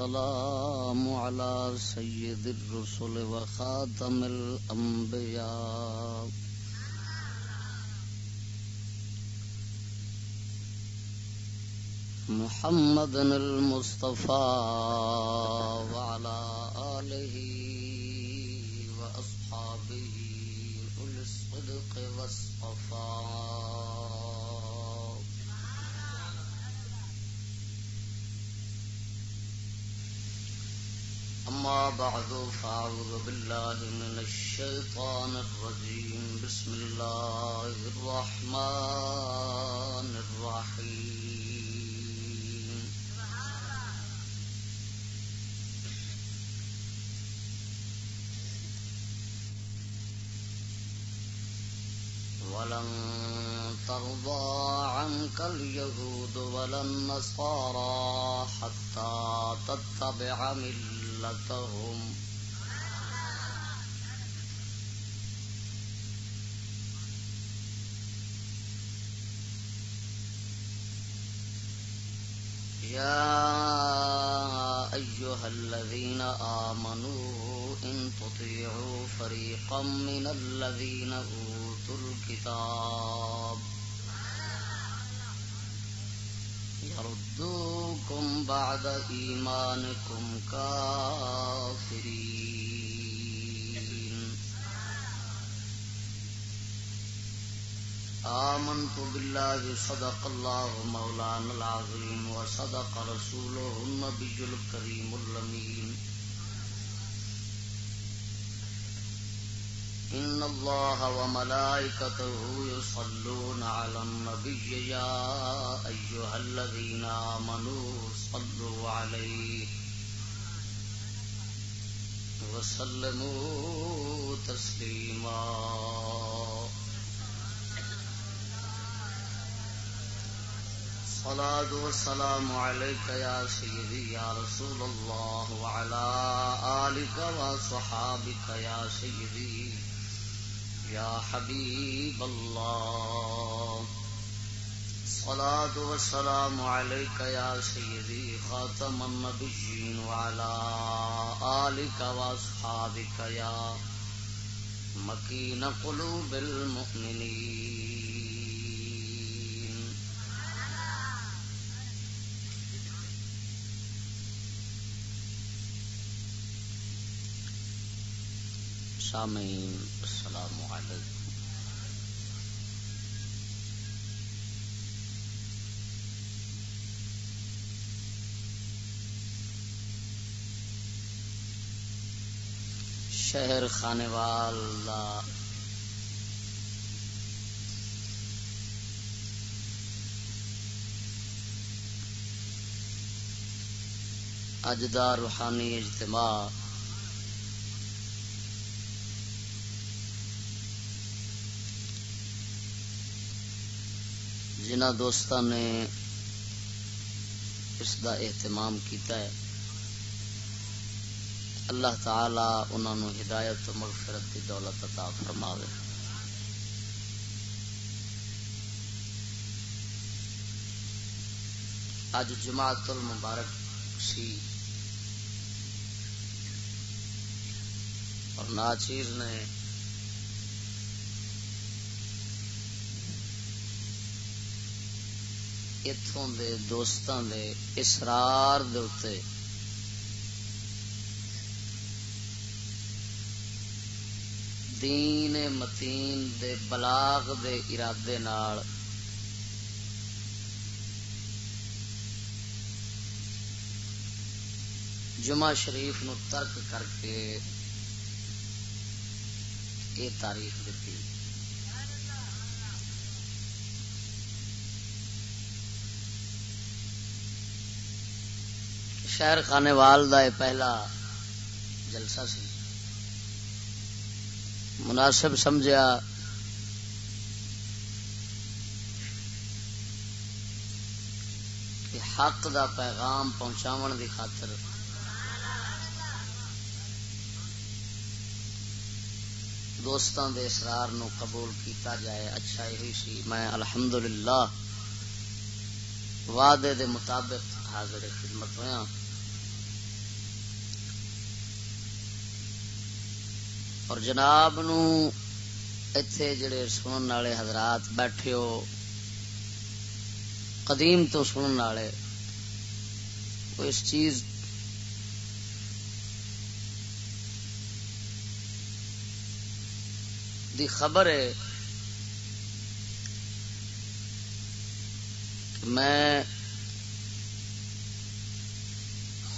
والسلام على سيد الرسل وخاتم الأنبياء. محمد المصطفى وعلى آله وأصحابه أولي الصدق والصفاء. أما بعد، فأعوذ بالله من الشيطان الرجيم. بسم الله الرحمن الرحيم. ولن ترضى عنك اليهود ولا النصارى حتى تتبع ملة ملتهم يا أيها الذين آمنوا إن تطيعوا فريقا من الذين أوتوا الكتاب يردوكم بعد إيمانكم كافرين. آمنت بالله، صدق الله مولانا العظيم، وصدق رسوله النبي الكريم اللمين إن الله وملائكته يصلون على النبي يا أيها الذين آمنوا صلوا عليه وسلموا تسليما الصلاة والسلام عليك يا سيدي يا رسول الله وعلى آلك وصحابك يا سيدي یا حبیب اللہ صلاة والسلام عليك يا سيدي خاتم النبيين وعلى آلك وصحابك يا مكين قلوب المؤمنين. سامعین السلام علیکم۔ شہر خانے والا۔ اجدار روحانی اجتماع جنہ دوست نے اس دا اہتمام کیتا ہے، اللہ تعالی انہوں نے ہدایت و مغفرت کی دولت عطا فرماوے۔ اج جماعت المبارک سی۔ اور ناچیر نے اتوں دے دوستان دے اسرار دے اتے دین متین دے بلاغ دے ارادے نال جمعہ شریف نو ترک کر کے یہ تاریخ دیتی۔ شہر خانے وال پہلا جلسہ سی۔ مناسب سمجھا کہ حق دا پیغام پہنچاو دی خاطر۔ دوستان دے اسرار نو قبول کیتا جائے اچھا یہ سی۔ میں الحمدللہ وعدے دے مطابق حاضر خدمت ہوا اور جناب نو اتے جڑے سنن والے حضرات بیٹھے ہو، قدیم تو سنن والے، وہ اس چیز دی خبر ہے میں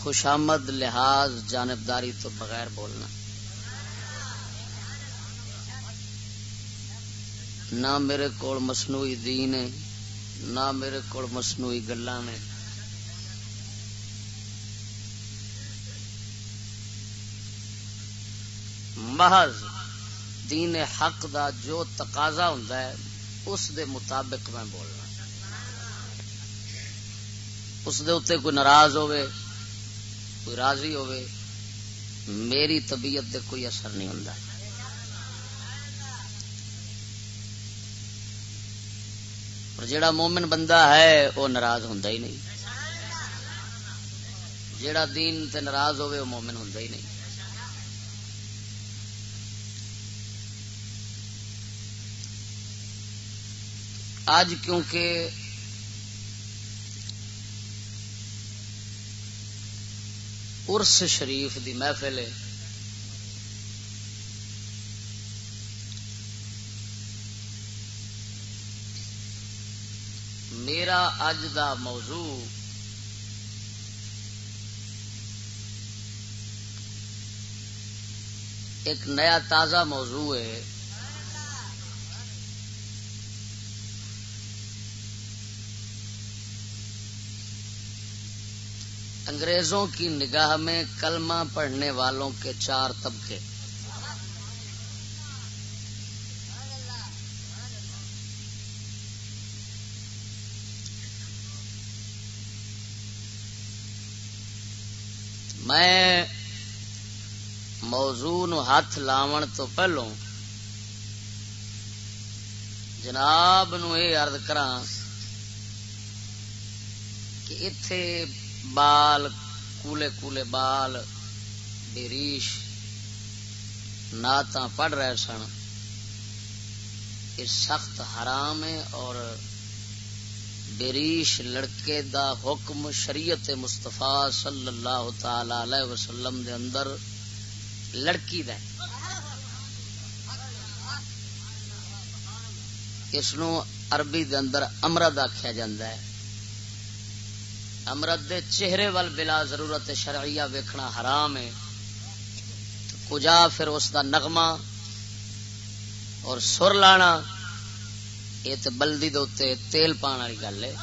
خوشامد لحاظ جانبداری تو بغیر بولنا۔ نہ میرے کو مصنوعی دین ہے، نہ میرے کو مصنوعی گلا نے محض دین حق دا جو تقاضا ہوں اس دے مطابق میں بولنا۔ اس دے اتنے کوئی ناراض ہوئے کوئی راضی ہوئے میری طبیعت دے کوئی اثر نہیں ہوں جڑا مومن بندہ ہے، وہ ناراض ہوں ہی نہیں۔ جڑا دین تے ناراض ہوئے وہ مومن ہوں ہی نہیں۔ آج کیونکہ ارس شریف دی محفل ہے میرا اج دا موضوع ایک نیا تازہ موضوع ہے۔ انگریزوں کی نگاہ میں کلمہ پڑھنے والوں کے چار طبقے۔ میں موضوع نو ہاتھ لاون تو پہلو جناب نو یہ ارد کرا کہ اتے بال، کولے کولے بال بریش نعت پڑھ رہے سن، یہ سخت حرام ہے اور بریش لڑکے دا حکم شریعت مستفا صلی اللہ تعالی علیہ وسلم دے اندر لڑکی دا اس عربی دے اندر امرد آخیا جا امرد دے چہرے وال بلا ضرورت شرعیہ ویکھنا حرام ہے۔ کجا پھر اس دا نغمہ اور سر لانا یہ تو بلدی دے تیل پان والی گل ہے۔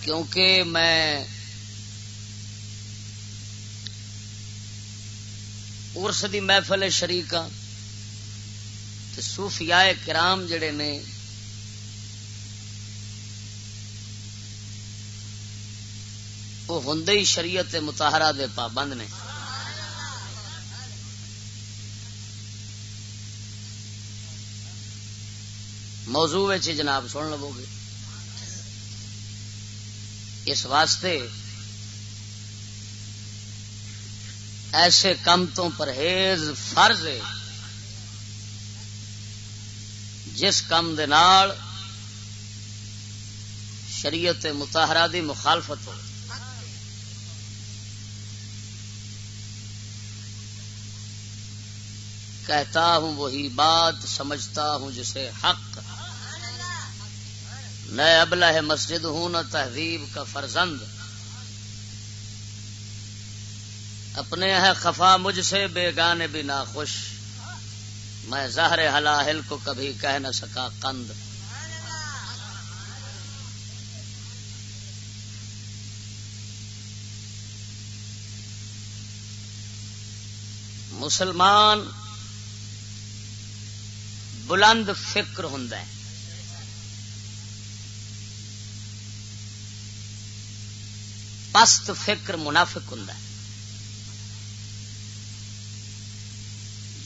کیونکہ میں ارس دی محفل شریک ہاں۔ صوفیاء کرام جڑے نے وہ ہوں ہی شریعت متحرہ دے پابند نے۔ موضوع جناب سن لو گے۔ اس واسطے ایسے کم تو پرہیز فرض ہے۔ جس کم دے نال شریعت متحرہ دی مخالفت ہو۔ کہتا ہوں وہی بات، سمجھتا ہوں جسے حق۔ نئے ابلا ہے مسجد ہوں نہ تہذیب کا فرزند۔ اپنے ہے خفا مجھ سے، بے گانے بھی ناخوش۔ میں زہر حلاحل کو کبھی کہہ نہ سکا کند مسلمان بلند فکر ہوں پست فکر منافق ہوں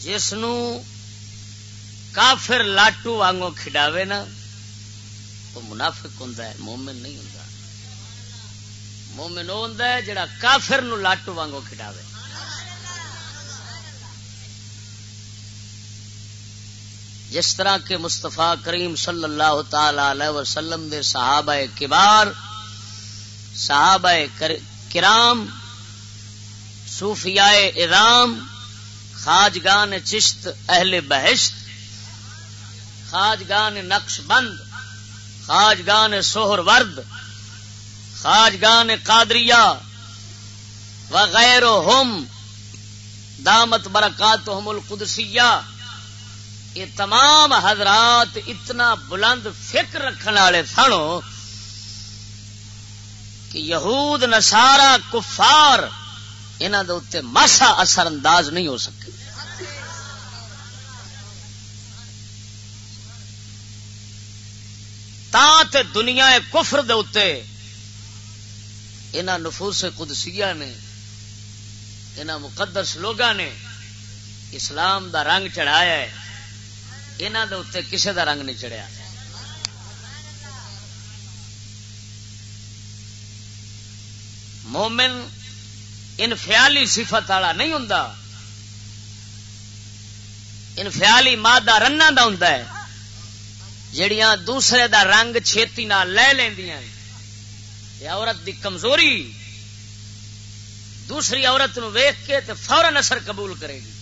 جس نو کافر لاٹو وانگوں کھڈاوے نا، وہ منافق ہوں مومن نہیں ہوں مومن وہ ہوں جڑا کافر نو لاٹو وانگوں کھڈاوے۔ جس طرح کے مستفا کریم صلی اللہ تعالی علیہ وسلم دے صحابہ کبار صحابہ کرام، صوفیاء ادام خاجگان چشت، اہل بہشت، خاجگان نقش بند، خاجگان سوہر ورد، خاجگان قادریہ وغیرہ دامت برکات القدسیہ۔ یہ تمام حضرات اتنا بلند فکر رکھنے والے سنو کہ یہود نسارا کفار انہوں دے اتنے ماسا اثر انداز نہیں ہو سکے تا تے دنیا کفر دے اتنے انہوں نفوس قدسیہ نے انہوں مقدس لوگوں نے اسلام دا رنگ چڑھایا ہے۔ انہوں دے اتنے کسے دا رنگ نہیں چڑھیا۔ مومن انفیالی صفت والا نہیں ہوں انفیالی مادہ رن کا ہوں جڑیاں دوسرے دا رنگ چھتی نہ لے لیا عورت دی کمزوری۔ دوسری عورت نو ویخ کے تے فورن اثر قبول کرے گی۔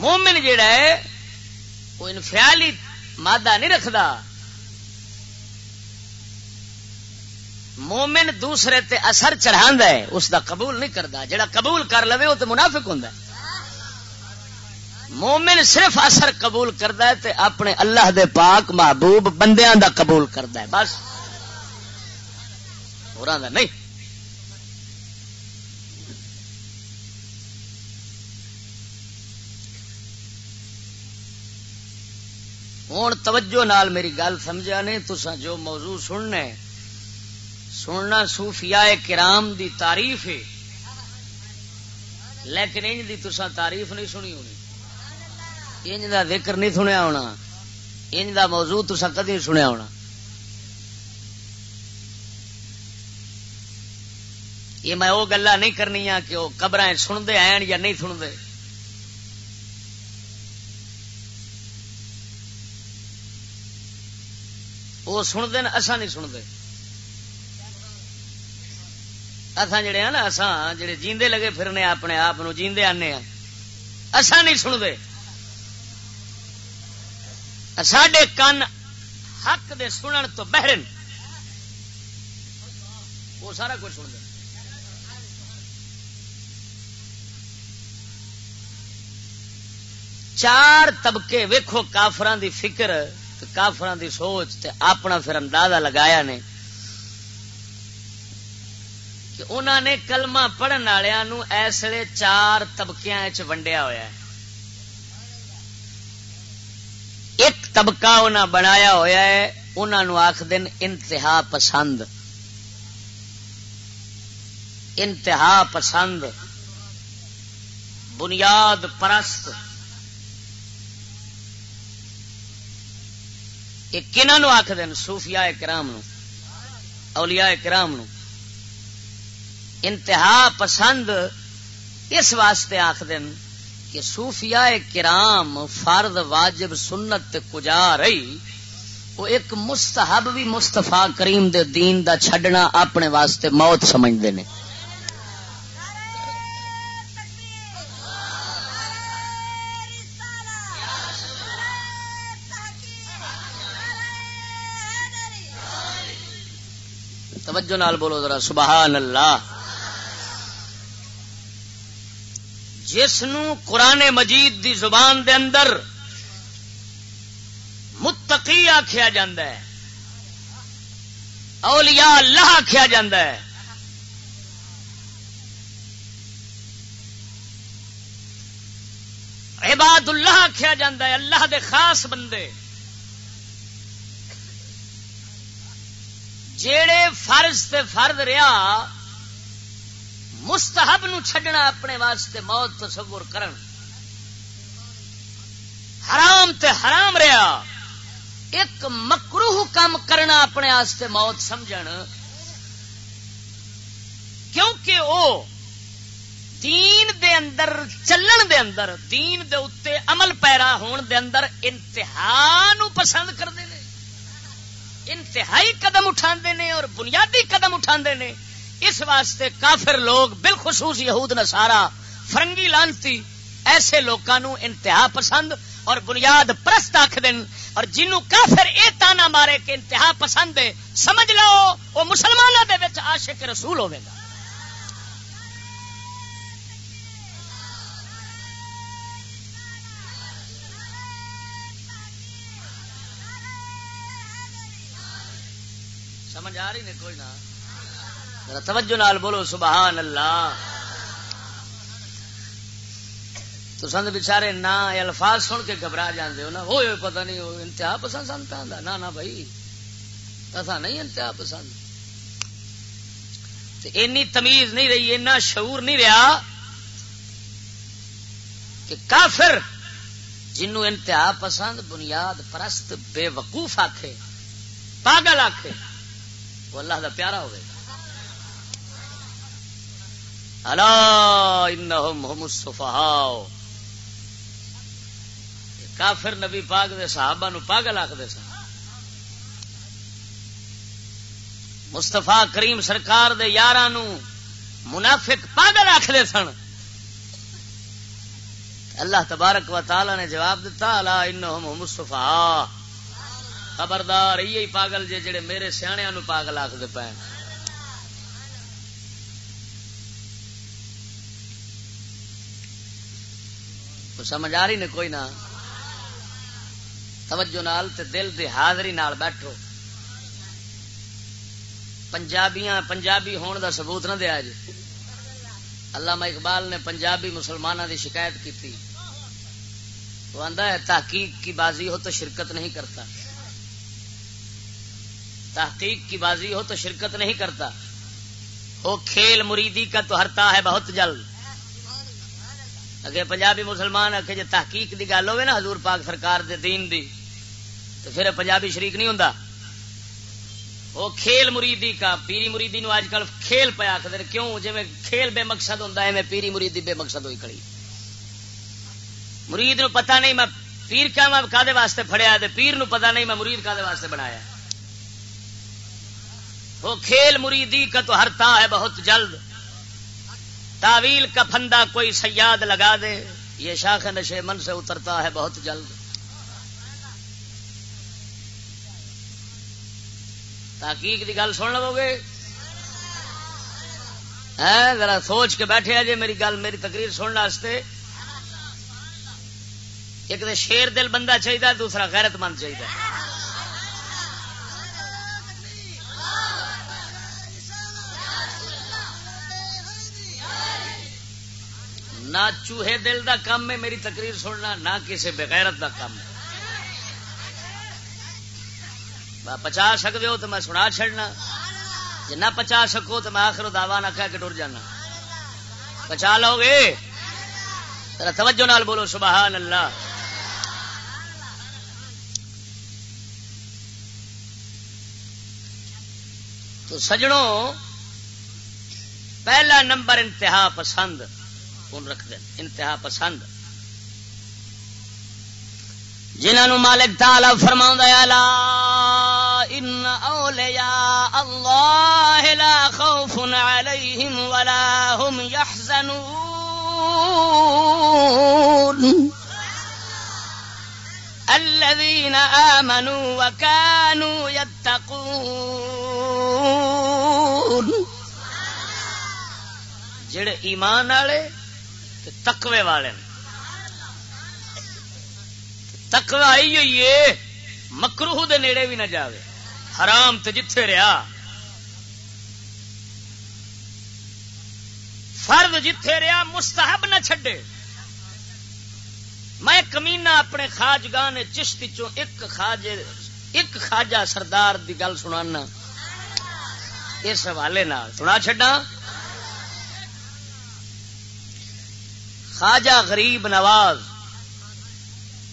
مومن جڑا ہے، وہ انفیالی مادہ نہیں رکھتا مومن دوسرے تے اثر چڑھا ہے، اس دا قبول نہیں کرتا جڑا قبول کر لو وہ تو منافق ہوں مومن صرف اثر قبول کرتا ہے تے اپنے اللہ دے پاک محبوب بندیاں دا قبول کرتا ہے، بس۔ ہو نہیں۔ ہوں توجہ نال میری گل سمجھا نہیں تسا جو موضوع سننے سننا صوفیاء کرام دی تعریف ہے۔ لیکن انج دی تسا تعریف نہیں سنی ہونی۔ انج دا ذکر نہیں سنیا ہونا۔ انج دا موضوع تسا کدی سنیا ہونا۔ یہ میں وہ گلا نہیں کرنی کہ وہ قبر سنتے ہیں یا نہیں سنتے وہ سنتے اصا نہیں سنتے اصا جڑے ہیں نا اصا جڑے جیندے لگے پھرنے اپنے آپ جیندے آنے ہاں۔ اصا نہیں سنتے۔ ساڈے کن حق دے سنن تو بہرن۔ وہ سارا کچھ سنتے۔ چار طبقے ویکھو کافران دی فکر کافران دی سوچ تے اپنا پھر اندازہ لگایا نے۔ کہ انہوں نے کلمہ پڑھن والوں ایسے چار طبقے ونڈیا ہوا ہے۔ ایک طبقہ انہیں بنایا ہوا ہے انہوں آخ دن انتہا پسند۔ انتہا پسند۔ بنیاد پرست۔ یہ کنہوں آخ دن سوفیا کرام نو اولیاء کرام نو انتہا پسند، اس واسطے آخ دن کہ صوفیاء کرام فرد واجب سنت کجا رہی، وہ ایک مستحب بھی مستفا کریم دے دین دا چھڈنا اپنے واسطے موت سمجھتے ہیں توجہ نال بولو ذرا، سبحان اللہ۔ جس قرآن مجید دی زبان دے اندر متقی آخیا اولیاء اللہ آخیا جا عباد اللہ آخیا جا اللہ دے خاص بندے۔ جیڑے فرض تے فرد رہا مستحب نو چھڈنا اپنے واسطے موت تصور کرن۔ حرام تے حرام رہا۔ ایک مکروہ کام کرنا اپنے واسطے موت سمجھ کیونکہ او دین دے اندر، چلن دے اندر، دین دے اتے عمل پیرا ہون دے اندر انتہا نو پسند کرتے ہیں انتہائی قدم اٹھا نے اور بنیادی قدم اٹھا نے۔ اس واسطے کافر لوگ بالخصوص یہود نسارا فرنگی لانتی، ایسے لوگوں انتہا پسند اور بنیاد پرست آخ دن اور جنوں کافر اے تانا مارے کہ انتہا پسند ہے، سمجھ لو، وہ مسلمانوں کے عاشق رسول ہوے گا۔ سمجھ آ رہی نے کوئی نہ۔ توجہ نال بولو، سبحان اللہ۔ تو سند بچارے نہ الفاظ سن کے گھبرا جاندے ہو نا۔ وہ پتہ نہیں ہو انتہا پسند سن پہ نہ نہ بھائی ایسا نہیں انتہا پسند۔ اینی تمیز نہیں رہی اینا شعور نہیں رہا کہ کافر جنو انتہا پسند، بنیاد پرست، بے وقوف آکھے، پاگل آکھے، وہ اللہ کا پیارا ہوئے۔ الفہاؤ کافر نبی پاک دے صحابہ نو پاگل آخر سن. مستفا کریم سرکار دے یار منافق پاگل آخر سن. اللہ تبارک و تعالی نے جواب دیتا اللہ انہم مستفا خبردار یہ پاگل جے جڑے میرے سیاح نو پاگل آخر پے سمجھ آ رہی نے کوئی نہ؟ توجہ نال تے دل دی حاضری نال بیٹھو۔ پنجابیاں پنجابی ہون دا ثبوت نہ دیا جی۔ علامہ اقبال نے پنجابی مسلمانوں دی شکایت کی تھی وہ آندا ہے، تحقیق کی بازی ہو تو شرکت نہیں کرتا۔ تحقیق کی بازی ہو تو شرکت نہیں کرتا۔ ہو کھیل مریدی کا تو ہرتا ہے بہت جلد۔ اگر پنجابی مسلمان آ تحقیق کی گل ہوئے نا حضور پاک سرکار دے دین دی، تو پھر پنجابی شریک نہیں ہوں وہ کھیل مریدی کا، پیری مریدی نو آج کل کھیل پہ آخر کیوں؟ جی کھیل بے مقصد ہوں پیری مریدی بے مقصد ہوئی کھڑی۔ مرید نو پتا نہیں میں پیر کیا میں کدے واسطے فڑیا پیر نو پتا نہیں میں مرید کدے واسطے بنایا وہ کھیل مریدی کا تو ہرتا ہے بہت جلد۔ تعویل کا پھندا کوئی سیاد لگا دے، یہ شاخ نشے من سے اترتا ہے بہت جلد۔ تحقیق کی گل سن لو گے؟ ذرا سوچ کے بیٹھے جی میری گل میری تقریر سننے واسطے ایک تو شیر دل بندہ چاہیے دوسرا غیرت مند چاہیے نہ چوہے دل دا کام ہے، میری تقریر سننا، نہ کسی بغیرت دا کام ہے۔ پچا سکتے ہو تو میں سنا چڑنا جی نہ پچا سکو تو میں آخر دعوا نہ کہہ کے ٹر جانا۔ پچا لو گے؟ توجہ نال بولو، سبحان اللہ۔ تو سجڑوں پہلا نمبر انتہا پسند۔ کون رکھ دیں انتہا پسند۔ جنہوں مالک تالا فرما ان اولیاء اللہ لا خوف علیہم ولا هم يحزنون الذين آمنوا وكانوا يتقون جڑے ایمان والے تقوی والے تقوی آئی ہوئی ہے، مکروہ دے نیڑے بھی نہ جاوے۔ حرام تو جتھے رہا فرد جتھے رہا مستحب نہ چھڈے۔ میں کمینا اپنے خاجگان چشتی چو ایک خاج ایک خاجا سردار دی گل سنانا۔ اس حوالے سنا چڈا خاجا غریب نواز،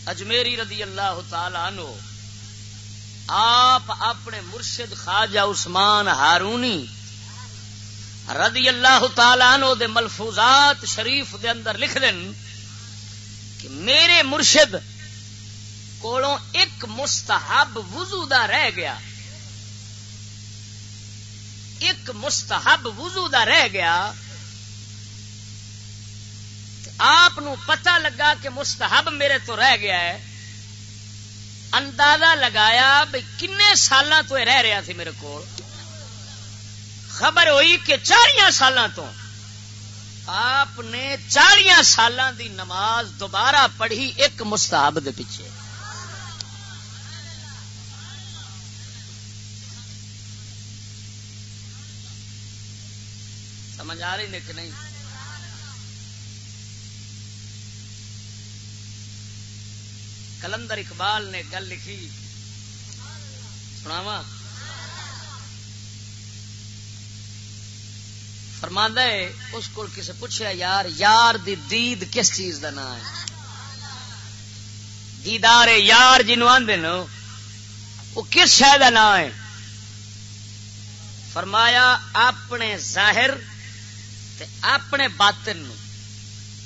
اجمیری رضی اللہ تعالی عنہ، آپ اپنے مرشد خواجہ عثمان ہارونی رضی اللہ تعالیٰ عنہ دے ملفوظات شریف دے اندر لکھ دین کہ میرے مرشد کولوں ایک مستحب وضو دا رہ گیا۔ ایک مستحب وضو دا رہ گیا۔ آپ پتا لگا کہ مستحب میرے تو رہ گیا ہے۔ اندازہ لگایا بھائی کن سال تو رہ رہا تھی میرے کو خبر ہوئی کہ چالیا سال تو۔ آپ نے چالیا سال دی نماز دوبارہ پڑھی ایک مستحب دے پیچھے۔ سمجھ آ رہی کہ نہیں؟ کلندر اقبال نے گل لکھی۔ سناوا فرماندہ ہے، اس کو کسی پوچھا یار یار دی دید کس چیز دا نام ہے؟ دیدار یار جنو آدھے وہ کس شہ کا نام ہے؟ فرمایا، اپنے ظاہر تے اپنے باطن نو۔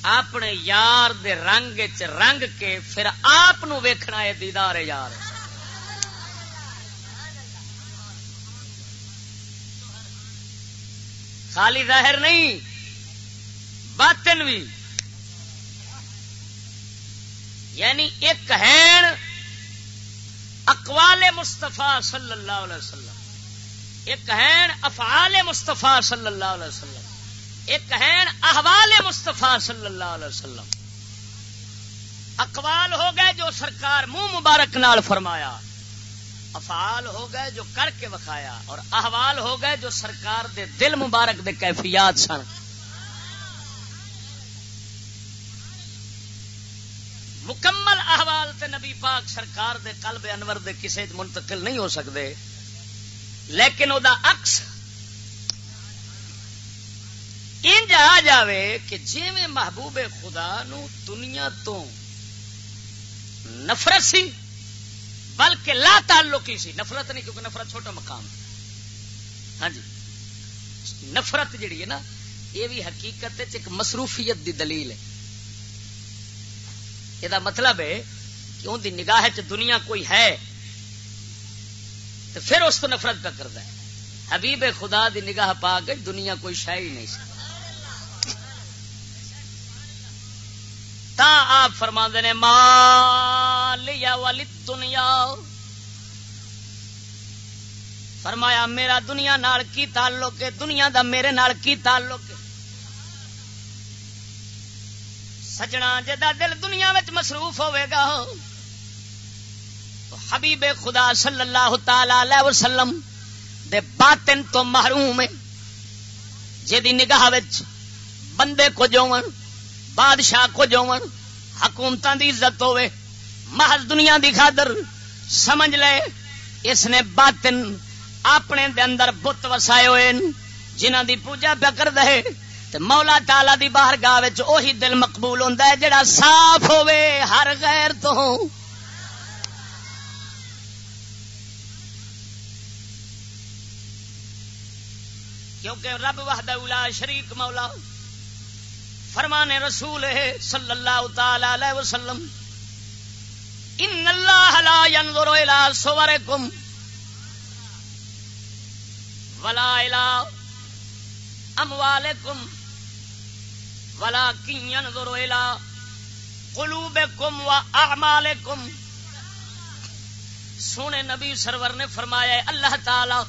اپنے یار دے رنگ چ رنگ کے پھر آپ ویکھنا ہے دیدار یار۔ خالی ظاہر نہیں، باطن بھی۔ یعنی ایک ہے اقوال مستفا صلی اللہ علیہ وسلم۔ ایک ہے افعال مستفا صلی اللہ علیہ وسلم۔ ایک ہے احوال مستفا صلی اللہ علیہ وسلم۔ اقوال ہو گئے جو سرکار منہ مبارک نال فرمایا۔ افعال ہو گئے جو کر کے وکھایا۔ اور احوال ہو گئے جو سرکار دے دل مبارک دے کیفیات سن۔ مکمل احوال تے نبی پاک سرکار دے قلب انور دے کسے منتقل نہیں ہو سکتے لیکن او دا اکس انج آ جاوے کہ جی میں محبوب خدا نو دنیا تو نفرت سی، بلکہ لا تعلق ہی سی۔ نفرت نہیں، کیونکہ نفرت چھوٹا مقام ہاں جی۔ نفرت جڑی ہے نا، یہ بھی حقیقت ایک مصروفیت دی دلیل ہے۔ یہ مطلب ہے کہ ان دی نگاہ چ دنیا کوئی ہے، تو پھر اس کو نفرت پہ کرتا ہے۔ حبیب خدا دی نگاہ پا کے دنیا کوئی شہ ہی نہیں سکتا تا آپ فرما نے مالیا والی دنیا۔ فرمایا، میرا دنیا نال کی تعلق ہے؟ دنیا دا میرے نال کی تعلق ہے؟ سجنا جا دل دنیا میں مصروف ہوئے گا۔ تو حبیب خدا صلی اللہ تعالی وسلم دے باطن تو محروم ہے۔ جی نگاہ وچ بندے کو جو بادشاہ کو جو حکومت دی عزت ہوے محض دنیا دی خاطر سمجھ لے، اس نے باطن اپنے دے اندر بت وسائے ہوئے جنہ دی پوجا پیا کر دے تے مولا تالا دی باہر گاہ وہی دل مقبول ہوتا ہے جڑا صاف ہوے ہر غیر تو۔ کیونکہ رب وحدہ اولا شریک مولا۔ فرمان رسول ہے صلی اللہ تعالی علیہ وسلم، ان اللہ لا ينظر الى صوركم ولا الى اموالكم ولكن ينظر الى قلوبكم واعمالكم سونے نبی سرور نے فرمایا اللہ تعالی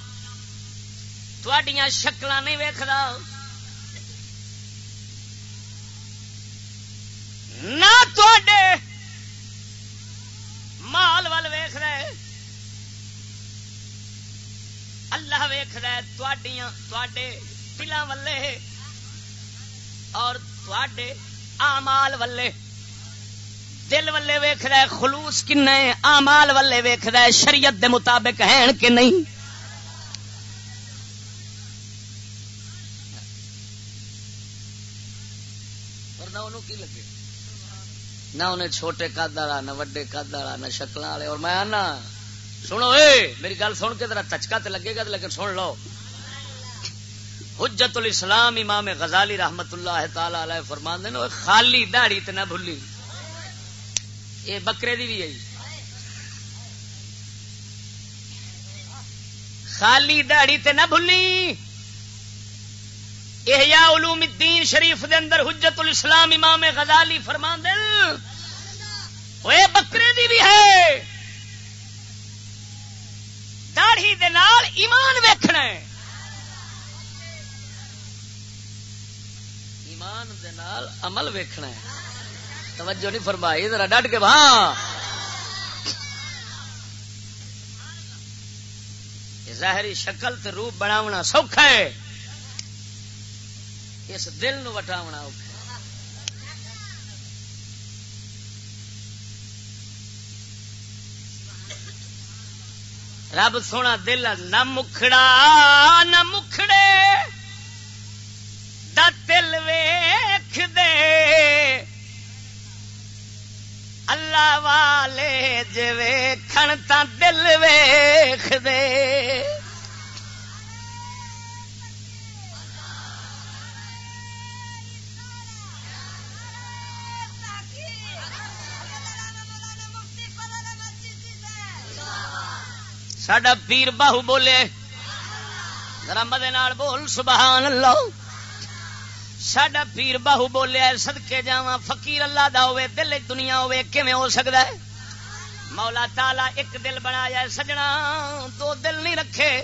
تھوڑیاں شکل نہیں ویکھدا۔ نہ مال وال ویخ رہے اللہ ویخ رہے پلا ولے اور آمال ولے دل ولے ویخ رہے خلوص کن آمال ولے ویخ رہے شریعت دے مطابق ہیں کہ نہیں؟ کی لگے؟ نہ انہیں چھوٹے قد والا، نہ وڈے قد والا، نہ شکل والے۔ اور میں آنا، سنو اے، میری گل سن کے ذرا تچکا تے لگے گا لیکن سن لو۔ حجت الاسلام امام غزالی رحمت اللہ تعالی علیہ فرمان دے خالی داڑی تے نہ بھلی۔ یہ بکرے دی بھی ہے۔ خالی داڑی تے نہ بھلی۔ احیاء علوم الدین شریف دے اندر حجت الاسلام امام غزالی فرمان دے وہ بکرے دی بھی ہے۔ داڑھی دے نال ایمان ویکھنا ہے۔ ایمان دے نال عمل ویکھنا ہے۔ توجہ نہیں فرمائی، ذرا ڈٹ کے وہاں ظاہری شکل تے روپ بناونا سوکھا ہے۔ اس دل نو وٹاونا اوکھا رب سونا دل نہ مکھڑا، نہ مکھڑے۔ دا دل ویخ دے اللہ والے جی ویکھن تا دل ویخ دے ساڈا پیر باہو بولے رمب بول، سبحان اللہ۔ ساڈا پیر باہو بولیا سدکے جا فقیر اللہ دا ہوئے دل دنیا ہوئے کیویں ہو سکتا ہے؟ مولا تالا ایک دل بنایا سجنا دو دل نہیں رکھے۔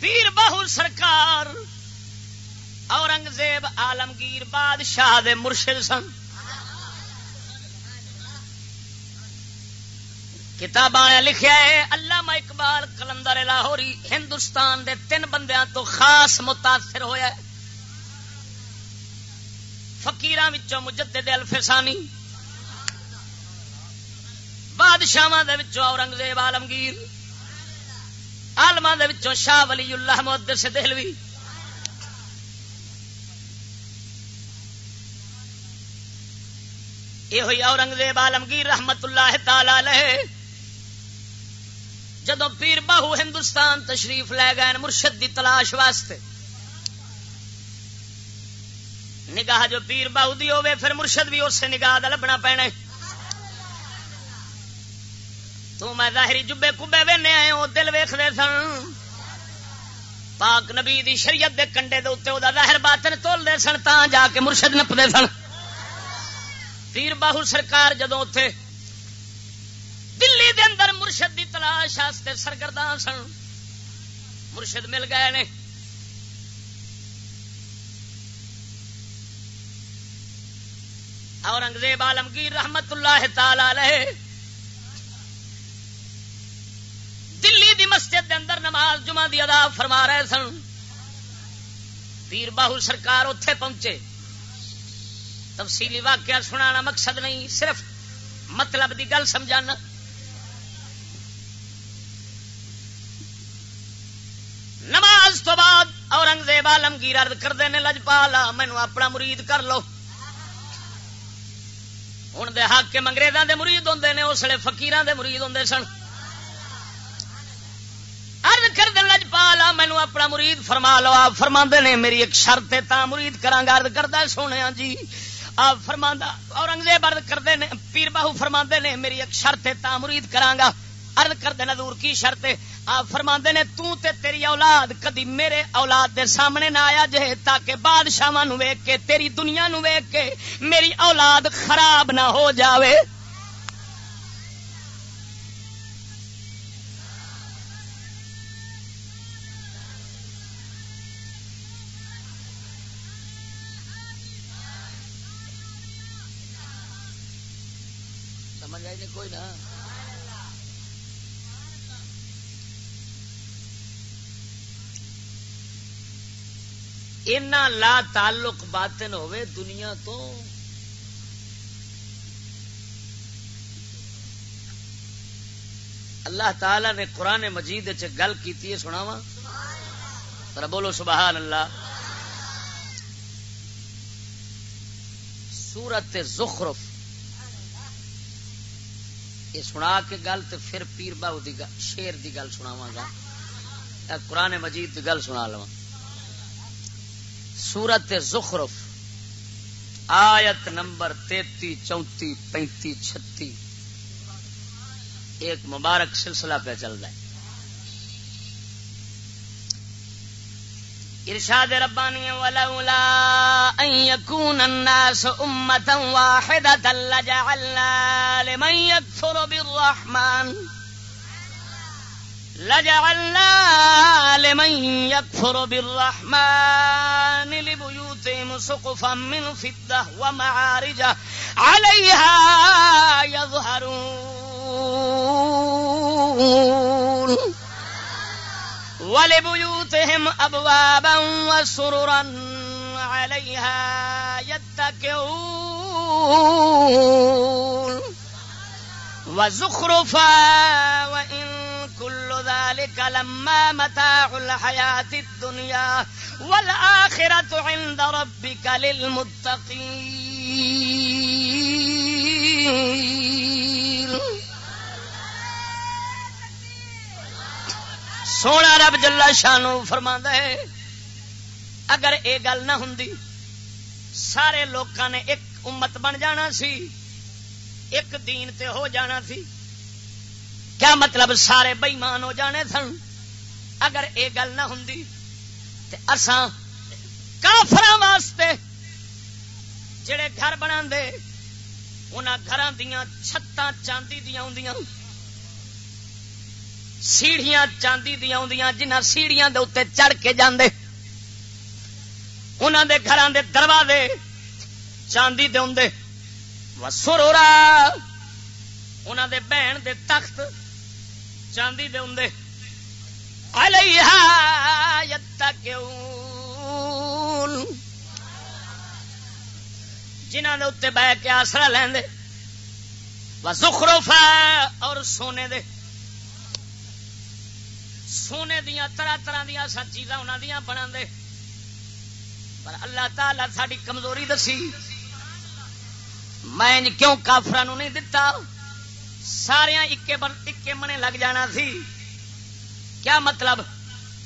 پیر باہو سرکار، اورنگزیب آلمگیر بادشاہ دے مرشد سن۔ کتاب لکھیا ہے، علامہ اقبال کلندر لاہوری، ہندوستان دے تین بندیاں تو خاص متاثر ہویا ہے۔ فکیر مجدد الفسانی بادشاہ اورنگزیب آلمگیر آلما شاہ ولی اللہ محدر سے دہلوی۔ یہ ہوئی اورنگزیب آلمگیر رحمت اللہ تعالی علیہ جدو پیر باہو ہندوستان تشریف لے گئے مرشد دی تلاش واسطے۔ نگاہ جو پیر باہو دی ہوے پھر مرشد بھی اس سے نگاہ لبنا پینے تو میں ظاہری جبے کبے وینے آئے ہو دل ویختے سن۔ پاک نبی دی شریعت دے کنڈے دے اتنے وہ ظاہر باطن تول دے سن تا جا کے مرشد نپتے سن۔ پیر باہو سرکار جدو اتے دلی دے اندر مرشد دی تلاش واسطے سرگردان سن۔ مرشد مل گئے نے۔ اورنگزیب عالمگیر رحمت اللہ تعالی علیہ دلی دی مسجد دے اندر نماز جمعہ دی ادا فرما رہے سن۔ پیر باہو سرکار اتے پہنچے۔ تفصیلی واقعہ سنانا مقصد نہیں، صرف مطلب دی گل سمجھانا۔ نماز تو بعد اورنگزیب آلمگیر ارد کرتے ہیں لجپالا مینو اپنا مرید کر لو۔ ہوں دے حق کے دے مرید ہوں نے، اس لیے فکیران دے مرید ہوں سن۔ ارد کر دیں لجپالا مینو اپنا مرید فرما لو۔ آپ فرما نے، میری ایک شرط ہے تا مرید کرا ارد کرتا سونے جی۔ آپ فرما اورنگزیب ارد کرتے ہیں پیر باہو فرما نے، میری ایک شرط ہے تا مرید کرا ارد کر دینا دور کی شرط آپ فرما نے، تو تے تیری اولاد کدی میرے اولاد دے سامنے نہ آیا جے، تاکہ بادشاہ نو ویک کے، تیری دنیا نو ویک کے میری اولاد خراب نہ ہو جاوے۔ سمجھ آئی کوئی نہ اینا لا تعلق باطن ہوئے دنیا تو اللہ تعالی نے قرآن مجید گل کی سنا وا بولو سبحان اللہ۔ سورت زخرف۔ یہ سنا کے گل تو پھر پیر باؤ دی شیر دی گل سناواں گا۔ قرآن مجید دی گل سنا لوا سورت زخرف، آیت نمبر تیتی، چونتی، پینتی، چھتی۔ ایک مبارک سلسلہ پہ چل رہا ہے۔ ارشاد ربانی ولولا ان يكون الناس امه واحده لجعلنا لمن يكفر بالرحمن لجعلنا لمن يكفر بالرحمن لبيوتهم سقفا من فضة ومعارج عليها يظهرون. ولبيوتهم أبوابا وسررا عليها يتكئون. وزخرفا وإن ذلك لما متاع الحياة الدنيا والآخرة عند ربك للمتقين. سونا رب جلا شانو فرما ہے، اگر یہ گل نہ ہوں سارے لوگوں نے ایک امت بن جانا سی، ایک دین تے ہو جانا سی کیا مطلب سارے بئیمان ہو جانے سن؟ اگر یہ گل نہ ہوں اسان کافر واسطے جڑے گھر بنا دے ان گھر دیا چھتاں چاندی دیا ہوں سیڑیاں چاندی دیا ہوں جنہ سیڑیاں دے اتنے چڑھ کے جاندے انہوں دے گھر دے دروازے چاندی دے ہوں وسورا انہوں دے بہن دے تخت چاندی دے ہوں جنہ دے اتنے بہ کے آسرا لے سخروف اور سونے دے۔ سونے دیا طرح طرح دیا سب چیزاں انہوں دیا بنا دے۔ پر اللہ تعالی ساری کمزوری دسی۔ میں کیوں کافران نہیں دتا؟ سارا اکے منے لگ جانا سی۔ کیا مطلب؟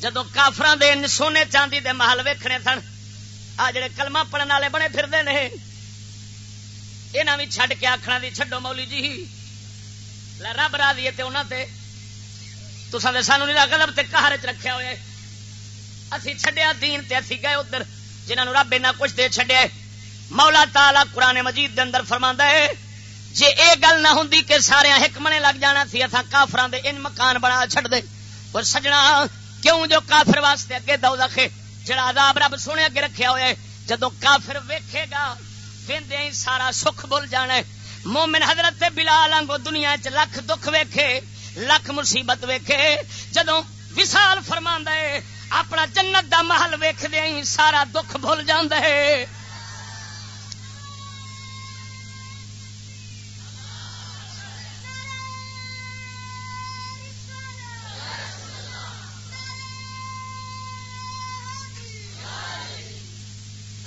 جدو کافران دے سونے چاندی دے محل ویکھنے سن آ جڑے کلمہ پڑھنے والے بنے پھرتے یہاں بھی چھڈ کے آخنا دی، چھڈو مولی جی۔ رب را دیے تے انہوں تے۔ تو سانو نہیں قدم تے کہار چ رکھا ہوا اسی چھڈیا دین تے اسی گئے ادھر جنہوں رب اینا کچھ دے چھڈیا مولا تالا قرآن مجید دے اندر فرما ہے جی یہ گل نہ ہوں کہ سارے حکمنے لگ جانا سی اتنا کافران دے ان مکان بنا چھڑ دے۔ اور سجنا، کیوں جو کافر واسطے اگے دو دکھے جڑا عذاب رب سونے اگے رکھیا ہوئے جدو کافر ویکھے گا، ویندے ہی سارا سکھ بول جانا ہے۔ مومن حضرت بلال آنگو دنیا چ لکھ دکھ ویکھے، لکھ مصیبت ویکھے، جدو وصال فرما ہے، اپنا جنت دا محل ویکھ دے ہی سارا دکھ بھول جاندے ہے۔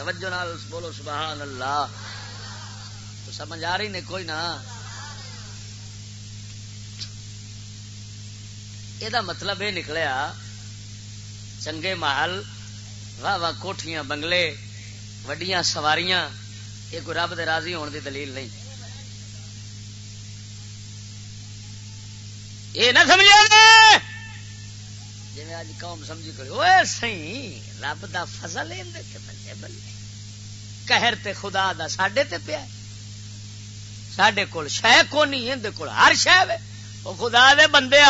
توجہ نال بولو سبحان اللہ۔ تو سمجھ آ رہی نے کوئی نہ یہ مطلب یہ نکلیا، چنگے محل، واہ واہ کوٹیاں بنگلے، وڈیاں، سواریاں، یہ کوئی رب دے راضی ہونے دی دلیل نہیں۔ یہ نہ سمجھا جی اج قوم سمجھی کرے اوے سی رب دا فضل بلے بلے قہر تے خدا دا ساڈے تے پیا سڈے کول شہ کو نہیں کول ہر شہ وہ خدا دے بندے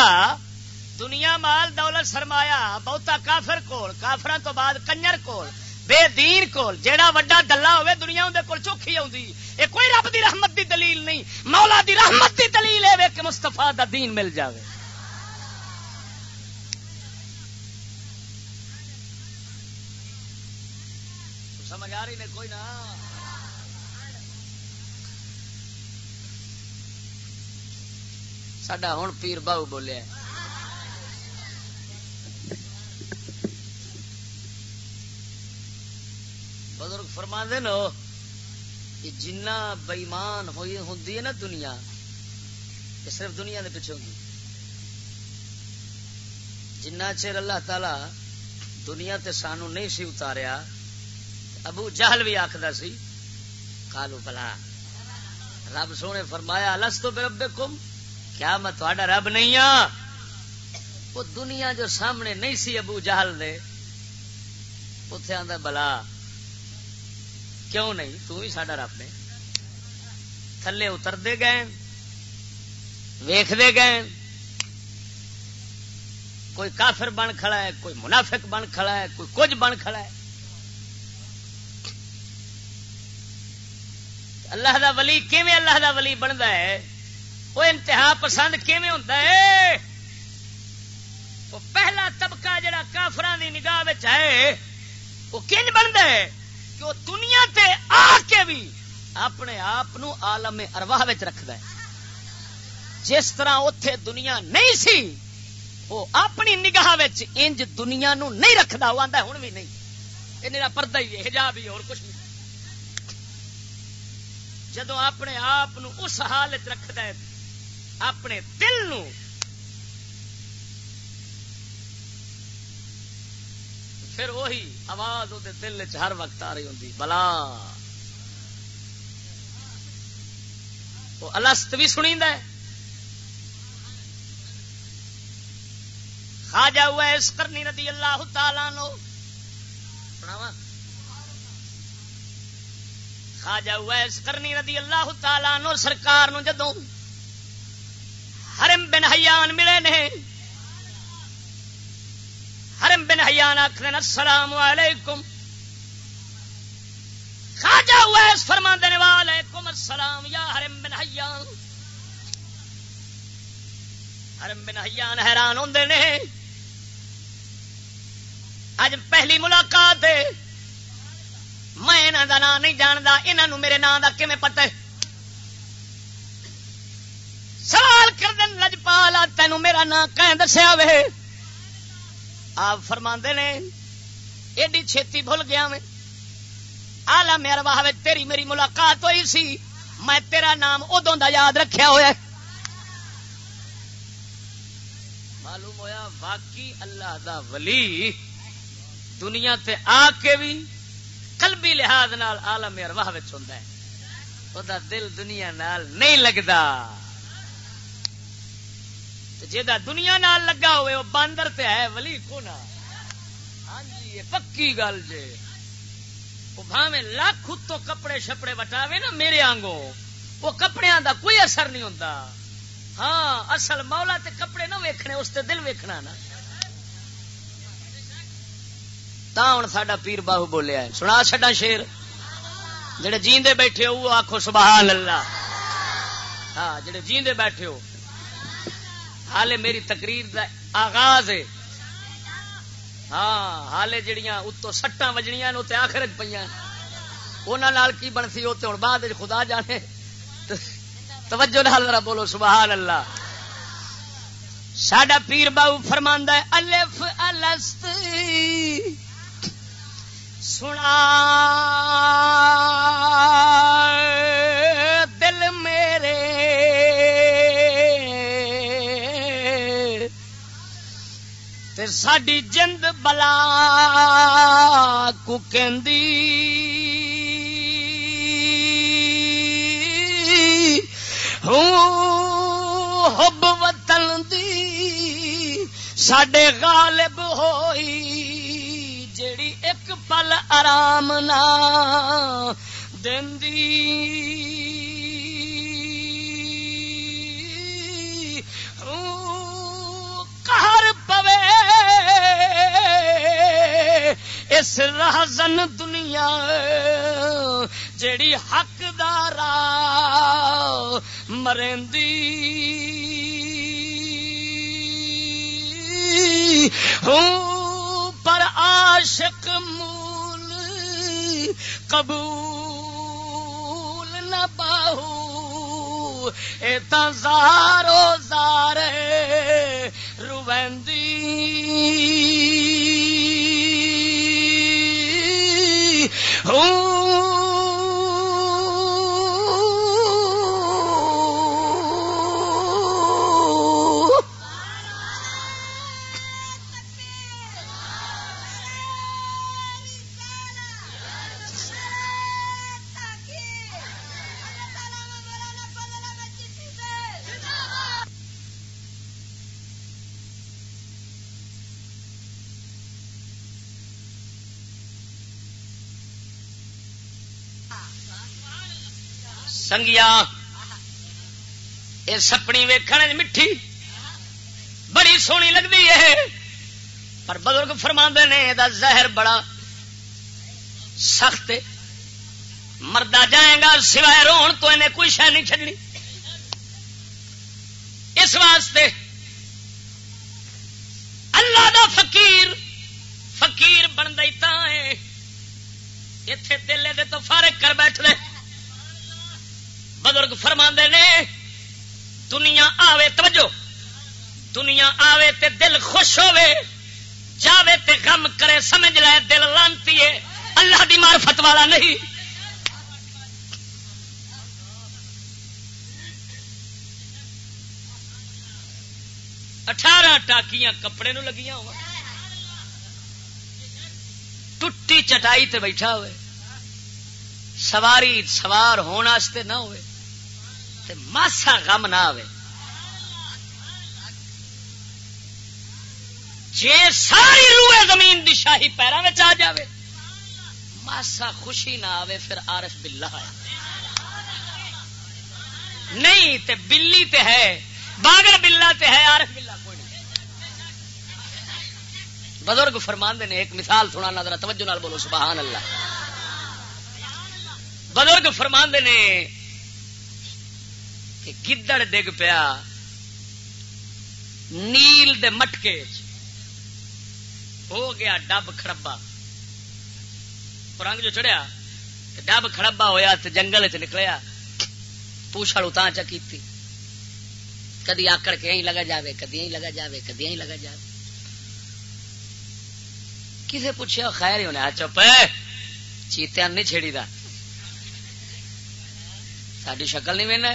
دنیا مال دولت سرمایا بہتا کافر کول کافر تو بعد کنجر کول، بے دین کول، جیڑا وڈا دلہ ہوے دنیا اندر کول چوکھی آؤں یہ کوئی رب دی رحمت دی دلیل نہیں، مولا دی رحمت دی دلیل ہے کہ مستفا دا دین مل جاوے۔ سمجھ آ نے کوئی نہ. سڈا ہوں پیر باؤ بولیا بزرگ فرما دے جنا بئیمان ہوئی ہوں نا دنیا کہ صرف دنیا دے پیچھے ہوگی جنہ چر اللہ تعالی دنیا تے سانو نہیں سی اتاریا ابو جہل بھی آخر سی کالو بلا۔ رب سونے فرمایا لس تو رب کم کیا میں تھوڑا رب نہیں ہاں وہ دنیا جو سامنے نہیں سی ابو جہل دے اتے آدھا بلا۔ کیوں نہیں؟ تو ہی ساڈا رب نے تھلے اترتے گئے ویختے گئے۔ کوئی کافر بن کھڑا ہے، کوئی منافق بن کھڑا ہے، کوئی کچھ بن کھڑا ہے۔ اللہ دا ولی کیویں اللہ دا ولی بنتا ہے؟ وہ انتہا پسند کیویں ہوتا ہے؟ وہ پہلا طبقہ جڑا کافران دی نگاہ ہے، وہ کنج بنتا ہے؟ کہ وہ دنیا تے آ کے بھی اپنے آپ آلم ارواہ رکھد ہے۔ جس طرح اتے دنیا نہیں سی، وہ اپنی نگاہ انج دنیا نو نہیں رکھتا وہ آتا ہوں بھی نہیں۔ یہ میرا پردہ ہی ہے ہجاب ہی اور کچھ نہیں۔ جدو اپنے آپ اس حالت رکھد اپنے دل نو۔ پھر وہی آواز وہ دل چ ہر وقت آ رہی ہوں بلا۔ وہ الست بھی سنی خاجا ہوا اس کرنی رضی اللہ تعالی نو خاجا ہوا اس کرنی رضی اللہ تعالی نو سرکار نو جدوں حرم بن حیان ملے نے، حرم بن حیان آخر السلام علیکم۔ خاجا ویس فرما دینے وعلیکم السلام یا حرم بن حیان۔ حرم بن حیان حیران ہوں نے۔ اج پہلی ملاقات ہے۔ میں یہاں کا نام نہیں جانتا یہاں میرے نام کا کھے پتہ ہے؟ سوال کر دین لجپال تینوں میرا نام کہ دسیا وے؟ آپ فرما نے، ایڈی چھتی بھول گیا میں۔ آلہ میرا واہ تیری میری ملاقات ہوئی سی، میں تیرا نام ادو دا یاد رکھیا ہوا معلوم ہویا، واقعی اللہ دا ولی دنیا تے آ کے بھی قلبی لحاظ نال آلم ارواہ ہوں وہ دل دنیا نال نہیں لگتا جا دنیا نال لگا ہوئے وہ باندر تے ہے، ولی کو نا ہاں جی یہ پکی گل جے۔ بھاوے لاکھ تو کپڑے شپڑے وٹاوے نا میرے آنگو وہ کپڑے دا کوئی اثر نہیں ہوتا ہاں اصل مولا تے کپڑے نہ ویکھنے، اس تے دل ویکھنا نا۔ تا ہوں ساڈا پیر باہو بولیا ہے سنا چڈا شیر جڑے جیندے بیٹھے ہو وہ آخو سبحان اللہ ہاں جڑے جیندے بیٹھے ہو حالے میری تقریر دا آغاز ہے ہاں حالے جڑیاں اتو سٹاں وجنیاں نے اتنے آخر پہ انہوں کی بنسی اتنے ہوں بعد خدا جانے توجہ نال ذرا بولو سبحان اللہ ساڈا پیر باؤ فرماندا ہے الف الست سنا دل میرے تے ساڈی جند بلا کو حب وطن دی ساڈے غالب ہوئی جیڑی ایک پل آرام نہ کہر پوے۔ اس رازن دنیا جیڑی حقدار مرندی ہوں پر عاشق مول قبول نہ باہو ایتا زارو زار روندی ہوں۔ سنگیا۔ یہ سپنی ویکھن مٹھی بڑی سونی لگتی ہے پر بزرگ فرما نے یہ زہر بڑا سخت مردہ جائے گا سوائے رو تو انہیں کوئی شہ نہیں چڈنی اس واسطے اللہ دا فقیر فقیر بن گئی اتے دلے دے تو فارغ کر بیٹھ لے بزرگ فرما نے، دنیا آوے توجہ، دنیا آوے تے دل خوش ہوے جاوے تے غم کرے، سمجھ لے، دل لانتی ہے اللہ دی معرفت والا نہیں۔ اٹھارہ ٹاکیاں کپڑے نو لگیاں ہوا ٹوٹی چٹائی تے بیٹھا ہوئے سواری، سوار ہونے نہ ہوئے تے ماسا غم نہ آئے جے ساری روئے زمین دی شاہی پیروں میں آ جائے ماسا خوشی نہ آوے پھر آرف بلا ہے۔ نہیں تے بلی تے ہے باگر بلا تے ہے آرف بلا کوئی نہیں۔ بزرگ فرمان نے، ایک مثال سنا نظر توجہ نال بولو، سبحان اللہ۔ بزرگ فرمان نے گدڑ ڈگ پیا، نیل دے مٹکے ہو گیا ڈب خربا رنگ جو چڑھیا ڈب خربا ہوا تو جنگل چ نکلیا۔ پوچھڑ اتنا چکی کدی آکڑ کے لگا جاوے، کدی لگا جاوے، کدی لگا جاوے۔ کسے پوچھا خیر ہی ہونا چپ چیتیا نہیں چھیڑی دا ساری شکل نہیں مینا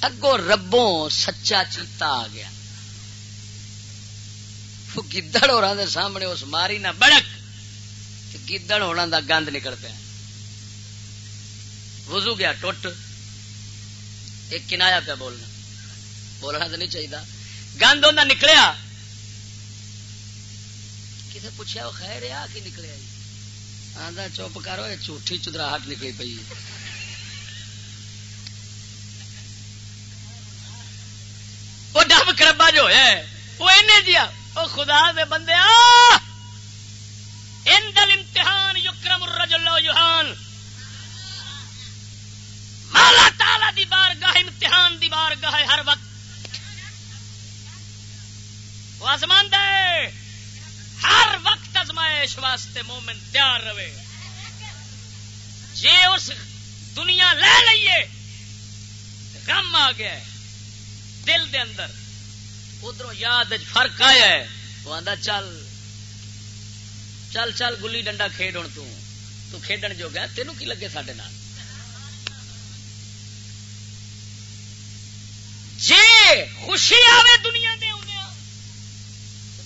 اگو ربوں سچا چیتا آ گیا۔ گدڑ ہو دے سامنے اس ماری نہ بڑک گدڑ ہونا دا گند نکل پیا۔ وزو گیا ٹوٹ۔ ایک کنایا پیا بولنا۔ بولنا تو نہیں چاہیے گند ہونا نکلیا۔ کسی پوچھا وہ خیر آ کی نکلیا جی؟ آدھا چپ کرو جھوٹھی چدراہٹ نکلی پی وہ ڈب کربا جو ہے وہ جیا وہ خدا دے بندے اندل امتحان یکرم الرجل و یوہان مالا تالا دی بار گاہ امتحان دی بار گاہ ہر وقت۔ وہ آزمان دے ہر وقت ازمائش واسطے مومن تیار رہے۔ جی اس دنیا لے لئیے۔ غم آ گیا دل دے اندر۔ ادھر یاد فرق آیا ہے، وہ آدھا چل چل چل، گلی ڈنڈا کھیڈ ہوں تو کھیڈن جو گیا، تینوں کی لگے سڈے نال؟ جی خوشی آوے دنیا دے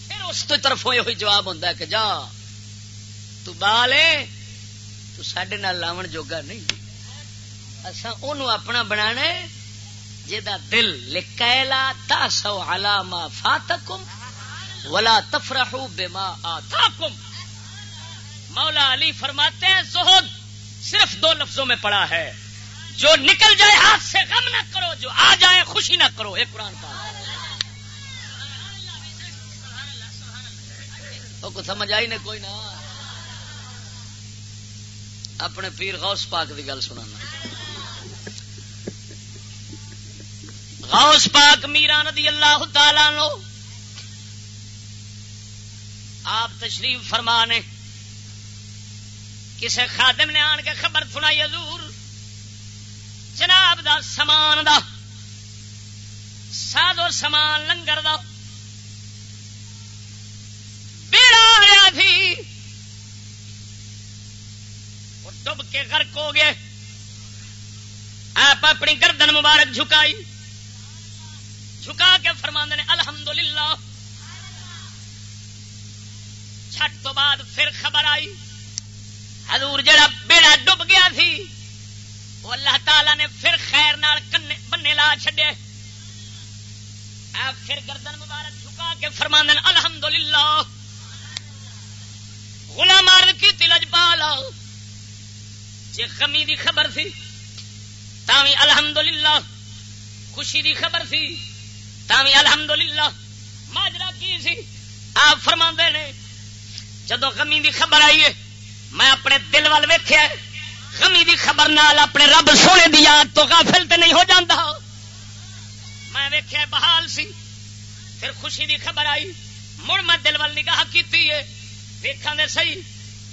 پھر اس تو طرفوں یہ جواب ہوتا ہے کہ جا، تو بالے، تو سڈے لاون جوگا نہیں۔ اصا اپنا بنا جا دل لکیلا تا سو فاتکم ولا تفرحو بما آتاکم۔ مولا علی فرماتے ہیں، زہد صرف دو لفظوں میں پڑا ہے۔ جو نکل جائے ہاتھ سے غم نہ کرو، جو آ جائے خوشی نہ کرو ایک قرآن پاک کو سمجھ آئی نے کوئی نہ اپنے پیر غوث پاک کی گل سنا غوث پاک میرا ندی اللہ تعالی لو آپ تشریف فرمانے، کسے خادم نے آن کے خبر سنائی حضور؟ جناب دا سامان دا سادو سامان لنگر دا۔ بیڑا آیا تھی۔ وہ ڈب کے غرق ہو گئے۔ آپ اپنی گردن مبارک جھکائی۔ جھکا کے فرماند نے، الحمدللہ۔ چھٹ تو بعد پھر خبر آئی۔ حضور جڑا بیڑا ڈب گیا سی وہ اللہ تعالی نے پھر خیر نال بننے لا چڈیا پھر گردن مبارک جھکا کے فرمان الحمد للہ گلا مار کی تلج پا لا جی کمی دی خبر سی تاوی الحمدللہ۔ خوشی دی خبر سی تاوی الحمدللہ۔ ماجرا کی سی؟ آپ فرما نے، جدو غمی دی خبر آئی ہے، میں اپنے دل وال ویخیا غمی دی خبر نال اپنے رب سونے دی یاد تو غافل تے نہیں ہو جاتا میں ویخیا بحال سی۔ پھر خوشی دی خبر آئی۔ مڑ میں دل وال نگاہ کی ویخا دے سی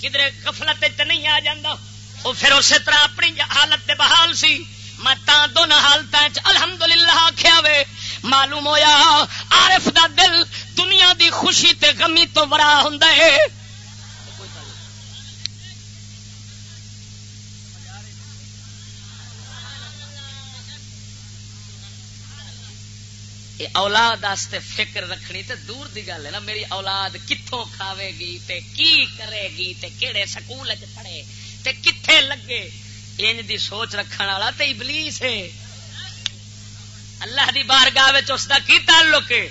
کدھر گفلت نہیں آ جا وہ پھر اسی طرح اپنی حالت دے بحال سی۔ میں دونوں حالت الحمد للہ آخیا وے۔ معلوم ہویا، عارف دا دل دنیا دی خوشی تے غمی تو برا ہوں اولاد آستے فکر رکھنی تے دور دی گل ہے نا، میری اولاد کتوں کھاوے گی تے کی کرے گی تے کیڑے سکول پڑھے تے کتھے لگے؟ انج دی سوچ رکھن والا تے ابلیس ہے۔ اللہ دی بارگاہ اس کا کی تعلق ہے؟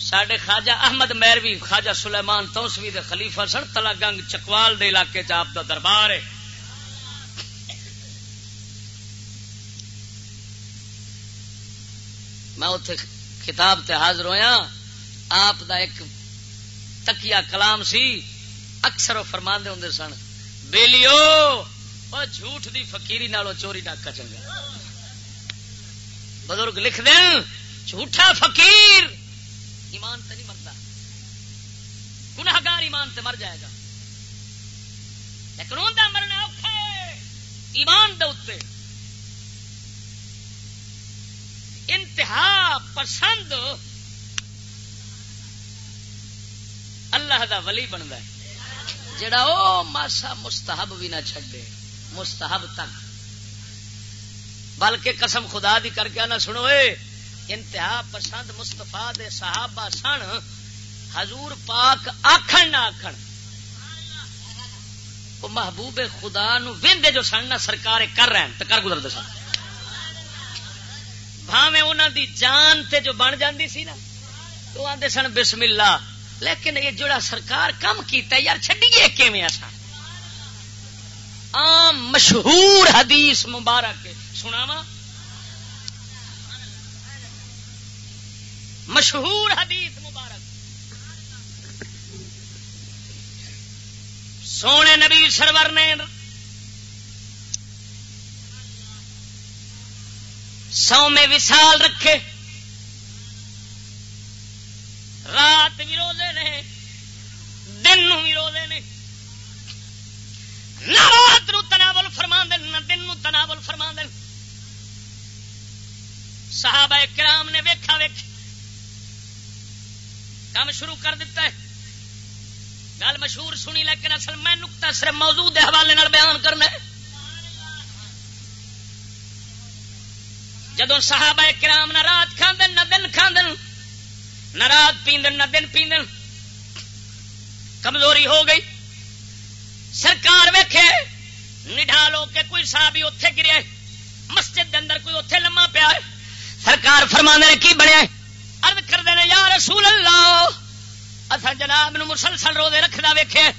سڈے خواجہ احمد میروی خواجہ سلیمان توسوی دے خلیفہ سن تلا گنگ چکوال دے علاقے چ آپ دا دربار ہے۔ میں اتے کتاب تے حاضر ہویا، آپ دا ایک تکیا کلام سی، اکثر وہ فرما ہوں سن، بیلیو جھوٹ دی فقیری نالو چوری ڈاکا چنگا۔ بزرگ لکھ دیں جھوٹا فقیر۔ ایمان تے نہیں مرتا گناگار ایمان تے مر جائے گا۔ لیکن مرنا ایمان دے انتہا پسند۔ اللہ دا ولی بنتا ہے۔ جڑا او ماسا مستحب بھی نہ چھڈے، مستحب تک۔ بلکہ قسم خدا دی کر کے نہ سنو انتہا پسند مستفا دے صحابہ سن۔ حضور پاک آخن نہ آخن وہ محبوب خدا نو وے جو سن نہ سرکار کر رہے ہیں، تو کر گزرتے سن۔ بھاوے انہوں دی جان تے جو بن جاندی سی نا، تو آدھے سن بسم اللہ۔ لیکن یہ جڑا سرکار کم کیتا ہے، یار چڈیے کیویں سن عام مشہور حدیث مبارک سنا مشہور حدیث مبارک۔ سونے نبی سرور نے سو میں وسال رکھے۔ رات بھی روزے نے، دن بھی روزے نے۔ نہ رات نو تناول فرما دن نہ دن نو تناول فرما دن صحابہ کرام نے ویکھا ویک کام شروع کر دیتا ہے۔ گل مشہور سنی، لیکن اصل میں نکتا صرف موضوع دے حوالے بیان کرنا ہے۔ جدو صحابہ کرام نہ رات کھاندن، نہ دن کھاندن، نہ رات پیندن، نہ دن پیندن، کمزوری ہو گئی۔ سرکار ویکھے، نڈھالو کے کوئی صحابی اتے گرے، مسجد دے اندر کوئی اتے لما پیا ہے۔ سرکار فرما نے کی بنیا ارد کر دے یا رسول اللہ اصا جناب نو مسلسل روزے رکھنا ویکھے۔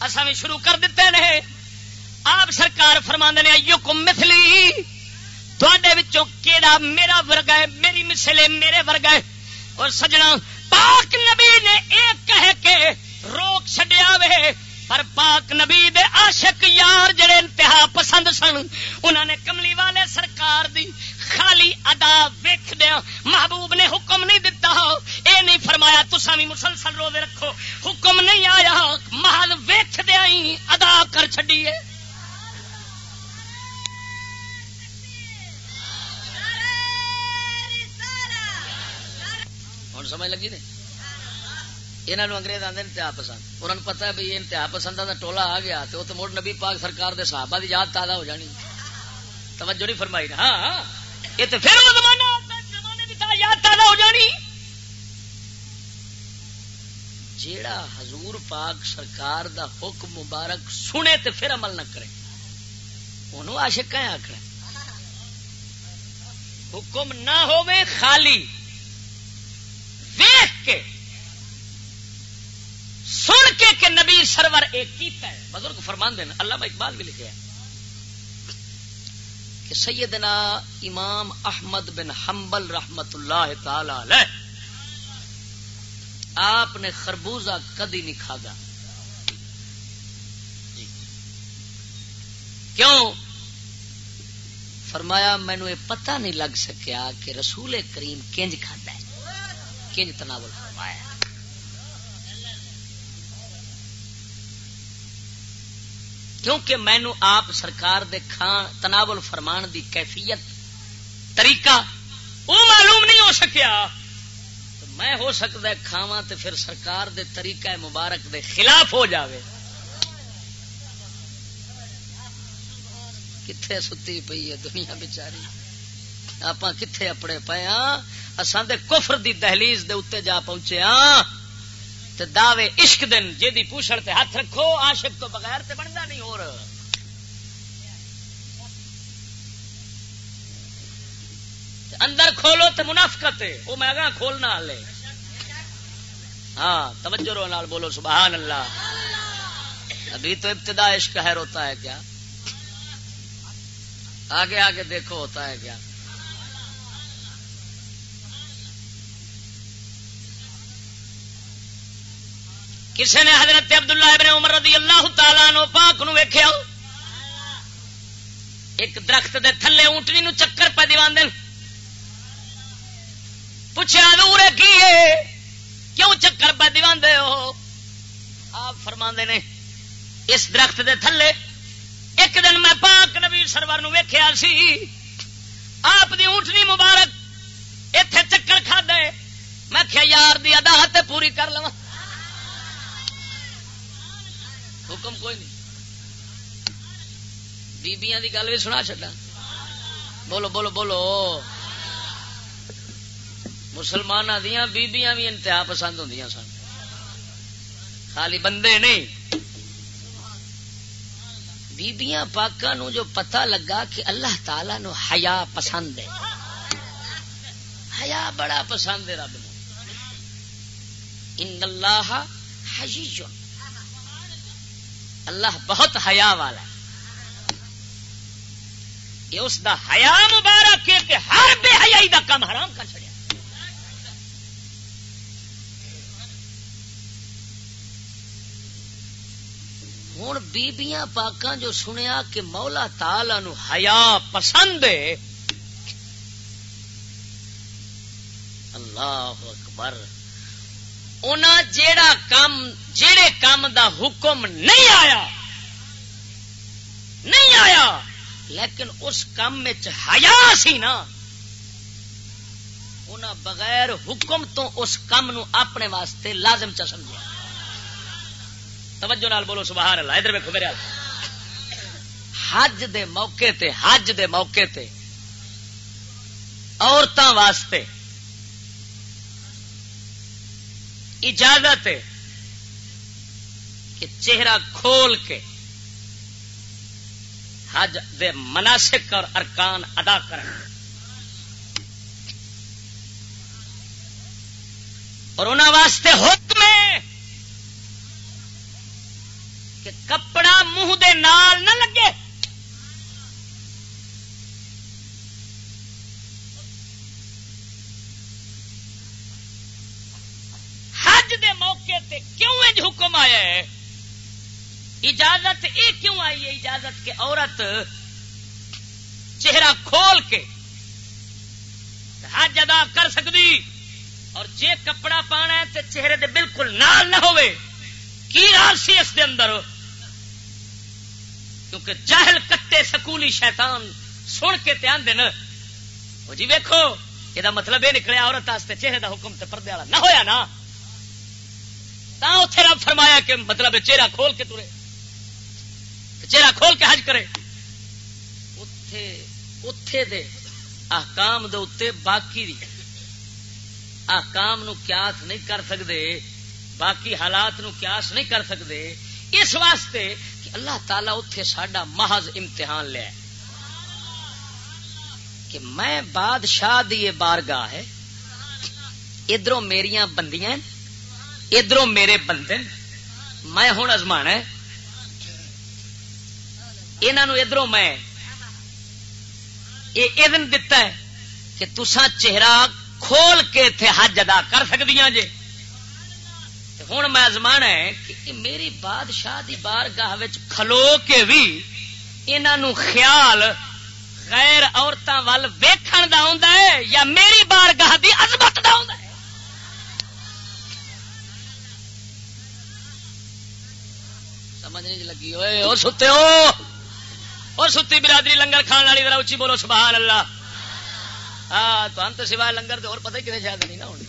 اصا بھی شروع کر دیتے ہیں آپ سرکار فرما نے ایو کم مثلی کیڑا میرا ورگا ہے؟ میری مسلے میرے ورگا ہے۔ اور سجنا، پاک نبی نے ایک کہہ کے روک چڈیا وے، پر پاک نبی دے عاشق یار جڑے انتہا پسند سن انہوں نے کملی والے سرکار دی خالی ادا ویخ دیا ہاں۔ محبوب نے حکم نہیں دتا ہاں۔ اے نہیں فرمایا تسا بھی مسلسل روزے رکھو۔ حکم نہیں آیا ہاں۔ محل ویخ دیا ہی ادا کر چڈیے ہوں سمجھ لگی نہیں یہاں انگریز آتے انتہا پسند۔ انہوں نے پتا بھی انتہا پسند کا ٹولا آ گیا تو مڑ نبی پاک سرکار دے صحابہ دی یاد تازہ ہو جانی۔ توجہ نہیں فرمائی نا ہاں۔ یہ تو پھر وہ زمانہ یاد تازہ ہو جانی۔ جیڑا حضور پاک سرکار دا حکم مبارک سنے تے پھر عمل نہ کرے انہوں عاشق کہیں آخر حکم نہ ہوئے خالی ویخ کے، سن کے کہ نبی سرور ایک کیتا ہے۔ بزرگ فرمان دینا اللہ میں اقبال بھی لکھے ہیں۔ کہ سیدنا امام احمد بن حنبل رحمت اللہ تعالی علیہ، آپ نے خربوزہ کدی نہیں کھاگا جی۔ کیوں؟ فرمایا مینو یہ پتہ نہیں لگ سکیا کہ رسول کریم کنج کھانا ہے۔ کنج تناول فرمایا۔ کیونکہ مینو آپ سرکار دے کھان تناول فرمان دی کیفیت، طریقہ، وہ معلوم نہیں ہو سکیا۔ تو میں ہو سکتا ہے کھاوا تو پھر سرکار دے طریقہ مبارک دے خلاف ہو جاوے۔ کتنے ستی پی ہے دنیا بچاری آپ کتنے اپنے پے ہاں؟ اسان دے کفر دی دہلیز دے اتنے جا پہنچے ہاں۔ تے دعوے عشق دن جی پوچھڑ تے ہاتھ رکھو، عاشق تو بغیر تے بنتا نہیں ہو اندر کھولو تو منافقت ہے وہ میں اگاں کھولنا لے ہاں توجہ رو نال بولو، سبحان اللہ۔ ابھی تو ابتدا عشق ہے ہوتا ہے کیا؟ آگے آگے دیکھو، ہوتا ہے کیا؟ کسی نے حضرت عبداللہ ابن عمر رضی اللہ تعالی نو پاک نو ویکھیا؟ ایک درخت دے تھلے اونٹنی نو چکر پہ دیوان دن پوچھا دور کی کیوں چکر پہ دیوان دے ہو؟ آپ فرما نے، اس درخت دے تھلے ایک دن میں پاک نبی سرور نو ویکھیا سی۔ آپ دی اونٹنی مبارک اتے چکر کھا دے۔ میں کیا یار دی ادا پوری کر لوا حکم کوئی نہیں۔ بیبیاں دی گل بھی سنا چڈا بولو بولو بولو۔ مسلمان دیا بیبیاں بھی انتہا پسند ہوں سن۔ خالی بندے نہیں۔ بیبیاں پاکا نو جو پتہ لگا کہ اللہ تعالی نو حیا پسند ہے۔ حیا بڑا پسند ہے رب نو ان اللہ حجیجن اللہ بہت حیا والا ہے۔ یہ اس دا حیا مبارک ہے کہ ہر بے حیائی دا کام حرام کر چڑیا ہوں بیبیاں پاکاں جو سنیا کہ مولا تالا نو حیا پسند ہے۔ اللہ اکبر۔ جیڑا کام جیڑے کام دا حکم نہیں آیا نہیں آیا، لیکن اس کام ہیا سی نا انہاں بغیر حکم تو اس کام نو اپنے واسطے لازم چ سمجھا۔ توجہ نال بولو، سبحان اللہ، ادھر ویکو میرے حج دے موقع تے، حج دے موقع تے عورتوں واسطے اجازت ہے کہ چہرہ کھول کے حج دے مناسک اور ارکان ادا اور انہوں واسطے حکم ہے کہ کپڑا منہ دے نال نہ لگے دے موقع تے کیوں اج حکم آیا ہے؟ اجازت یہ کیوں آئی ہے؟ اجازت کہ عورت چہرہ کھول کے حج ادا کر سکتی، اور جے کپڑا پانا ہے تو چہرے دے بالکل نال نہ ہوئے، کی سی اس دے اندر؟ کیونکہ جہل کٹے سکولی شیطان سن کے دھیان دن جی ویکو یہ مطلب یہ نکلے عورت چہرے دا حکم تے پردے والا نہ ہویا نا۔ اتے رب فرمایا کہ مطلب چہرہ کھول کے ترے، چہرہ کھول کے حج کرے۔ اتے دے احکام دے اتے باقی دی۔ احکام نو قیاس نہیں کر سکتے باقی حالات نو قیاس نہیں کر سکتے اس واسطے کہ اللہ تعالی اتے ساڈا محض امتحان لیا کہ میں بادشاہ دی بارگاہ ہے ادھر میریاں بندیاں ادھر میرے بندے میں ہوں ازما یہاں ادھر میں یہ دتا ہے کہ تسا چہرہ کھول کے تھے حج ادا کر سکتی جی ہوں میں ازمان ہے کہ میری بادشاہ دی بارگاہ کھلو کے بھی انہوں خیال غیر عورتوں ول ویکھن دا ہوندا ہے یا میری بارگاہ دی عظمت دا ہوندا ہے؟ سمجھ نہیں لگی۔ ہوئے اور ستے ہو۔ اور ستی برادری لنگر کھان والی، ذرا اچھی بولو، سبحان اللہ۔ ہاں تو انت سوائے لنگر تو اور پتہ ہی کتنے شاید نہیں نا ہونی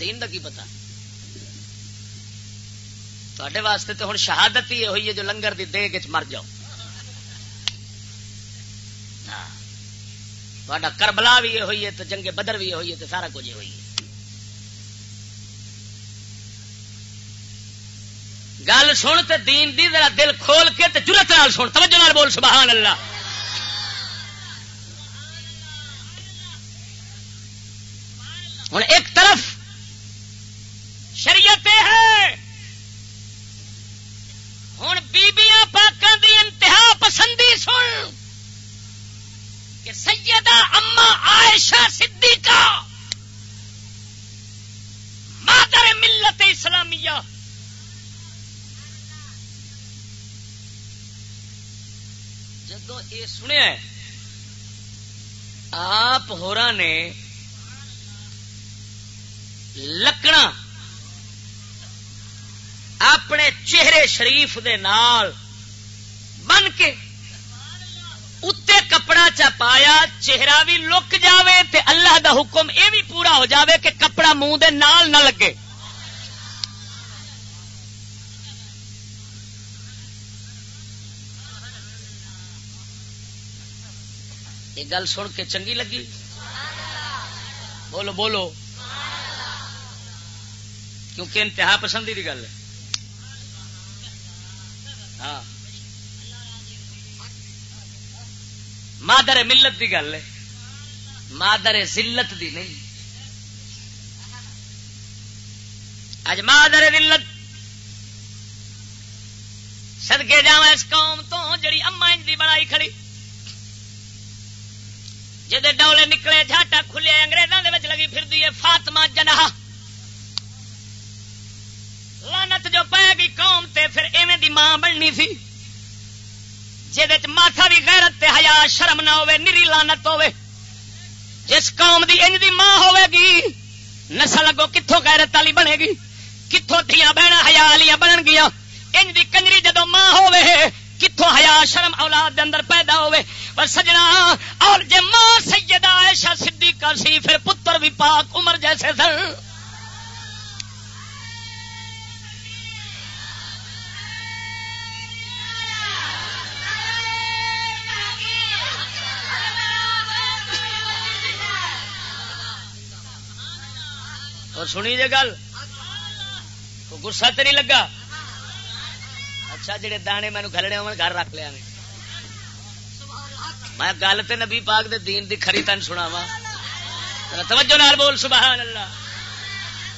دین کا کی پتا تے واسطے تو ہوں شہادت ہی ہوئی ہے جو لنگر دی دے کے مر جاؤ۔ ہاں۔ کربلا بھی یہ ہوئی ہے تو جنگ بدر بھی یہ ہوئی ہے تو سارا کچھ ہوئی ہے۔ گل سن تے دین دی، ذرا دل کھول کے تے جرت نال سن۔ توجہ نال بول، سبحان اللہ۔ ہوں ایک طرف شریعت ہے۔ ہوں بیبیاں پاکوں دی انتہا پسندی سن کہ سیدہ اما عائشہ صدیقہ مادر ملت اسلامیہ۔ جدو یہ سنیا آپ ہورا نے لکڑا اپنے چہرے شریف دے نال بن کے اتنے کپڑا چا پایا، چہرہ بھی لک جاوے تے اللہ دا حکم اے بھی پورا ہو جاوے کہ کپڑا منہ دے نال نہ لگے۔ یہ گل سن کے چنگی لگی؟ بولو بولو۔ کیونکہ انتہا پسندی کی گل ہے۔ ہاں۔ مادر ملت کی گل ہے۔ مادر ذلت دی نہیں۔ اج مادر ذلت۔ سدکے جا اس قوم تو، جڑی اما دی بڑائی کھڑی۔ جہے ڈولے نکلے، جھاٹا کھلے اگریزوں کے لگی پھر دی فاطمہ جناح۔ لانت جو پائے گی قوم تے، پھر ایویں دی ماں بننی سی جہد ماتھا بھی غیرت تے حیا، شرم نہ ہوے نری لانت ہوے جس قوم دی انج دی ماں ہوے گی، نسل اگو کتوں غیرت والی بنے گی؟ کتوں دیا بہن حیا والی بنن گیا انج دی کنجری جدو ماں ہوے کتوں حیا شرم اولاد دے اندر پیدا ہوے پر سجنا، اور جے ماں سیدہ عائشہ صدیقہ سی، پھر پتر بھی پاک عمر جیسے سن۔ اور سنی جی گل گسا تو نہیں لگا۔ اچھا جڑے دانے مینو گلڑے ہو گھر رکھ لیا میں گل تو نبی پاک دے دین دی کھڑی تین سنا توجہ نال بول، سبحان اللہ۔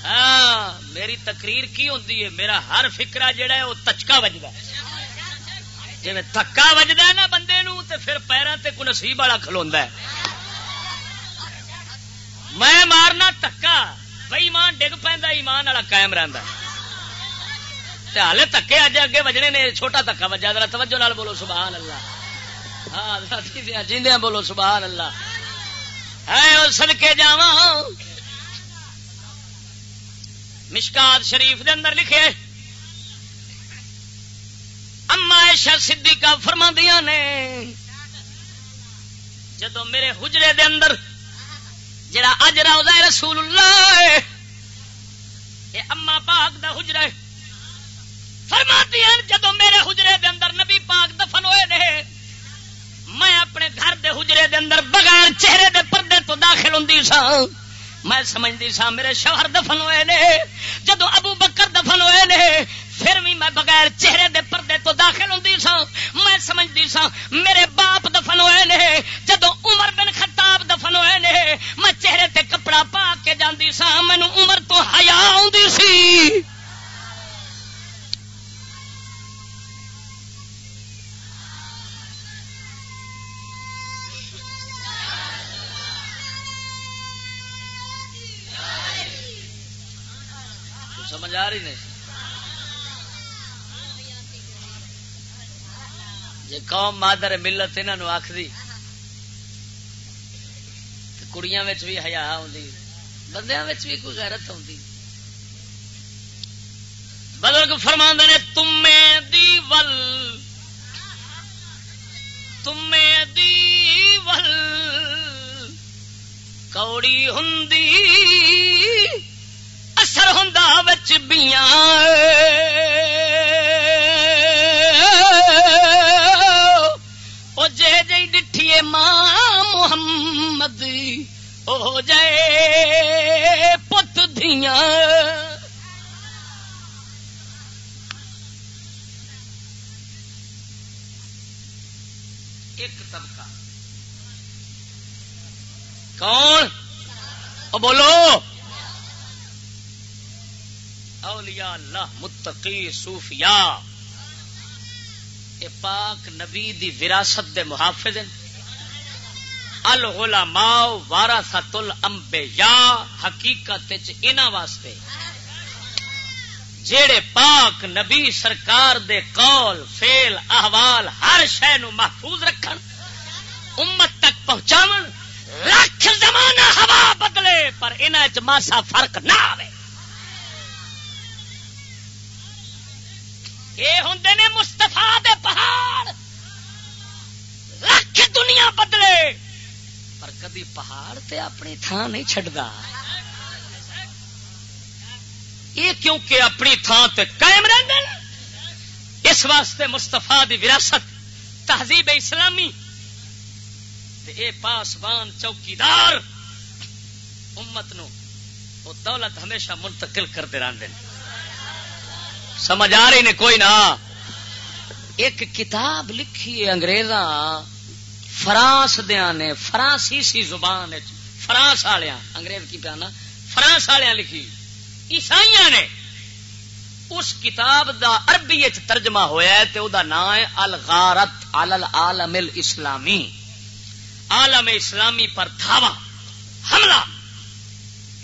ہاں میری تقریر کی ہوتی ہے؟ میرا ہر فکرا جڑا ہے، وہ تچکا وجدا جی تھکا وجدا نا بندے نو تے پھر پیروں تے کو نصیب والا کھلوا ہے۔ میں مارنا تکا بھائی ایمان ڈگ پہ ایمان والا قائم رہتا ہالے تکے اج اگے وجنے نے، چھوٹا تکا وجا ذرا توجہ نال بولو، سبحان اللہ۔ ہاں جیندیا بولو، سبحان اللہ۔ ہے سدکے جا مشکات شریف دے اندر لکھے اما ایشا صدیقہ فرما دیا نے جدو میرے حجرے دے اندر جڑا اج روزہ رسول اللہ یہ اما پاک دا حجرا فرماتی ہیں جدو میرے حجرے دے اندر نبی پاک دفن ہوئے نے، میں اپنے گھر دے حجرے دے اندر بغیر چہرے دے پردے تو داخل ہوں سا میں سمجھتی سا میرے شوہر دفن ہوئے نے جدو ابو بکر دفن ہوئے نے، پھر بھی میں بغیر چہرے دے پردے تو داخل ہوں سا میں سمجھتی سا میرے باپ دفن ہوئے نے جدو عمر بن خطاب دفن ہوئے نے، میں چہرے تے کپڑا پا کے جاندی سا مینو عمر تو ہیا سی۔ سمجھ آ نہیں۔ جی قوم مادر ملت انہوں آخری کڑیاں بھی ہیا آدھی بندیا بھی کوئی غیرت آتی بزرگ فرما نے، تمے دی ول، تمے دی ول، کوڑی ہوں اثر ہوں بچ بیاں جے جی ڈٹھیے ماں محمد ہو جائے پت دیا ایک طبقہ کون او بولو اولیاء اللہ، متقی، صوفیاء۔ اے پاک نبی دی وراثت دے محافظ ہیں۔ العلماء وارثت الانبیاء، حقیقت وچ انہاں واسطے۔ جیڑے پاک نبی سرکار دے قول فیل احوال ہر شہ نو محفوظ رکھن، امت تک پہنچاون لاکھ زمانہ ہوا بدلے، پر انہاں چ ماسا فرق نہ آوے۔ یہ ہوں نے مستفا دے پہاڑ۔ لکھ دنیا بدلے۔ پر کدی پہاڑ تے اپنی تھان نہیں چڈتا یہ کیونکہ اپنی تھان تے قائم رہتے اس واسطے مستفا دی وراثت، تہذیب اسلامی۔ اے پاسبان چوکیدار، امت نو وہ دولت ہمیشہ منتقل کرتے رہتے ہیں سمجھ آ رہی نے کوئی نہ۔ ایک کتاب لکھی ہے انگریزاں، فرانس دیا نے فرانسیسی زبان فرانس والیا انگریز کی پیانا فرانس والیا لکھی۔ عیسائی نے۔ اس کتاب دا عربی ترجمہ ہوا ہے تو دا نام ہے الغارت العالم الاسلامی۔ عالم اسلامی پر دھاوا، حملہ۔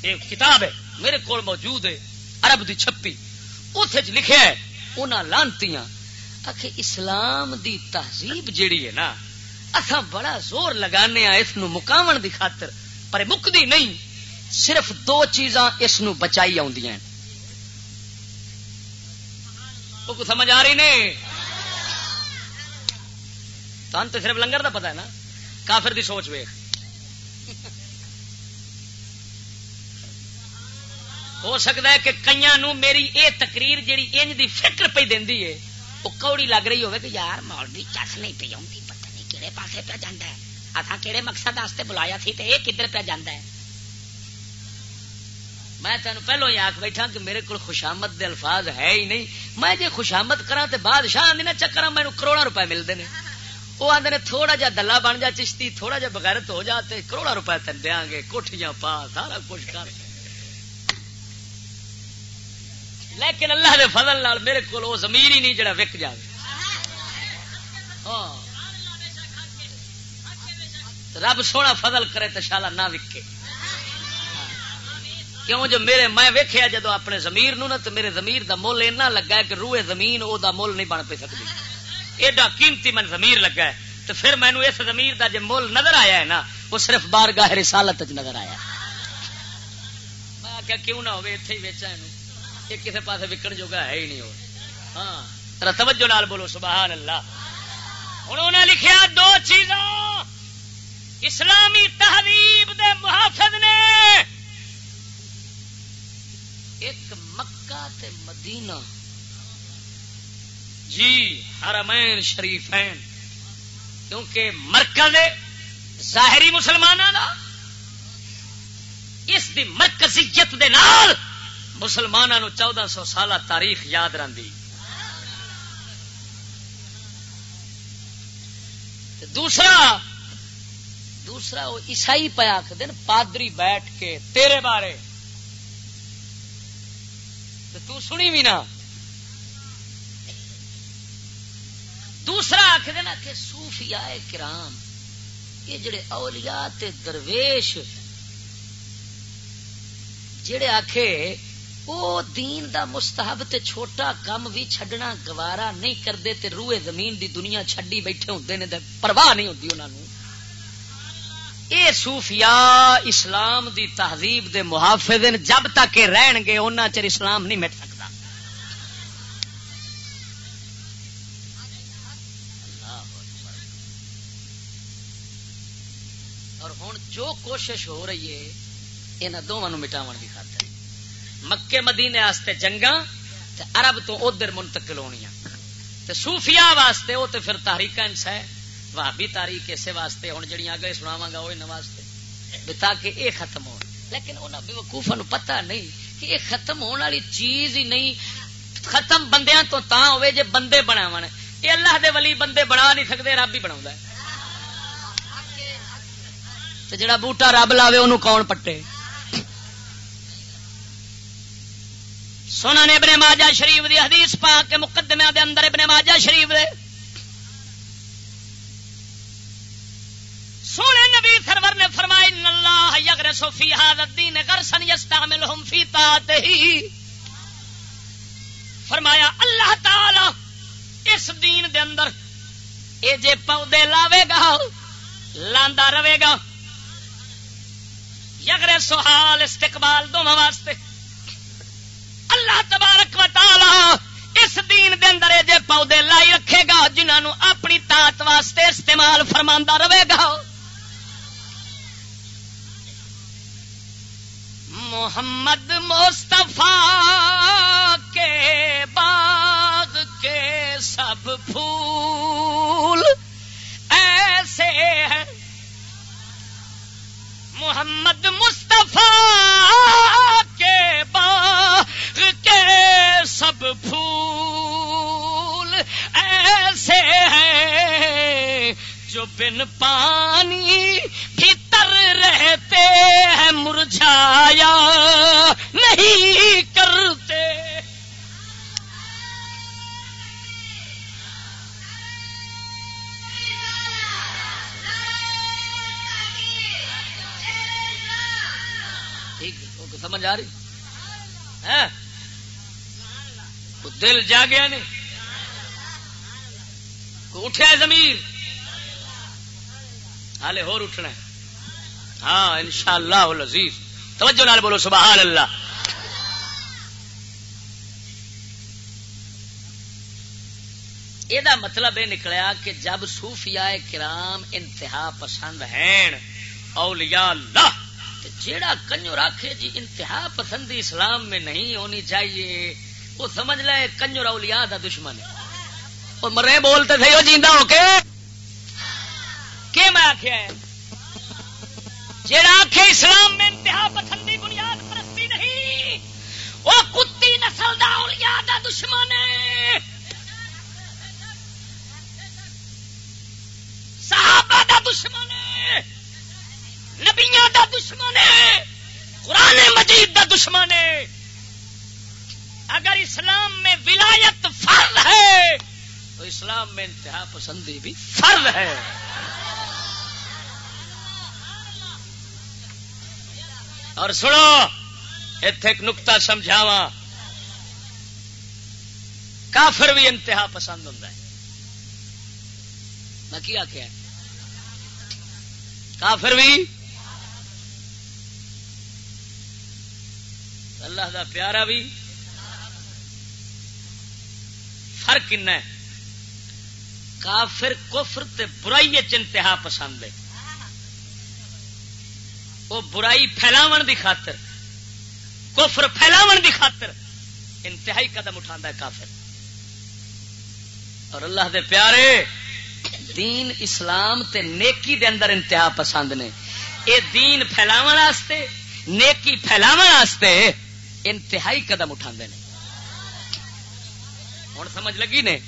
ایک کتاب ہے، میرے کو موجود ہے، عرب دی چھپی۔ اتے لکھا ہے انہاں لانتی آخ اسلام دی تہذیب جیڑی ہے نا اصا بڑا زور لگانے اس مکاون دی خاطر، پر مکدی نہیں، صرف دو چیزاں اس بچائی آدی سمجھ آ رہی نے؟ تو صرف لنگر دا پتا ہے نا، کافر دی سوچ ویخ ہو سکتا ہے کہ کئی نو میری اے تقریر جیڑی انج دی فکر پہ دینی ہے وہ کوڑی لگ رہی ہوگی کہ یار مولوی چس نہیں پی آتی پتہ نہیں کہڑے پاسے پہ جانا ہے۔ اتنا کہڑے مقصد واسطے بلایا تھی تو یہ کدھر پہ جانا ہے؟ میں تین پہلو ہی آخ بیٹھا کہ میرے کو خوشامد دے الفاظ ہے ہی نہیں۔ میں جی خوشامد کرا تو بادشاہ آدھی چکر مینو کروڑا روپے ملتے ہیں وہ آدھے نے تھوڑا جا دلہ بن جا چشتی، تھوڑا جا بغیرت ہو جا کروڑا روپے تین دیا گے کوٹیاں پا، سارا کچھ کر۔ لیکن اللہ دے فضل نال میرے کو زمین ہی نہیں جڑا وک جائے ہاں۔ رب سونا فضل کرے تو شالا نہ وکے۔ کیوں جو میرے میں ویکیا جدو اپنے زمیر نو نا تو میرے زمیر دا مول اینا لگا ہے کہ روئے زمین او دا مول نہیں بن پہ سکتی ایڈا قیمتی من زمیر لگا ہے تو پھر مینو اس زمیر دا جو مول نظر آیا ہے نا، وہ صرف بارگاہ رسالت نظر آیا میں آخیا کیوں نہ ہوئے اتنے ہی ویچا یہ کسی پاس وکن جوگا ہے ہی نہیں ہو ہاں۔ توجہ نال بولو، سبحان اللہ۔ انہوں نے لکھیا دو چیزاں۔ اسلامی تہذیب دے محافظ نے۔ ایک مکہ تے مدینہ۔ جی حرمین شریفین۔ کیونکہ مرکز ظاہری مسلمانوں کا اس دی مرکزیت دے نال مسلمانوں چودہ سو سال تاریخ یاد رہی دوسرا دوسرا وہ عیسائی پیا دن پادری بیٹھ کے تیرے بارے۔ تو سنی بھی نہ دوسرا آخ دینا کہ صوفیاء کرام، یہ جڑے اولیاء تے درویش، جڑے آخے وہ دین دا مستحب تے چھوٹا کم بھی چھڈنا گوارا نہیں کرتے تے روئے زمین دی دنیا چھڈی بیٹھے ہوتے نے پرواہ نہیں ہوتی انہوں نے اے صوفیاء اسلام دی تہذیب دے محافظ جب تک رہن گے ان چر اسلام نہیں مٹ سکتا۔ اور ہوں جو کوشش ہو رہی ہے یہاں دونوں مٹاو کی خاطر۔ مکے مدینے واسطے جنگا عرب تو ادھر منتقل ہونی سوفیا واسطے وہ تو پھر تاریخ ہے۔ بھابی تاریخ اسے واسطے ہوں جڑی اگلے سناوا گا وہ واسطے۔ تاکہ یہ ختم ہو لیکن انہوں بے وقوفا پتا نہیں کہ یہ ختم ہونے والی چیز ہی نہیں۔ ختم بندیاں تو تا ہوئے جے بندے بناو یہ اللہ دے ولی بندے بنا نہیں سکتے رب ہی بنا جڑا بوٹا رب لاوے انہوں کون پٹے؟ سونا نے ابن ماجہ شریف دی حدیث پاک کے مقدمے دے اندر ابن ماجہ شریف دے۔ سونے نبی سرور نے فرمائی اللہ یگر سوفی الدین غرسن یستعملهم فی طاعته فرمایا، اللہ تعالی اس دین دے اندر اے جے پودے لاوے گا لاندا رہے گا۔ یگر سوحال استقبال دونوں واسطے۔ اللہ تبارک و تعالی اس دین دے اندر جے پودے لائی رکھے گا جنہوں اپنی طاقت واسطے استعمال فرما رہے گا۔ محمد مصطفیٰ کے باغ کے سب پھول ایسے ہیں۔ محمد مصطفیٰ سب پھول ایسے ہیں جو بن پانی بھیتر رہتے ہیں، مرجھایا نہیں کرتے۔ سمجھ آ رہی؟ ہے ہاں؟ دل جا گیا نہیں اٹھا زمین ہالے ہو اٹھنا ہاں ان شاء اللہ لذیذ توجہ نال بولو سبحان اللہ یہ مطلب یہ نکلیا کہ جب صوفیاء کرام انتہا پسند ہیں، اولیاء اللہ جیڑا کنجر آخے جی انتہا پسندی اسلام میں نہیں ہونی چاہیے وہ سمجھ لے کنجر اولیاء دا دشمن ہے۔ اور مرے بولتے تھے وہ جیندہ ہو کے؟ کہ میں آخیا ہے؟ جیڑا آخ اسلام میں انتہا پسندی بنیاد پرستی نہیں، وہ کتی نسل دا اولیاء دا دشمن ہے۔ صحابہ دا دشمن ہے، نبیاں دا دشمن ہے، قرآن مجید دا دشمن ہے۔ اگر اسلام میں ولایت فرض ہے، تو اسلام میں انتہا پسندی بھی فرض ہے۔ اور سنو اتے ایک نکتا سمجھاوا کافر بھی انتہا پسند ہوں میں کیا کیا کافر بھی؟ اللہ دا پیارا بھی۔ فرق کن کافر کفر تے برائی انتہا پسند ہے۔ وہ برائی پھیلاو دی خاطر، کفر پھیلاو دی خاطر انتہائی قدم اٹھا ہے کافر۔ اور اللہ دے پیارے، دین اسلام تے نیکی دے اندر انتہا پسند نے۔ اے دین پھیلاو نیکی پھیلاو انتہائی قدم اٹھا ہوں سمجھ لگی نے؟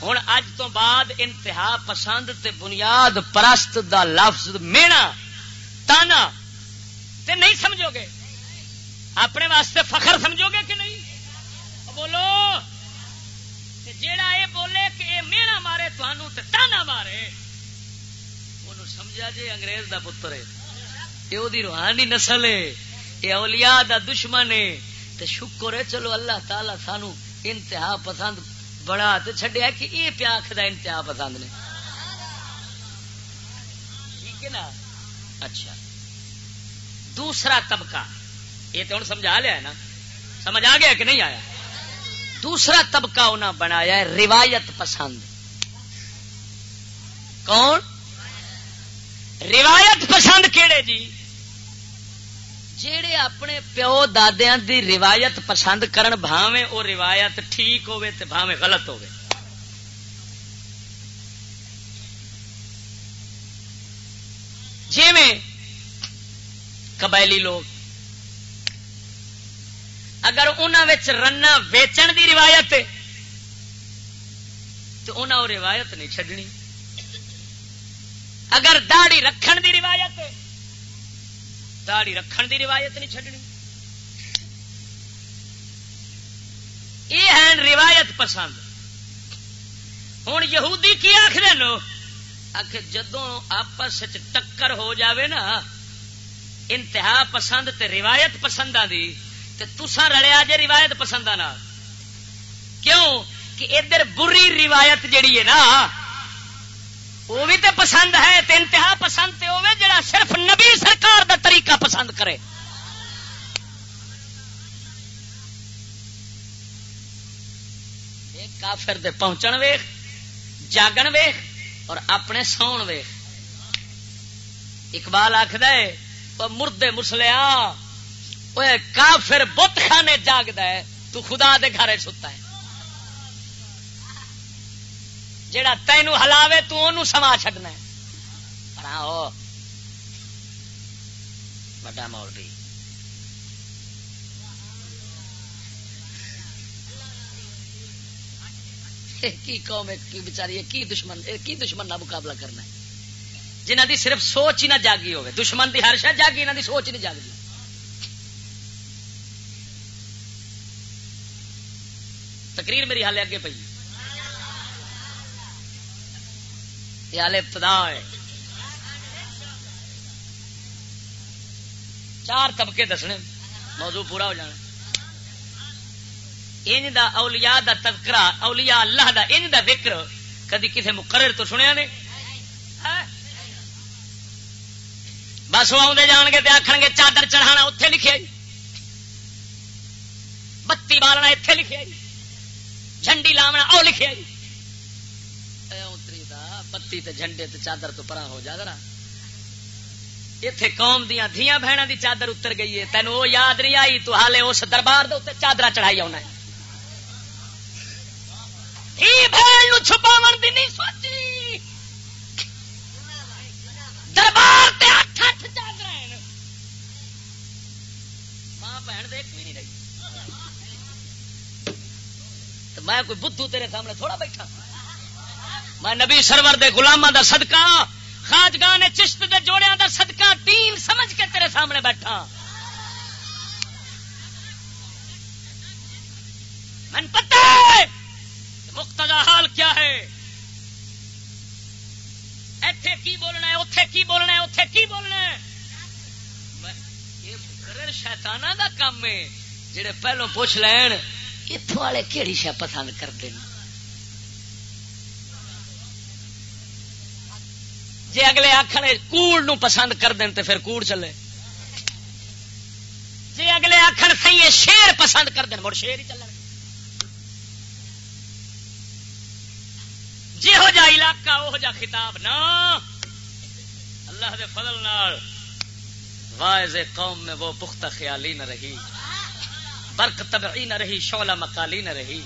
ہوں اج تو بعد انتہا پسند تے بنیاد پرست دا لفظ مینا، تانا، تے نہیں سمجھو گے؟ اپنے واسطے فخر سمجھو گے کہ نہیں؟ بولو جیڑا یہ بولے کہ یہ مینا مارے تھانوں تے تانا مارے انہوں سمجھا جی انگریز دا پتر ہے یہ روحانی نسل ہے یہ اولیاء دا دشمن ہے تے شکر ہے چلو اللہ تعالی سانو انتہا پسند بڑا تو چڈیا کہ یہ پیا آخر انتہا پسند نے۔ ٹھیک ہے نا؟ اچھا۔ دوسرا طبقہ، یہ تو ہوں سمجھا لیا ہے نا؟ سمجھ آ گیا کہ نہیں آیا؟ دوسرا طبقہ انہیں بنایا ہے روایت پسند۔ کون؟ روایت پسند کہڑے جی؟ جیڑے اپنے پیو دادیا دی روایت پسند کرن بھاوے وہ روایت ٹھیک ہوے تے بھاوے غلط ہوے جی میں قبائلی لوگ، اگر انہوں رنا ویچن دی روایت ہے، تو انہیں وہ روایت نہیں چڈنی اگر داڑی رکھن دی روایت ہے داڑی رکھن دی روایت نہیں چڈنی یہ ہے روایت پسند۔ ہوں یہودی کی آخر لو آخ جدو آپس ٹکر ہو جاوے نا، انتہا پسند تے روایت پسند دی، تے تسا رلیا جے روایت پسند کیوں؟ کہ ادھر بری روایت جڑی ہے نا وہ بھی تے پسند ہے تے انتہا پسند تے ہوے جڑا صرف نبی سرکار دا طریقہ پسند کرے۔ کافر دے پہنچن ویخ، جاگن ویخ اور اپنے ساؤن ویخ۔ اقبال آخد مردے مسلیا کافر بت خانے جاگد ہے، تو خدا دے گھر ستا ہے۔ جڑا تینو ہلاوے تو انہوں سما چڈنا پر ہاں بڑا مول بھی۔ کی قوم کی بچاری کی دشمن کی دشمن نہ مقابلہ کرنا ہے۔ جنہ دی صرف سوچ ہی نہ جاگی ہوگی دشمن دی ہر شاید جاگی انہوں دی سوچ نہیں جاگی۔ تقریر میری حال اگے پی حال ابتدا ہے چار طبقے دسنے، موضوع پورا ہو جانا۔ انج دا اولیاء دا تذکرہ، اولیاء اللہ دا انج دا ذکر کدی کسی مقرر تو سنیا نے؟ بس وہ آدھے جان گے آخ گے چادر چڑھانا اتے لکھے۔ بتی بالنا اتے لکھے۔ جھنڈی لاونا وہ لکھے۔ جی تے جھنڈے تے چادر تو پرا ہو جا ذرا۔ اتے قوم دیا دیا بہن دی چادر اتر گئی ہے۔ تینوں وہ یاد نہیں آئی، تو حالے اس دربار دے چادر چڑھائی آنا ہے۔ چھپاو دی نہیں سوچی۔ دربار تے اٹھ اٹھ چادر ماں بہن دیکھ بھی نہیں رہی۔ میں کوئی بدھو تیرے سامنے تھوڑا بیٹھا۔ میں نبی سرور دے گلاما دا صدقہ خاجگاہ نے چشت دے جوڑیاں دا صدقہ تین سمجھ کے تیرے سامنے بیٹھا۔ من پتہ ہے مقتضا حال کیا ہے۔ ایتھے کی بولنا ہے اتے کی بولنا ہے اتے کی بولنا ہے۔ یہ شیتانا دا کام ہے، جڑے پہلو پوچھ لین اتوں والے کہڑی شہ پسند کرتے ہیں جی اگلے آخر کوڑ نو پسند کر دیں تو پھر کوڑ چلے۔ جی اگلے آخر سی شیر پسند کر دیں مڑ شیر ہی چلے جہو جا علاقہ وہ جا خطاب نا۔ اللہ دے فضل نال واعظ قوم میں وہ پختہ خیالی نہ رہی۔ برق تبعی نہ رہی شولا مکالی نہ رہی۔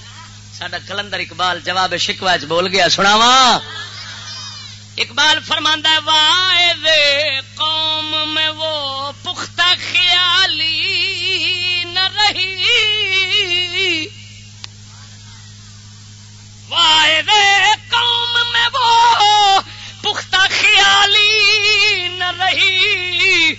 سڈا کلندر اقبال جواب شکوا چ بول گیا سناوا اقبال فرماندہ ہے قوم میں وہ پختہ خیالی نہ رہی۔ واحد قوم میں وہ پختہ خیالی نہ رہی۔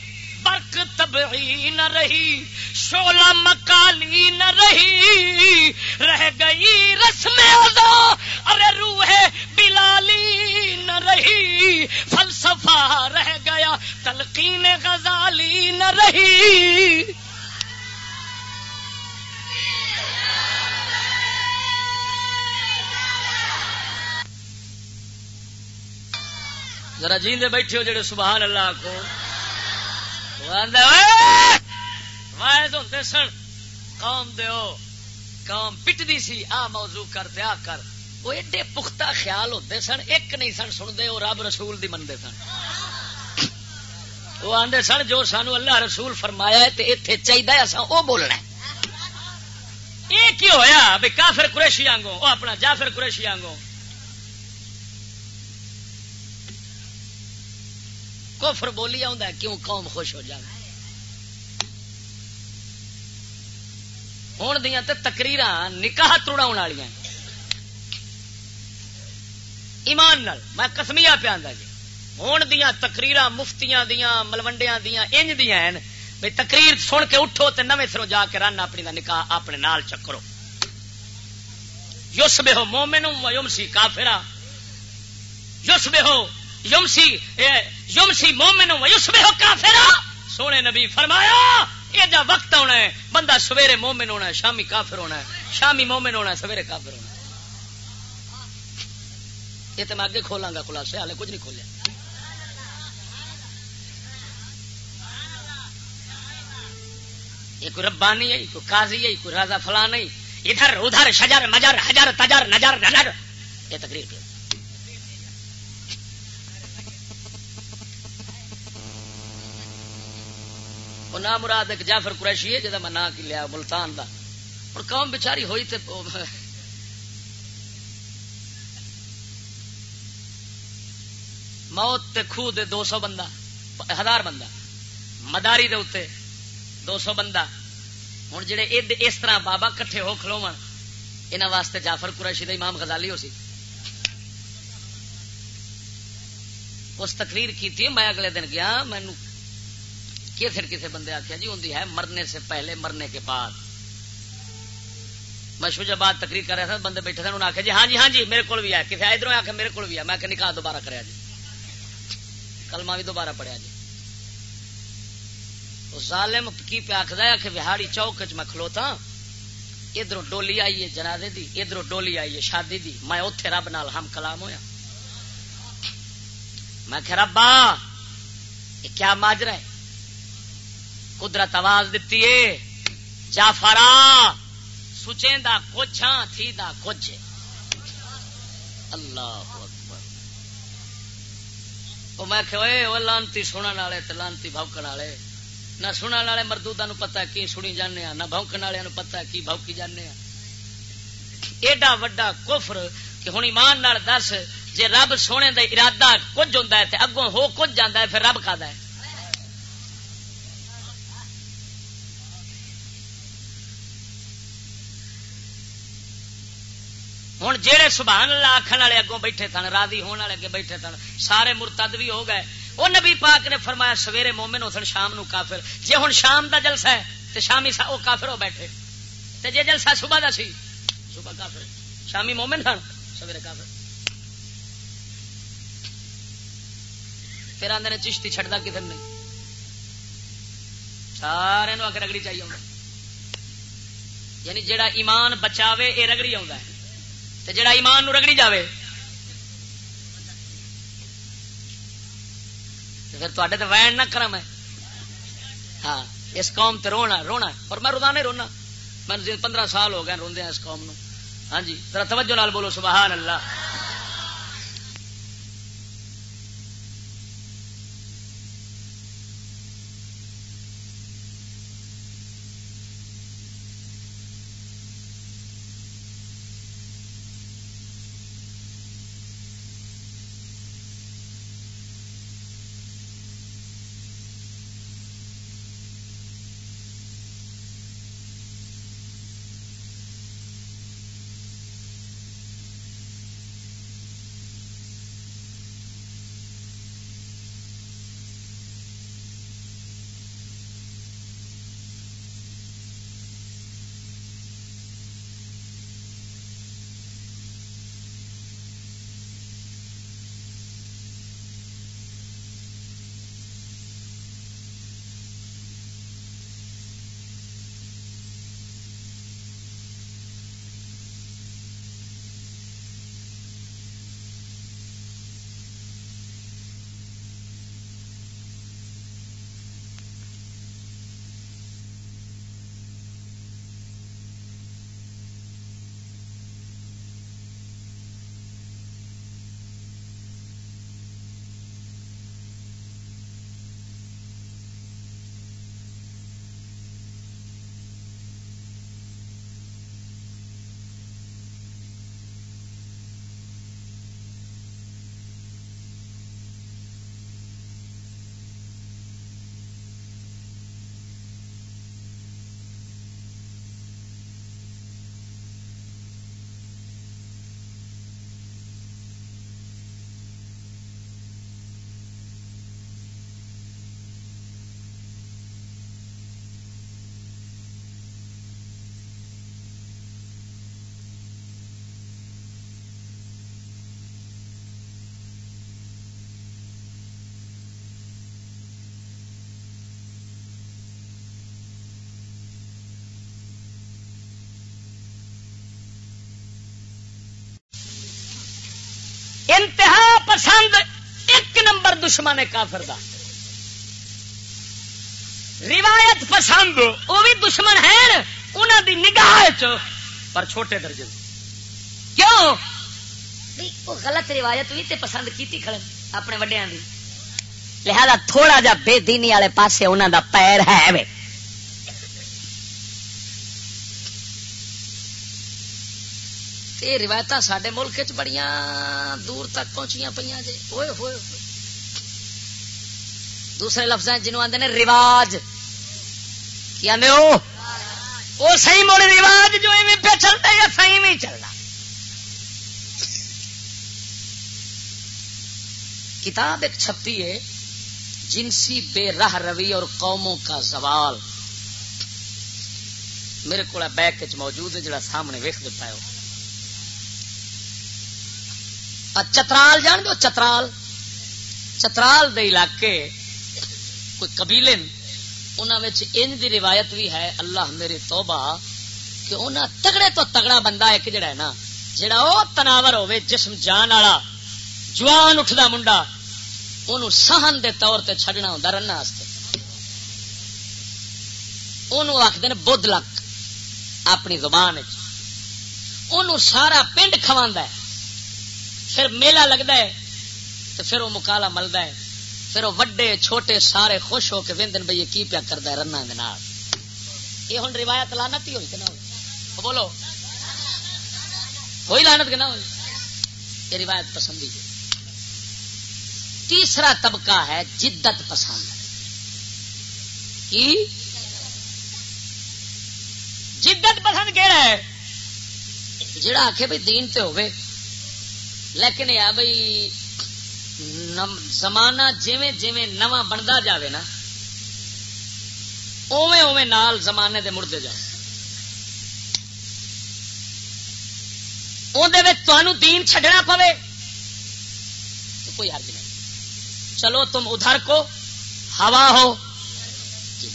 برق تبعی نہ رہی، شولہ مکالی نہ رہی، رہ گئی رسم ادا، ارے روح بلالی نہ رہی، فلسفہ رہ گیا، تلقین غزالی نہ رہی۔ ذرا جیندے بیٹھے ہو جڑے سبحان اللہ کو۔ وائز ہوتے سن قوم دیو قوم پٹدی سی، آ موضوع کر دیا کر۔ وہ ایڈے پختہ خیال ہوتے سن، ایک نہیں سن سنتے وہ رب رسول دی منتے سن۔ وہ آدھے سن، جو سانو اللہ رسول فرمایا ہے اتنے چاہیے اصا وہ بولنا یہ کی ہویا؟ بھائی کافر قریشی آنگو وہ اپنا جافر قریشی آنگو کفر بولی آ کیوں قوم خوش ہو جائے ہوں دیا تقریر نکاح توڑا والی ایمان نال، میں کسمیا پیا جی۔ ہوں دیا تقریر مفتیاں دیا ملوڈیا دیا انج دیا بھائی تقریر سن کے اٹھو تو نویں سروں جا کے رن اپنی کا نکاح اپنے نال چکرو۔ یوس بے ہو مومن یم سی کافرا یوس بے ہو یم سی یم سی مومن ہو کافرا. سونے نبی فرمایا یہ جا وقت ہونا ہے، بندہ سویرے مومن ہونا ہے، شامی کافر ہونا ہے، شامی مومن ہونا ہے، سویرے کافر ہونا ہے۔ یہ تو میں اگے کھولاں گا خلاصے ہالے کچھ نہیں کھولیا۔ یہ کوئی ربانی ہے کوئی قاضی ہے کوئی راجا فلان نہیں۔ ادھر ادھر، شجر، مجر، حجر، تجر، نجر نجر۔ یہ تقریر کیا۔ پہ نہ مراد ایک جعفر قریشی ہے جہاں میں نام لیا، ملتان دا۔ اور قوم بچاری ہوئی تے موت تے خو دے دو سو بندہ، ہزار بندہ۔ مداری دے اتنے دو سو بندہ۔ ہوں جڑے اس طرح بابا کٹھے ہو کھلو یہاں واسطے جعفر قریشی دا امام غزالی ہو سی۔ اس تقریر کی میں اگلے دن گیا مینو پھر کسی بندے آخیا جی ہوں ہے مرنے سے پہلے، مرنے کے بعد۔ میں شوجہ بعد تقریر کر رہا تھا، بندے بیٹھے تھے، انہوں نے آخیا جی ہاں جی ہاں جی میرے کو بھی ہے۔ کسی ادھر آ میرے کو بھی ہے۔ میں کہ نکاح دوبارہ کریا جی۔ کلمہ بھی دوبارہ پڑھیا جی۔ ظالم کی پہ آخر ہے کہ بہاڑی چوک چ میں کھلوتا ادھر ڈولی آئی ہے جنازے دی ادھر ڈولی آئی ہے شادی دی۔ میں اتے رب نال ہم کلام ہویا۔ میں کہ ربا، یہ کیا ماجرا ہے؟ قدرت آواز دیتی ہے جافرا سچیں دا کچھ ہاں تھی دا کچھ اللہ میں کہ لانتی سننے والے لانتی بوکن والے۔ نہ سننے والے مردودا نو پتا کی سنی جانے نہ بوکن والے پتا کی بوکی جانے ایڈا وڈا کفر کہ ہوں ایمان دس جی رب سونے دا ارادہ کچھ ہوں اگوں ہو کچھ جانا ہے، پھر رب کھا ہے۔ ہوں جہے سبحان اللہ آخر والے اگوں بیٹھے سن راضی ہونے والے اگے بیٹھے سن سارے مرتد بھی ہو گئے وہ نبی پاک نے فرمایا سویرے مومن ہو سن شام نو کافر جی ہوں شام دا جلسہ ہے تو شامی وہ کافر ہو بیٹھے تے جے جلسہ صبح دا سی صبح کافر شامی مومن سن سویرے کافر پھر آدھے چشتی چڑھتا کتنے نہیں سارے آ کے رگڑی چاہیے یعنی جیڑا ایمان بچاوے یہ رگڑی آ جڑا ایمان نو رگڑی جاوے۔ پھر تو وین نہ کرم ہے ہاں اس قوم تے رونا رونا اور میں روزانے رونا۔ میں پندرہ سال ہو گئے روندے ہیں اس قوم نو۔ ہاں جی ذرا توجہ نال بولو، سبحان اللہ۔ انتہا پسند ایک نمبر دشمن ہے کافر دا۔ روایت پسند، وہ بھی دشمن ہے انہوں دی نگاہ چ پر چھوٹے درجے۔ کیوں؟ وہ غلط روایت بھی تے پسند کی کھڑے، اپنے وڈیا دی۔ لہذا تھوڑا جا بے دینی والے پاسے انہوں دا پیر ہے، وے۔ یہ روایت سڈے ملک چ بڑی دور تک پہنچیاں پہ جی ہوئے ہوئے۔ دوسرے لفظ جنوب ہیں رواج کی آدھے وہ مڑ رواج جو پہ چلتا یا سی میں چلتا؟ کتاب ایک چھپی ہے جنسی بے راہ روی اور قوموں کا زوال۔ میرے کو بیک موجود ہے جڑا سامنے ویخ دیتا ہے۔ چترال جان دو، چترال. چترال دے علاقے، کوئی قبیلے انج دی روایت بھی ہے، اللہ میرے توبہ، کہ انہاں تگڑے تو تگڑا بندہ ایک جڑا ہے نا، جڑا وہ تناور ہوے جسم جان والا، جوان اٹھتا منڈا ان سہن دے طور تے چھڈنا ہوں رن آخر بدھ لک، اپنی زبان سارا پنڈ کھوا ہے۔ پھر میلہ لگتا ہے تو پھر وہ مکالا ملتا ہے۔ پھر وہ وڈے، چھوٹے سارے خوش ہو کے وہدن بھائی کی پیا کرتا ہے رن یہ ہوں روایت لانت ہی ہوئی کہ نہ بولو۔ ہوئی لانت کہ نہ ہوئی؟ یہ روایت پسندی تیسرا طبقہ ہے جدت پسند۔ کی؟ جدت پسند کہڑا ہے؟ جڑا آخے بھائی دین تے ہوئے لیکن یہ بھائی زمانہ جیویں جیویں نواں بنتا جاوے نا اوے اوے نال زمانے دے مڑتے جاؤ۔ اندر دین چھڈنا پوے، تو کوئی حرج نہیں۔ چلو تم ادھر کو، ہوا ہو۔ جی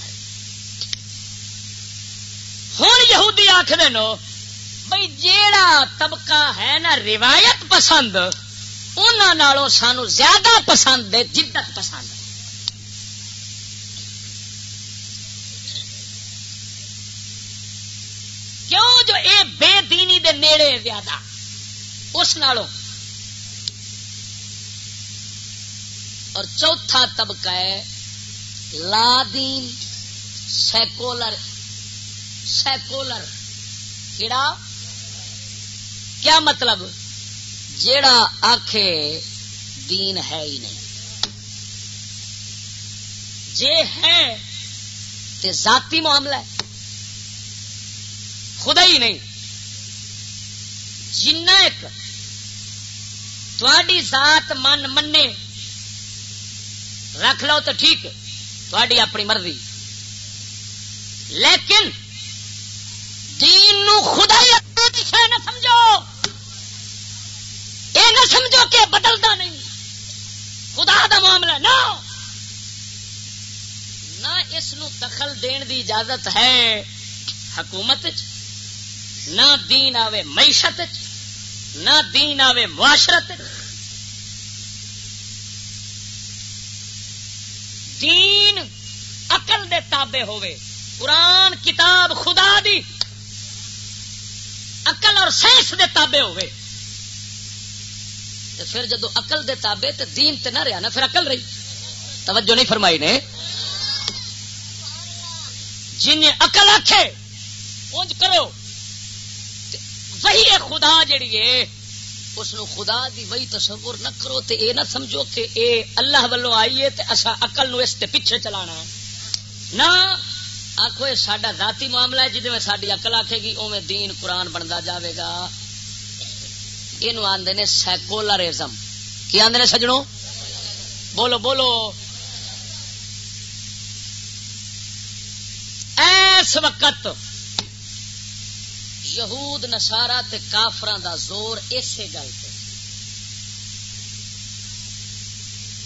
ہوں یہودی آخر نو بھائی، جیڑا طبقہ ہے نا روایت پسند انہوں سانو زیادہ پسند ہے، جدت پسند کیوں جو اے بے دینی دے نیڑے زیادہ، اس نالوں۔ اور چوتھا طبقہ ہے لادین سیکولر سیکولر، کیڑا؟ کیا مطلب؟ جیڑا آخے دین ہے ہی نہیں۔ جے ہے تے ذاتی معاملہ ہے۔ خدا ہی نہیں۔ جنا ایک تھوڑی ذات من منے۔ رکھ لو تو ٹھیک تھوڑی اپنی مرضی۔ لیکن دین نو خدا ہی نہ سمجھو۔ یہ نہ سمجھو کہ بدلتا نہیں۔ خدا دا معاملہ نہ۔ نہ اس نو دخل دین دی اجازت ہے حکومت نہ دین آوے معیشت نہ دین آوے معاشرت دین اقل دے تابے ہوئے قرآن، کتاب، خدا دی اقل اور سائنس دے تابے ہوئے تو پھر جدو اقل دے تابے تو دین تے نہ رہا نا، پھر اقل رہی۔ توجہ نہیں فرمائی نے۔ جن اقل آخے اونج کرو۔ وہی خدا جڑی ہے اس نو خدا دی وہی تصور نہ کرو تے اے نہ سمجھو کہ اے اللہ والو آئی ہے تے اسا عقل نو اس تے پیچھے چلانا۔ ہے نہ آخو یہ سڈا ذاتی معاملہ ہے جی میں ساری اقل آخے گی اوے دین قرآن بنتا جاوے گا۔ یہ آدھے نے سیکولرزم کی آدھے نے سجڑوں بولو بولو ایس وقت یہود نسارا تے دا زور اسی گل پہ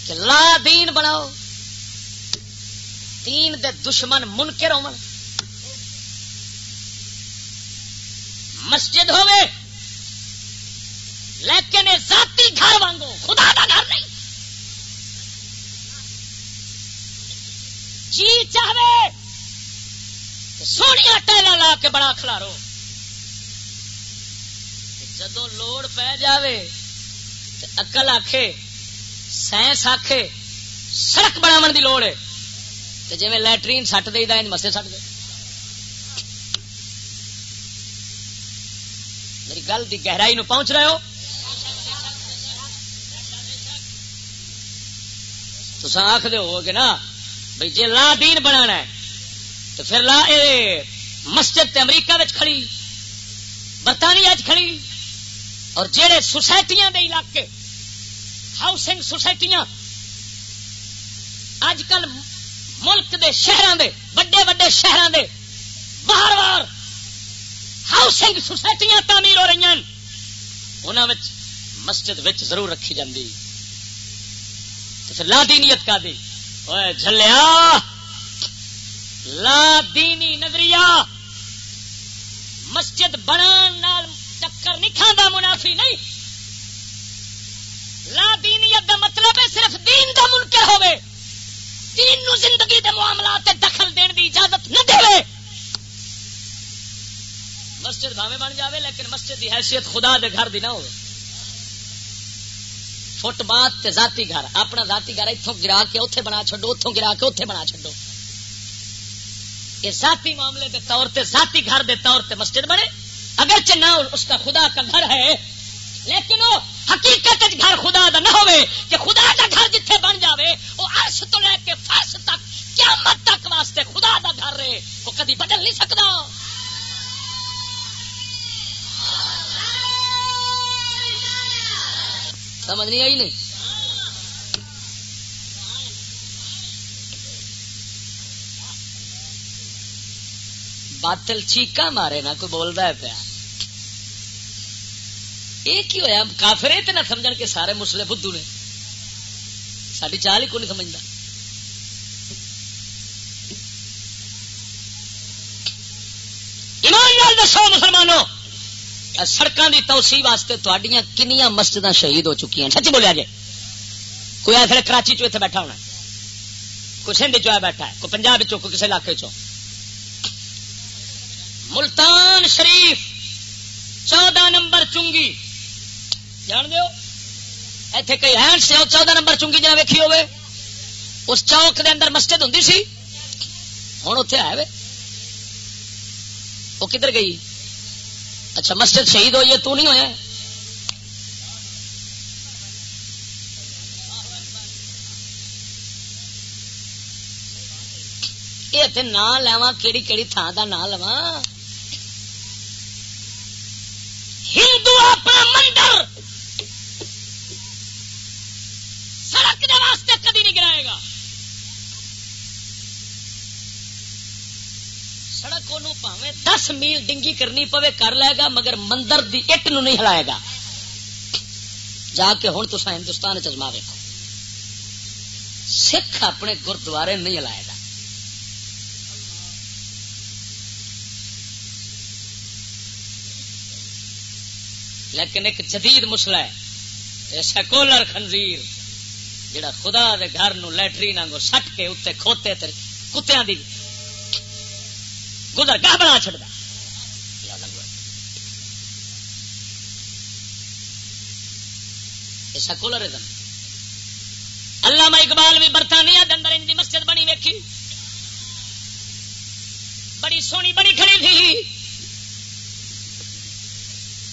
کہ لا دین بناؤ دین دے دشمن منکر ہو مسجد ہوے لیکن یہ ذاتی گھر وانگو، خدا کا گھر نہیں۔ جی چاہے سونیا ٹائل لا کے بڑا کھلارو جدو لوڑ پی جائے اکل آخے سائنس آخے سڑک بناو کی لوڑ ہے۔ جی لٹرین سٹ دے مسے سٹ دے۔ میری گل کی گہرائی نو پہنچ رہے ہو۔ تو آخ ہو گے نا بھائی جی لا دین بنا ہے، تو پھر لا اے مسجد تے امریکہ کھڑی، برطانیہ کھڑی، اور جہے سوسائٹیاں دے علاقے، ہاؤسنگ سوسائٹیاں اج کل ملک دے شہروں دے، وڈے وڈے شہروں دے باہر باہر ہاؤسنگ سوسائٹیاں تعمیر ہو رہی ہیں انہوں مسجد وچ ضرور رکھی جاندی۔ پھر لا دینیت کا دی جلیا لا دینی نظریہ۔ مسجد بنا چکر نہیں کھانا منافی نہیں۔ لا دینیت دا مطلب ہے صرف دین دا منکر ہوئے دین نو زندگی دے معاملات دخل دین دی اجازت نہ دے۔ مسجد بھاوے بن جاوے، لیکن مسجد دی حیثیت خدا دے گھر دی نہ ہوئے فٹ بات تے ذاتی گھر، اپنا ذاتی گھر اتوں گرا کے اتنے بنا چڈو اتوں گرا کے اتنے بنا چڈو یہ ذاتی معاملے کے طور تے، ذاتی گھر دے طور تے مسجد بنے۔ اگرچہ نہ اس کا خدا کا گھر ہے، لیکن وہ حقیقت گھر خدا دا نہ ہوئے کہ خدا کا گھر جتھے بن جاوے، وہ عرش تو لے کے فرش تک، قیامت تک واسطے خدا دا گھر رہے وہ کدی بدل نہیں سکتا سمجھ نہیں آئی نہیں؟ باطل چیقا مارے نا، کوئی بولتا ہے پیا۔ یہ کی ہوا کافر تو نہ سمجھ کے سارے مسلے بدھو نے۔ ساری چال ہی کو نہیں سمجھتا ایمان دسو مسلمانوں! سڑکوں کی توسی واسطے کنیا مسجد شہید ہو چکی ہیں۔ سچ بولیا جی کوئی ایسے کراچی چ بیٹھا ہونا کوئی سندھ چ بیٹھا ہے؟ کوئی پنجاب چو کوئی کسی علاقے چ ملتان شریف، چودہ نمبر چنگی۔ جان دو ایتھے کئی ہینڈ سے چودہ نمبر چنگی جہاں ویکھی ہوئے اس چوک دے اندر مسجد ہوں سی؟ ہوں اتنے آئے وہ کدھر گئی؟ اچھا مسجد شہید ہوئی ہے، تو نہیں ہوا یہ نام لوا کہڑی کہڑی تھان کا نام لوا ہندو اپنا مندر! سڑک کے واسطے کدی نہیں گرائے گا۔ سڑک پاوے دس میل ڈنگی کرنی پوے، کر لے گا، مگر مندر دی اٹ نو نہیں ہلائے گا۔ جا کے ہوں تو ہندوستان چزما ویکو سکھ اپنے گردوارے نہیں ہلائے گا۔ لیکن ایک جدید مسئلہ ہے سیکولر خنزیر، جڑا خدا دے گھر نو لٹرین سٹ کے اتنے کھوتے کتیا دی گزر گاہ بنا چڑتا سیکولرزم علامہ اقبال بھی برطانیہ اندر ان کی مسجد بنی ویکھی۔ بڑی سونی بڑی کھڑی تھی۔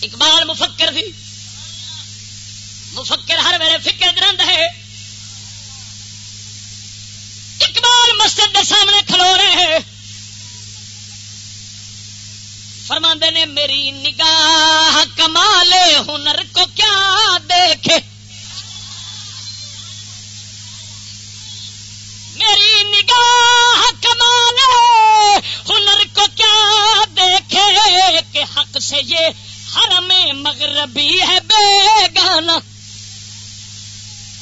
اقبال مفکر تھی۔ مفکر ہر ویلے فکر گرند ہے۔ اقبال مسجد کے سامنے کھلو رہے ہیں۔ فرما نے، میری نگاہ کمال ہنر کو کیا دیکھے؟ میری نگاہ کمال ہنر کو کیا دیکھے کہ حق سے یہ حرم مغربی ہے بے گانا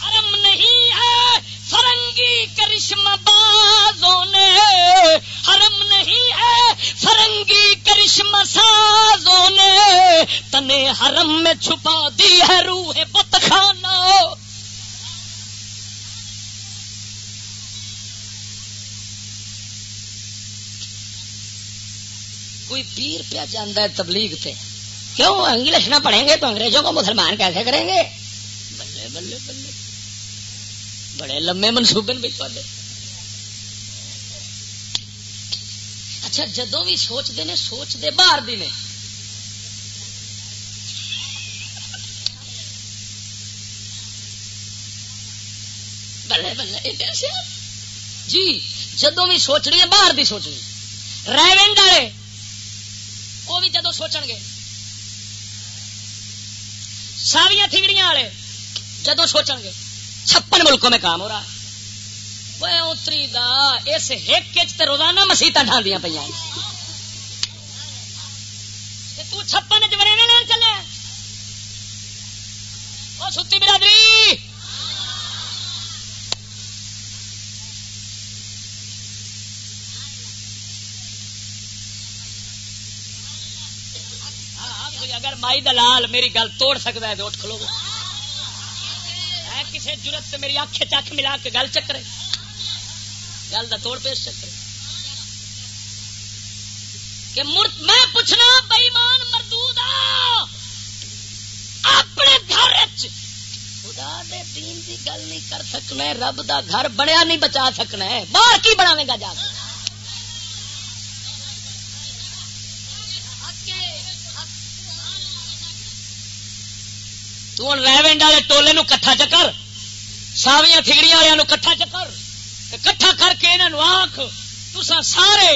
حرم نہیں ہے فرنگی کرشم بازوں نے حرم نہیں ہے، فرنگی کرشم سازوں نے تنے حرم میں چھپا دی ہے روح بت خانہ کوئی پیر پیا جانا ہے تبلیغ پہ کیوں انگلش نہ پڑھیں گے تو انگریزوں کو مسلمان کیسے کریں گے؟ بلے بلے بلے۔ بڑے لمے منصوبے بھی پڑے اچھا جدو بھی سوچتے ہیں سوچتے باہر دی نے۔ بلے بلے جی جدو بھی سوچنی ہے، باہر دی سوچنی۔ ریونڈ والے، وہ بھی جدو سوچن گے۔ ساویاں تھگڑیاں والے جدو سوچن گے۔ چھپن ملکوں میں کام ہو رہا ہے اتری دا اس ہک روزانہ مسیت ڈھاندیاں پہ چھپن چرے لین چلے وہ ستی برادری اگر مائی دلال میری گل توڑ سکتا ہے تو اٹھ کھلو کسی ضرورت سے میری اکھ چک ملا کے گل چکرے گل کا توڑ پیش چکرے کہ میں پوچھنا بئیمان مردود اپنے گھر خدا دے دین دی گل نہیں کر سکنا رب دا گھر بنیا نہیں بچا سکنا باہر کی بناوے گا جا کے؟ تو ریونڈ والے ٹولے نو کٹھا چکر۔ ساویاں تھگڑیاں والوں کٹھا چکر کٹھا کر کے انہوں آخ تسا سارے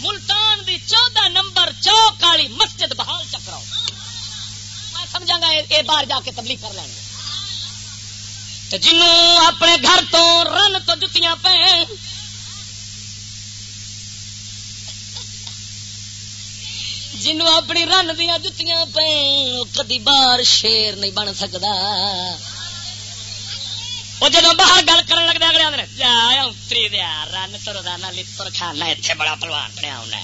ملتان دی چودہ نمبر چوک والی مسجد بحال چکراؤ میں سمجھا گا یہ باہر جا کے تبلیغ کر لیں گے جنوں اپنے گھر تو رن تو جتیاں پہ جنو اپنی رن دیا جتیاں پہ کدی باہر شیر نہیں بن سکتا وہ جب باہر گل کر لگتا اگلے آدھے جا اتری دیا رن تو روزانہ لر کھانا اتنے بڑا پلوان بنیا ہونا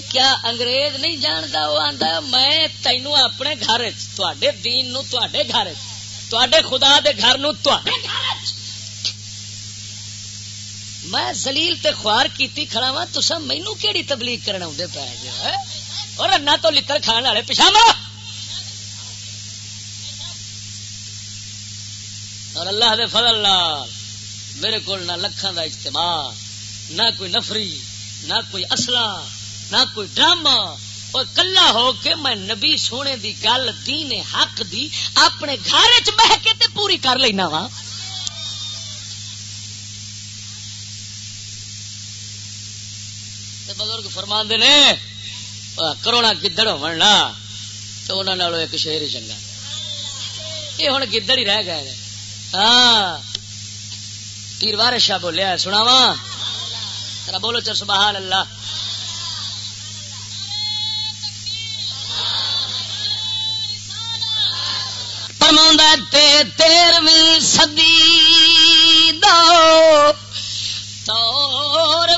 کیا انگریز نہیں جانتا وہ آتا میں تینوں اپنے گھر تے دین نو تے گھر تے خدا دے گھر نو تے گھر میں زلیل تے خوار کیتی کھڑا وا تو مینو کہڑی تبلیغ کرنا آدھے پہ جو اور انا تو لکڑ کھان والے پچھا اور اللہ دے فضل اللہ میرے کو نہ لکھان دا اجتماع، نہ کوئی نفری، نہ کوئی اصلہ نہ کوئی ڈرامہ۔ اور کلا ہو کے میں نبی سونے دی گل، دین حق دی اپنے گھر چ بہ کے تے پوری کر لینا وا۔ بزرگ فرما نے کرونا گدڑ ہونا تو انہوں ایک شہر ہی چنگا یہ ہوں گدڑ ہی رہ گئے ہاں پیر وار شاہ بولیا سنا وا بولو چل سبحان اللہ پرما تیرویں سدی دو تور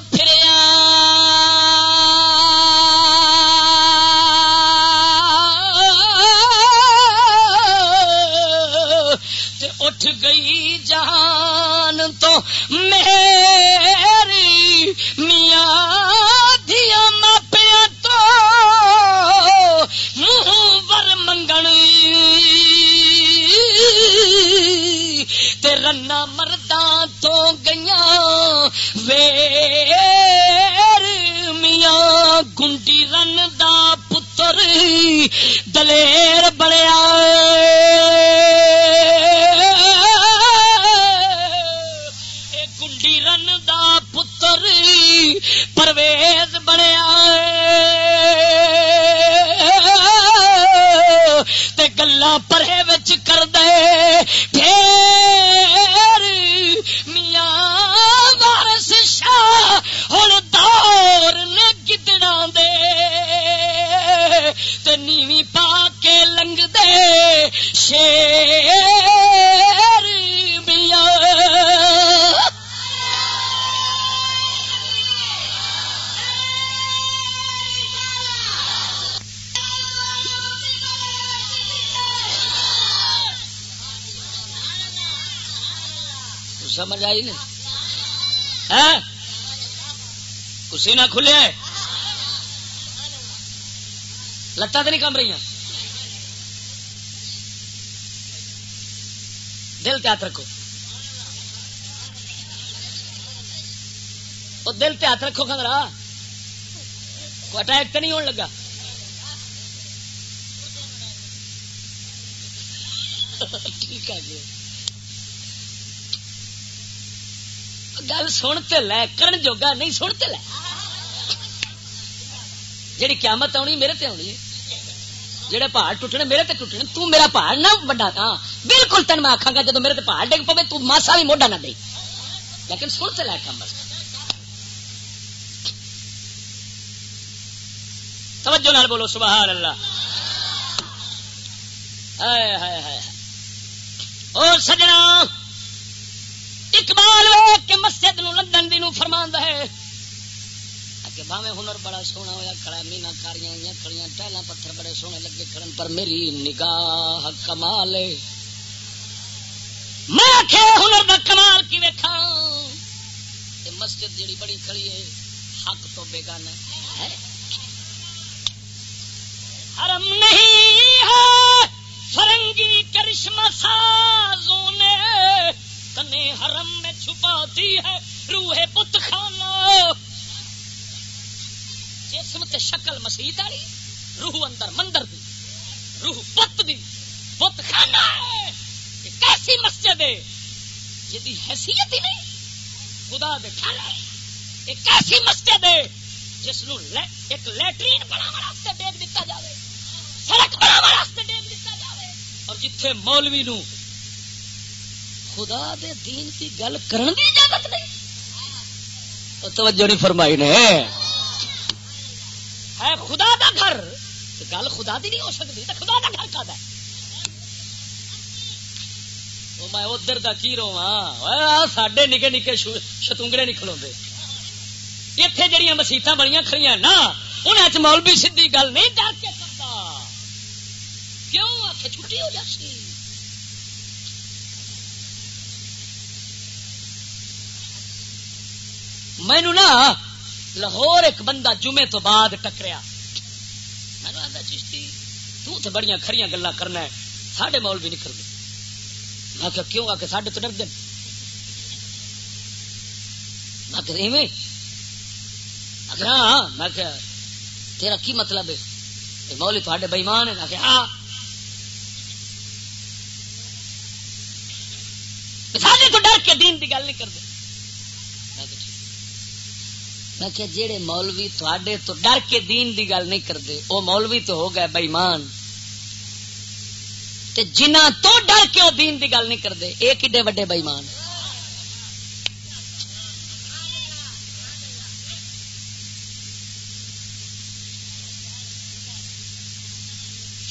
رنا مرداں تو گئی ویر میاں گنڈی رن دا پتر دلیر بنیا گنڈی رن دا پتر پرویز بنیا گلا پرے کر دے شیر میاں۔ سمجھ آئی نہیں؟ ہاں؟ کسی نہ کھلیا لتاں تو نہیں کم رہی ہیں؟ دل تیات رکھو۔ وہ دل تیات رکھو خندرا اٹیک تو نہیں ہونے لگا۔ ٹھیک ہے جی۔ گل سنتے لے، کرن جوگا، نہیں سنتے لے۔ جیڑی قیامت آنی میرے تے آنی ہے۔ جہے پہاڑ ٹوٹنے میرے تے ٹوٹنے، تو میرا پہاڑ نہ وڈا ہاں بالکل تین میں آخا گا جب میرے تے پہاڑ ڈگ پوے، تو ماسا بھی موڈا نہ دے لیکن سنتے لے کم بس۔ توجہ نال بولو، سبحان اللہ۔ اور سجنا، اقبال کے مسجد نو، لندن دی نو فرمان ہے۔ کہ باوے ہنر بڑا سونا ہوا کھڑا مینا کاریاں ہوئی کھڑیاں ٹہلا پتھر بڑے سونے لگے کھڑن پر میری نگاہ کمال میں ہنر دا کمال کی ویکھا مسجد جڑی بڑی کھڑی ہے، حق تو بیگانہ ہے۔ حرم نہیں ہے، فرنگی کرشمہ سازوں نے تنے حرم میں چھپاتی ہے، روح پت خانہ جسم تے شکل مسیح والی روح اندر مندر دی، روح پت دی پت خانہ ہے۔ کیسی مسجد ہے؟ جی حیثیت ہی نہیں۔ خدا دے کھانا ایک ایسی مسجد ہے؟ جس نو ایک لیٹرین بڑا واسطے ڈیگ دیتا جائے سڑک بڑا واسطے ڈیگ دیتا جائے اور جتھے مولوی نو خدا دے دین کی گل کرن دی اجازت نہیں۔ توجہ نہیں فرمائی نے۔ ہے خدا دا گھر گل خدا دی نہیں ہو سکتی تو خدا دا گھر کا ہے؟ میں ادھر دا کی رو سڈے نکے نکے شتونگڑے نہیں کھلو اتنے جہیا مسیت بڑی کھڑی نا انہیں چ مولوی سیدھی گل نہیں ڈر کے کرتا کیوں؟ آ چھٹی ہو جاتی مینو نا لاہور ایک بندہ جمعے تو بعد ٹکریا۔ میں آتا چشتی، تو تے بڑی کھڑیاں گلا کرنا ہے۔ ساڈے مول بھی نکل گئے۔ میں کہ کیوں آ کے ساڈے تو ڈر دیں میں کہ ایویں؟ اگر ہاں میں کہ تیرا کی مطلب ہے؟ مولی تھے بئیمان ہے میں کہ ہاں۔ ساڈے تو ڈر کے دین کی گل نہیں کرتے۔ میں کہ جہے مولوی تھوڑے تو ڈر کے دین دی گل نہیں کرتے وہ مولوی تو ہو گئے بئیمان جنہ تو ڈر کے وہ دین دی گل نہیں کرتے یہ کڈے وڈے بئیمان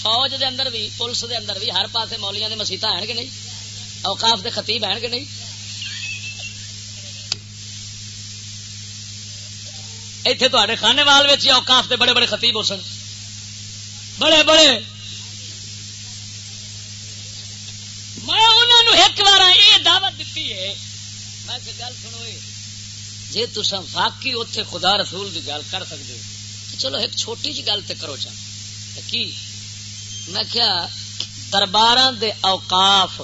فوج دے اندر بھی، پولیس دے اندر بھی ہر پاسے مولیاں دے مسیطا ہیں کہ نہیں؟ اوقاف دے خطیب ہیں کہ نہیں؟ اتنے تے خانے وال اوقاف کے بڑے بڑے خطیب ہو سن۔ بڑے بڑے۔ میں انہوں ایک بار یہ دعوت دیتی ہے۔ میں گل سنو جی تسا واقعی اتے خدا رسول کی گل کر سکتے چلو ایک چھوٹی جی گل تو کرو چاہ کی؟ میں کیا دربار دے اوقاف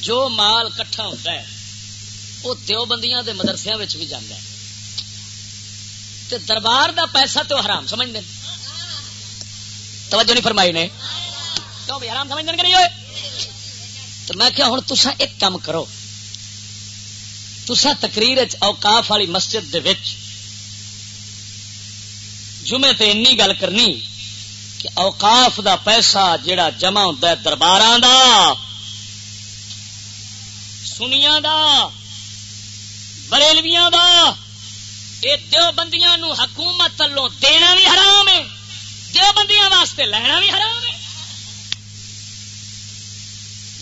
جو مال کٹھا ہوتا ہے وہ دیوبندیاں دے مدرسے بھی جانا ہے تے دربار دا پیسہ تو حرام سمجھ دیں توجہ نہیں فرمائی نے؟ کیوں بھی حرام سمجھ دیں کہ نہیں ہوئے؟ تو میں کیا ہوں تسا ایک کام کرو۔ تسا تقریر اوقاف والی مسجد دے وچ جمعے تے انی گل کرنی کہ اوقاف دا پیسہ جیڑا جمع ہوتا ہے دربار دا سنیا دا بریلویاں دا یہ دو بندیاں نو حکومت تلو دینا بھی حرام ہے دو بندیاں واسطے لینا بھی حرام ہے۔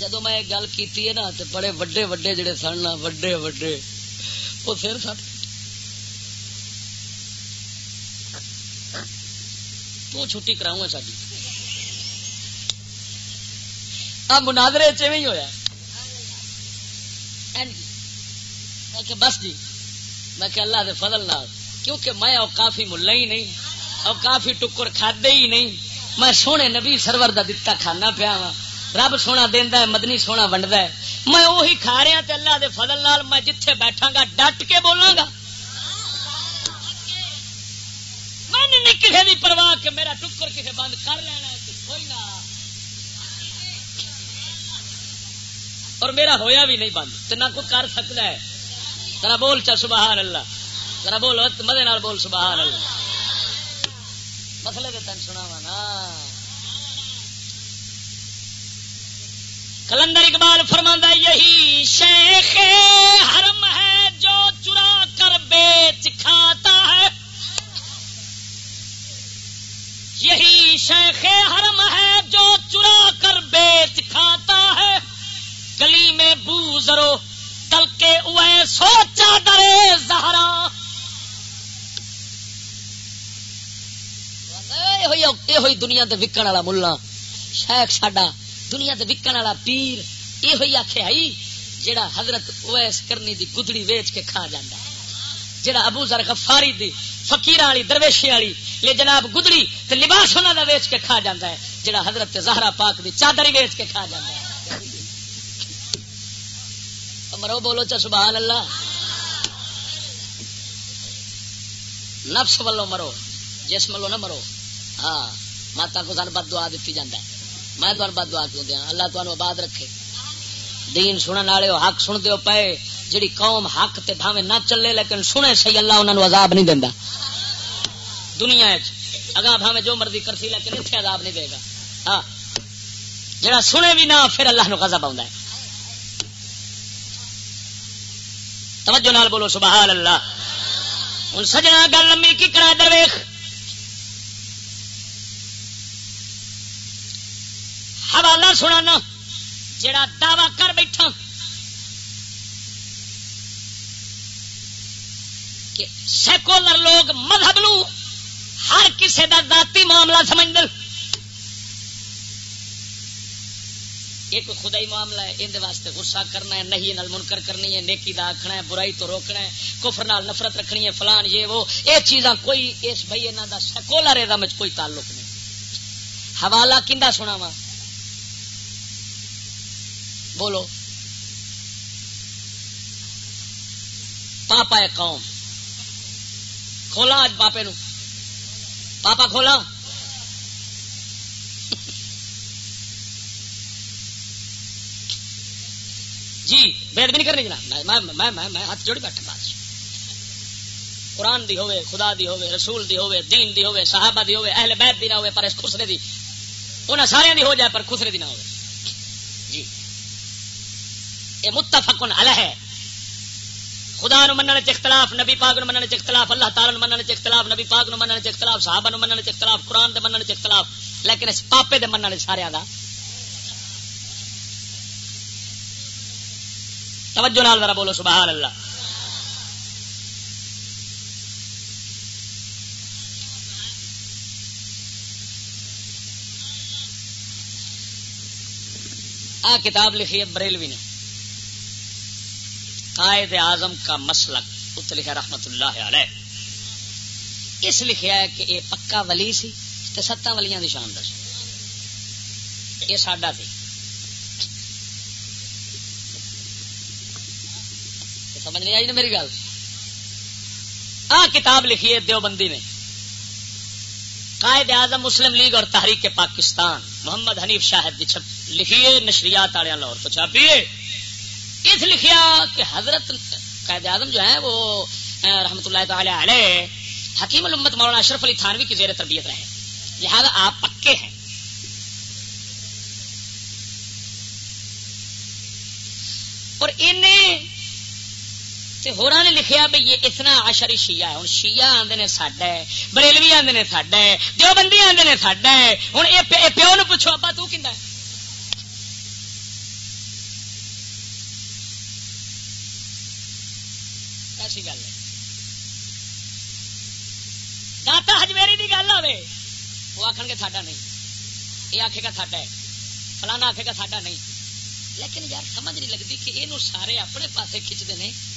جدو میں گل کی نا تو بڑے وڈے وڈے جڑے سن نا، وڈے وڈے، وہ پھر سب تو چھٹی کراؤں ساری آ منادرے چ ہوا کہ بس جی میں کہ اللہ دے فضل نال، کیونکہ میں او کافی ملا ہی نہیں، او کافی ٹکر کھادے ہی نہیں، میں سونے نبی سرور دا دتا کھانا پیا وا رب سونا دینا ہے، مدنی سونا ونڈا ہے، میں وہی کھا رہا ہاں تے اللہ دے فضل نال میں جتھے بیٹھا گا، ڈٹ کے بولاں گا۔ میں نہیں کسی بھی پرواہ کہ میرا ٹکر کسی بند کر لینا ہے کوئی نہ۔ اور میرا ہویا بھی نہیں بند تو نہ کوئی کر سکتا ہے۔ ذرا بول چا سبحان اللہ۔ ذرا بول مدے نال بول سبحان اللہ۔ مسئلے تین سنا نا۔ کلندر اقبال فرماندہ یہی شیخ حرم ہے جو چرا کر بیچ کھاتا ہے۔ یہی شیخ حرم ہے جو چرا کر بیچ کھاتا ہے۔ گلی میں بو زرو تل کے اوے سوچا درے زہرا۔ یہ ہوئی دنیا دے وکن والا ملا۔ شیخ ساڈا دنیا دے وکن والا پیر یہ ہوئی آخیا جڑا حضرت اویس کرنی دی گدڑی ویچ کے کھا جانا جڑا ابو ذر غفاری دی فقیر والی، درویشی والی، لے جناب گدڑی تے لباس انہوں دا ویچ کے کھا جانا ہے جڑا حضرت زہرا پاک دی چادر ویچ کے کھا جانا ہے۔ مرو، بولو چا سبحان اللہ۔ نفس ولو مرو، جسم ولو نہ مرو۔ ہاں ماتا کو سن بد دعا دیتی جاتا ہے۔ میں تمہیں بد دعا کیوں دیا؟ اللہ تمہیں آباد رکھے۔ دین سننے والے حق سن دیو پے۔ جڑی قوم حق تے بھاوے نہ چلے، لیکن سنے صحیح اللہ انہوں نے عذاب نہیں دینا دنیا اگا بھاوے جو مرضی کرسی، لیکن اتنے عذاب نہیں دے گا۔ ہاں جڑا سنے بھی نہ، پھر اللہ نو غضب آتا ہے۔ توجہ نال بولو، سبحان اللہ۔ ہوں سجنا گل لمبی کی کرا درویخ حوالہ سنانا جڑا دعوی کر بیٹھا۔ کہ سیکولر لوگ مذہب نو ہر کسی دا ذاتی معاملہ سمجھ دل ایک خدا ہی معاملہ ہے اندر واسطے غصہ کرنا ہے نہیں نال منکر کرنی ہے، نیکی دا آخنا ہے، برائی تو روکنا ہے، کفر نال نفرت رکھنی ہے، فلان یہ وہ۔ یہ چیزاں کوئی اس بھائی انہاں دا انہوں کا سیکولر کوئی تعلق نہیں۔ حوالہ کنڈا سنا وا بولو۔ پاپا ہے قوم۔ کھولا آج پاپے نو پاپا کھولا۔ جی بےد بھی نہیں کرنی جناب۔ میں ہاتھ جوڑی بیٹھا بات قرآن دی ہوئے، خدا دی ہوئے، رسول دی ہوئے، دین دی ہوئے، صحابہ دی ہوئے، اہل بیت دی نہ ہوئے، پر اس خسرے دی۔ انہیں سارے دی ہو جائے، پر خسرے دی نہ ہوئے۔ جی۔ یہ متفق علیہ ہے۔ خدا نو مننے چ اختلاف، نبی پاک نو مننے چ اختلاف، اللہ تعالی نو مننے چ اختلاف، نبی پاک نو مننے چ اختلاف، صحابہ نو مننے چ اختلاف، قرآن دے مننے چ اختلاف، لیکن اس پاپے دے مننے سارے دا توجہ نال ذرا بولو، سبحان اللہ۔ آ کتاب لکھی ہے بریلوی نے۔ قائد اعظم کا مسلک ات لکھا رحمت اللہ علیہ۔ اس لکھا ہے کہ یہ پکا ولی سی تے ستاں ولیاں دی شان دس۔ یہ ساڈا سی۔ سمجھ نہیں آئی نا میری گل؟ آ کتاب لکھی ہے دیوبندی نے۔ قائد اعظم مسلم لیگ اور تحریک پاکستان، محمد حنیف شاہد لکھیے نشریات والے لاہور تو چھاپیے اس لکھیا کہ حضرت قائد اعظم جو ہے وہ رحمت اللہ تعالی علیہ، حکیم الامت مولانا اشرف علی تھانوی کی زیر تربیت رہے۔ لہذا آپ پکے ہیں۔ اور انہیں ہورا نے لکھیا بھائی یہ اتنا آشری شیعہ ہے۔ ہوں شیعہ آدھے نے ساڈا ہے، بریلوی آدھے نے ساڈا ہے، دیوبندی آدھے نے ساڈا ہے۔ ہوں یہ پیو نو پوچھو، ابا تو کھا ایسی گل ہے۔ داتا ہجمیری کی گل آئے وہ آخر گے ساڈا نہیں۔ یہ آخے گا ساڈا ہے۔ فلانا آخے گا ساڈا نہیں۔ لیکن یار سمجھ نہیں لگتی کہ یہ سارے اپنے پاسے کھچتے ہیں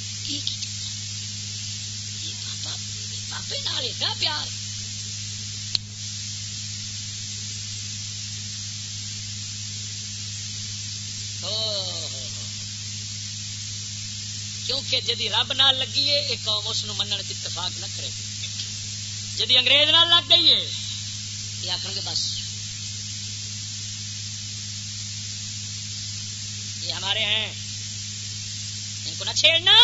بابے پیار کیونکہ جدی رب نہ لگی ہے یہ قوم اس من اتفاق نہ کرے جدی انگریز نہ لگ گئی ہے یہ آخر گے بس یہ ہمارے ہیں ان کو نہ چھیڑنا۔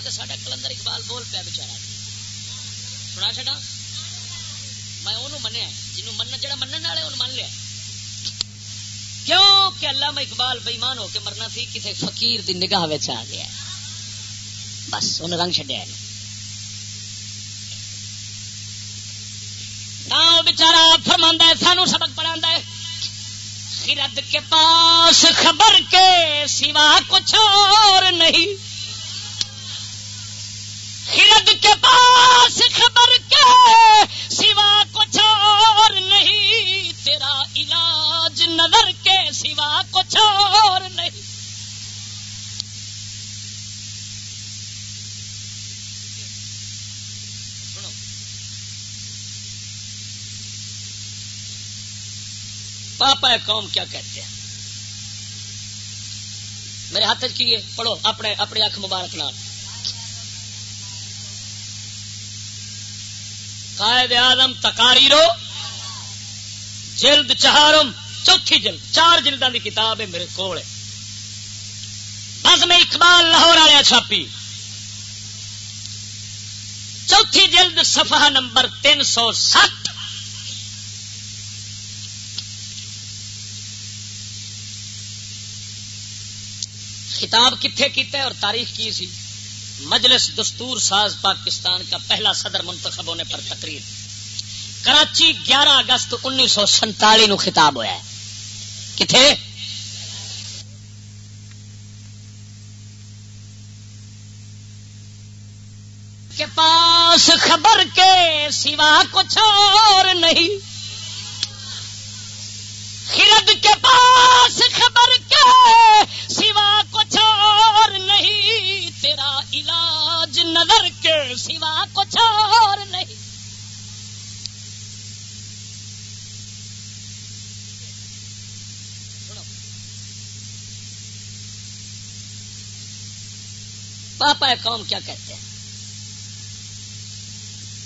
تو ساڈا کلندر اقبال بول پیا بچارا سنا چڈا میں انہوں منیا جنوب من جا من والے انہوں من لیا کیوں کہ اللہ میں اقبال بےمان ہو کے مرنا تھی کسی فقیر دی نگاہ آ گیا بس انہیں رنگ چڈیا بچارا فرما ہے، سانو سبق پڑھا ہے۔ خرد کے پاس خبر کے سوا کچھ اور نہیں۔ خرد کے پاس خبر کے سوا کچھ اور نہیں۔ تیرا علاج نظر کے سوا کچھ اور نہیں۔ پاپا قوم کیا کہتے ہیں؟ میرے ہاتھ کی پڑھو، اپنے اپنی اکھ مبارک نال۔ قائد آدم تکاری رو، جلد چہارم، چوتھی جلد، چار جلدوں کی کتاب ہے میرے کو بس میں اقبال لاہور آیا چھاپی۔ چوتھی جلد صفحہ نمبر تین سو سات۔ خطاب کتنے کیتے اور تاریخ کی سی؟ مجلس دستور ساز پاکستان کا پہلا صدر منتخب ہونے پر تقریر۔ کراچی گیارہ اگست انیس سو سنتالی نو خطاب ہوا ہے۔ کتنے کے پاس خبر کے سوا کچھ اور نہیں۔ خرد کے پاس خبر کے سوا کچھ اور نہیں، تیرا علاج نظر کے سوا کچھ اور نہیں۔ پاپا قوم کیا کہتے ہیں؟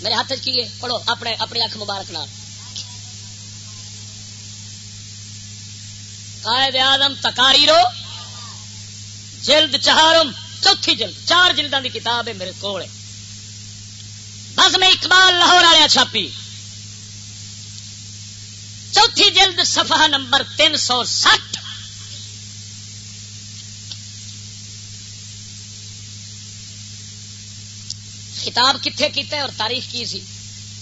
میرے ہاتھ کی پڑھو، اپنے اپنی اکھ مبارک نہ قائد آدم تکاریرو جلد چہارم، چوتھی جلد، چار جلدوں کی کتاب ہے میرے کو بس میں اقبال لاہور آیا چھاپی۔ چوتھی جلد صفحہ نمبر تین سو سٹ خطاب کتنے کیتے اور تاریخ کی سی؟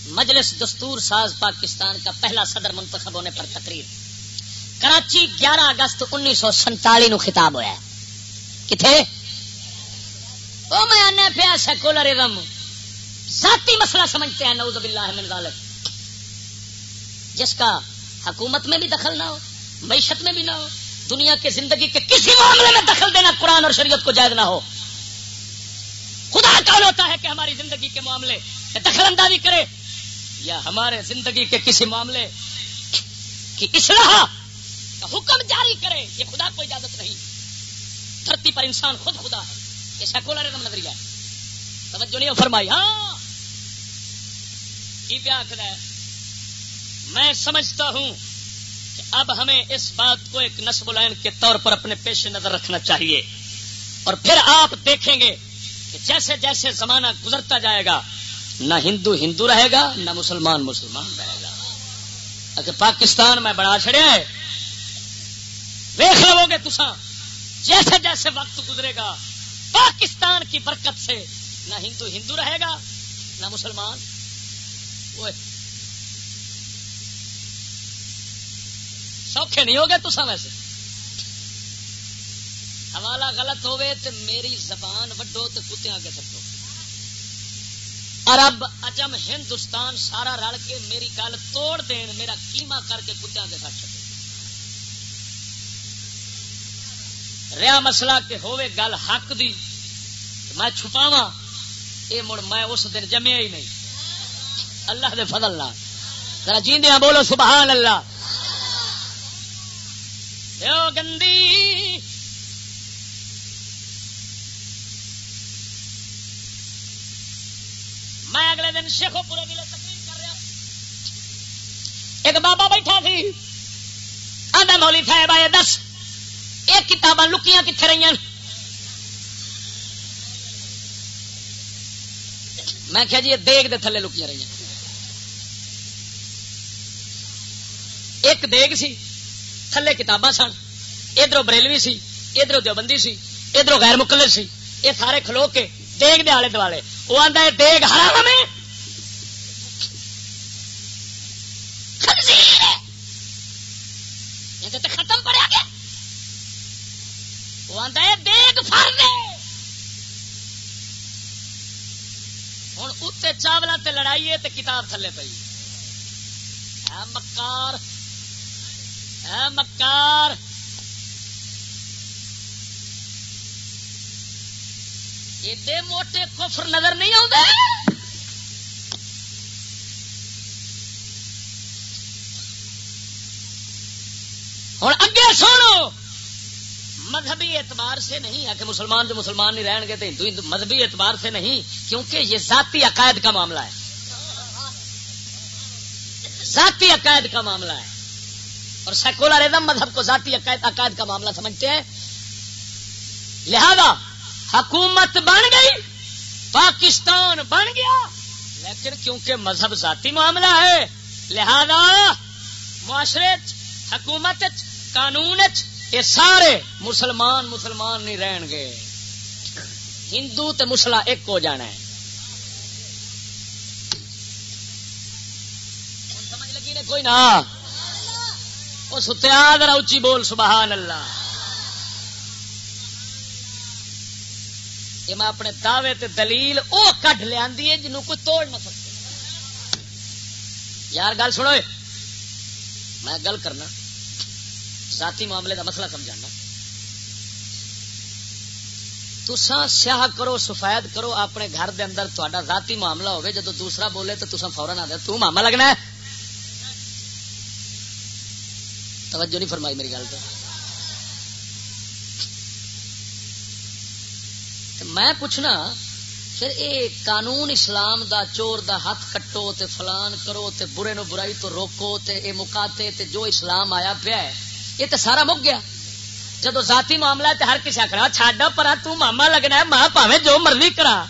مجلس دستور ساز پاکستان کا پہلا صدر منتخب ہونے پر تقریر۔ کراچی گیارہ اگست انیس سو سنتالی نو خطاب ہوا کتنے وہ میں آنے پیا سیکولرزم ذاتی مسئلہ سمجھتے ہیں، نعوذ باللہ من ذالک۔ جس کا حکومت میں بھی دخل نہ ہو، معیشت میں بھی نہ ہو، دنیا کے زندگی کے کسی معاملے میں دخل دینا قرآن اور شریعت کو جائز نہ ہو۔ خدا کون ہوتا ہے کہ ہماری زندگی کے معاملے دخل اندازی کرے، یا ہمارے زندگی کے کسی معاملے کی اصلاح حکم جاری کرے، یہ خدا کو اجازت نہیں۔ دھرتی پر انسان خود خدا ہے۔ یہ سیکولرزم نظریہ ہے۔ توجہ نہیں فرمائی۔ ہاں۔ پیا ہے؟ میں سمجھتا ہوں کہ اب ہمیں اس بات کو ایک نصب العین کے طور پر اپنے پیش نظر رکھنا چاہیے۔ اور پھر آپ دیکھیں گے کہ جیسے جیسے زمانہ گزرتا جائے گا، نہ ہندو ہندو رہے گا، نہ مسلمان مسلمان رہے گا۔ اگر پاکستان میں بڑا چڑیا ہے دیکھ لو گے تسا جیسے جیسے وقت گزرے گا، پاکستان کی برکت سے نہ ہندو ہندو رہے گا، نہ مسلمان۔ سوکھے نہیں ہوگے تسا ویسے؟ حوالہ غلط ہوئے تو میری زبان وڈو تو کتے آگے سکو عرب اجم ہندوستان، سارا رل کے میری گل توڑ دین، میرا کیما کر کے کتیا کے سٹ رہا مسئلہ کہ ہوئے گل حق دی میں چھپاوا یہ مڑ میں اس دن جمیا ہی نہیں۔ اللہ دے فضل اللہ ذرا جیندیاں بولو، سبحان اللہ۔ گندی۔ میں اگلے دن شیخو پورے ضلع تقریر کر رہا۔ ایک بابا بیٹھا سی۔ آدھا مولی صاحب آئے، دس۔ ایک کتاباں لکیاں کتنے رہی میں کیا جی یہ دیگ دے تھلے لکیاں رہی ایک دیگ سی، تھلے کتاباں سن۔ ادھر بریلوی سی ادھر دیوبندی سی ادھر غیر مکلے سی۔ یہ سارے کھلو کے دیگ دے آلے دوالے۔ وہ آتا ہے، دیگ حرام ختم پڑیا گیا وہ آتا ہے دیگ ہوں اتنے چاولوں تے لڑائی ہے تے کتاب تھلے پی مکار مکار۔ ایڈے موٹے کفر نظر نہیں آتے ہوں اگے سنو۔ مذہبی اعتبار سے نہیں ہے کہ مسلمان جو مسلمان نہیں رہن گے تو ہندو ہندو، مذہبی اعتبار سے نہیں، کیونکہ یہ ذاتی عقائد کا معاملہ ہے۔ ذاتی عقائد کا معاملہ ہے۔ اور سیکولرزم مذہب کو ذاتی عقائد عقائد کا معاملہ سمجھتے ہیں۔ لہذا حکومت بن گئی، پاکستان بن گیا۔ لیکن کیونکہ مذہب ذاتی معاملہ ہے، لہذا معاشرے، حکومت، قانون یہ سارے مسلمان مسلمان نہیں رہن گے۔ ہندو تے مسلا ایک ہو جانا ہے۔ سمجھ لگی نے کوئی نہ وہ ستیا ذرا اچھی بول، سبحان اللہ۔ یہ میں اپنے دعوے تے دلیل وہ کٹ لیا جنوں کوئی توڑ نہ سکتے یار، گل سنو۔ میں گل کرنا۔ ذاتی معاملے کا مسئلہ سمجھانا۔ تسا سیاہ کرو، سفید کرو، اپنے گھر دے اندر تا ذاتی معاملہ ہوگی جب دوسرا بولے تو تسا فورن آ تو ماما لگنا ہے؟ توجہ نہیں فرمائی میری گل تو۔ میں پوچھنا، پھر اے قانون اسلام دا چور دا ہاتھ کٹو تے فلان کرو تے برے نو برائی تو روکو تے اے مکاتے تے جو اسلام آیا پیا ہے یہ تو سارا مک گیا۔ جب ذاتی معاملہ ہے تو ہر کسی آخر چاڈا پرا تاما لگنا ہے، ماں پاوے جو مرضی کرا۔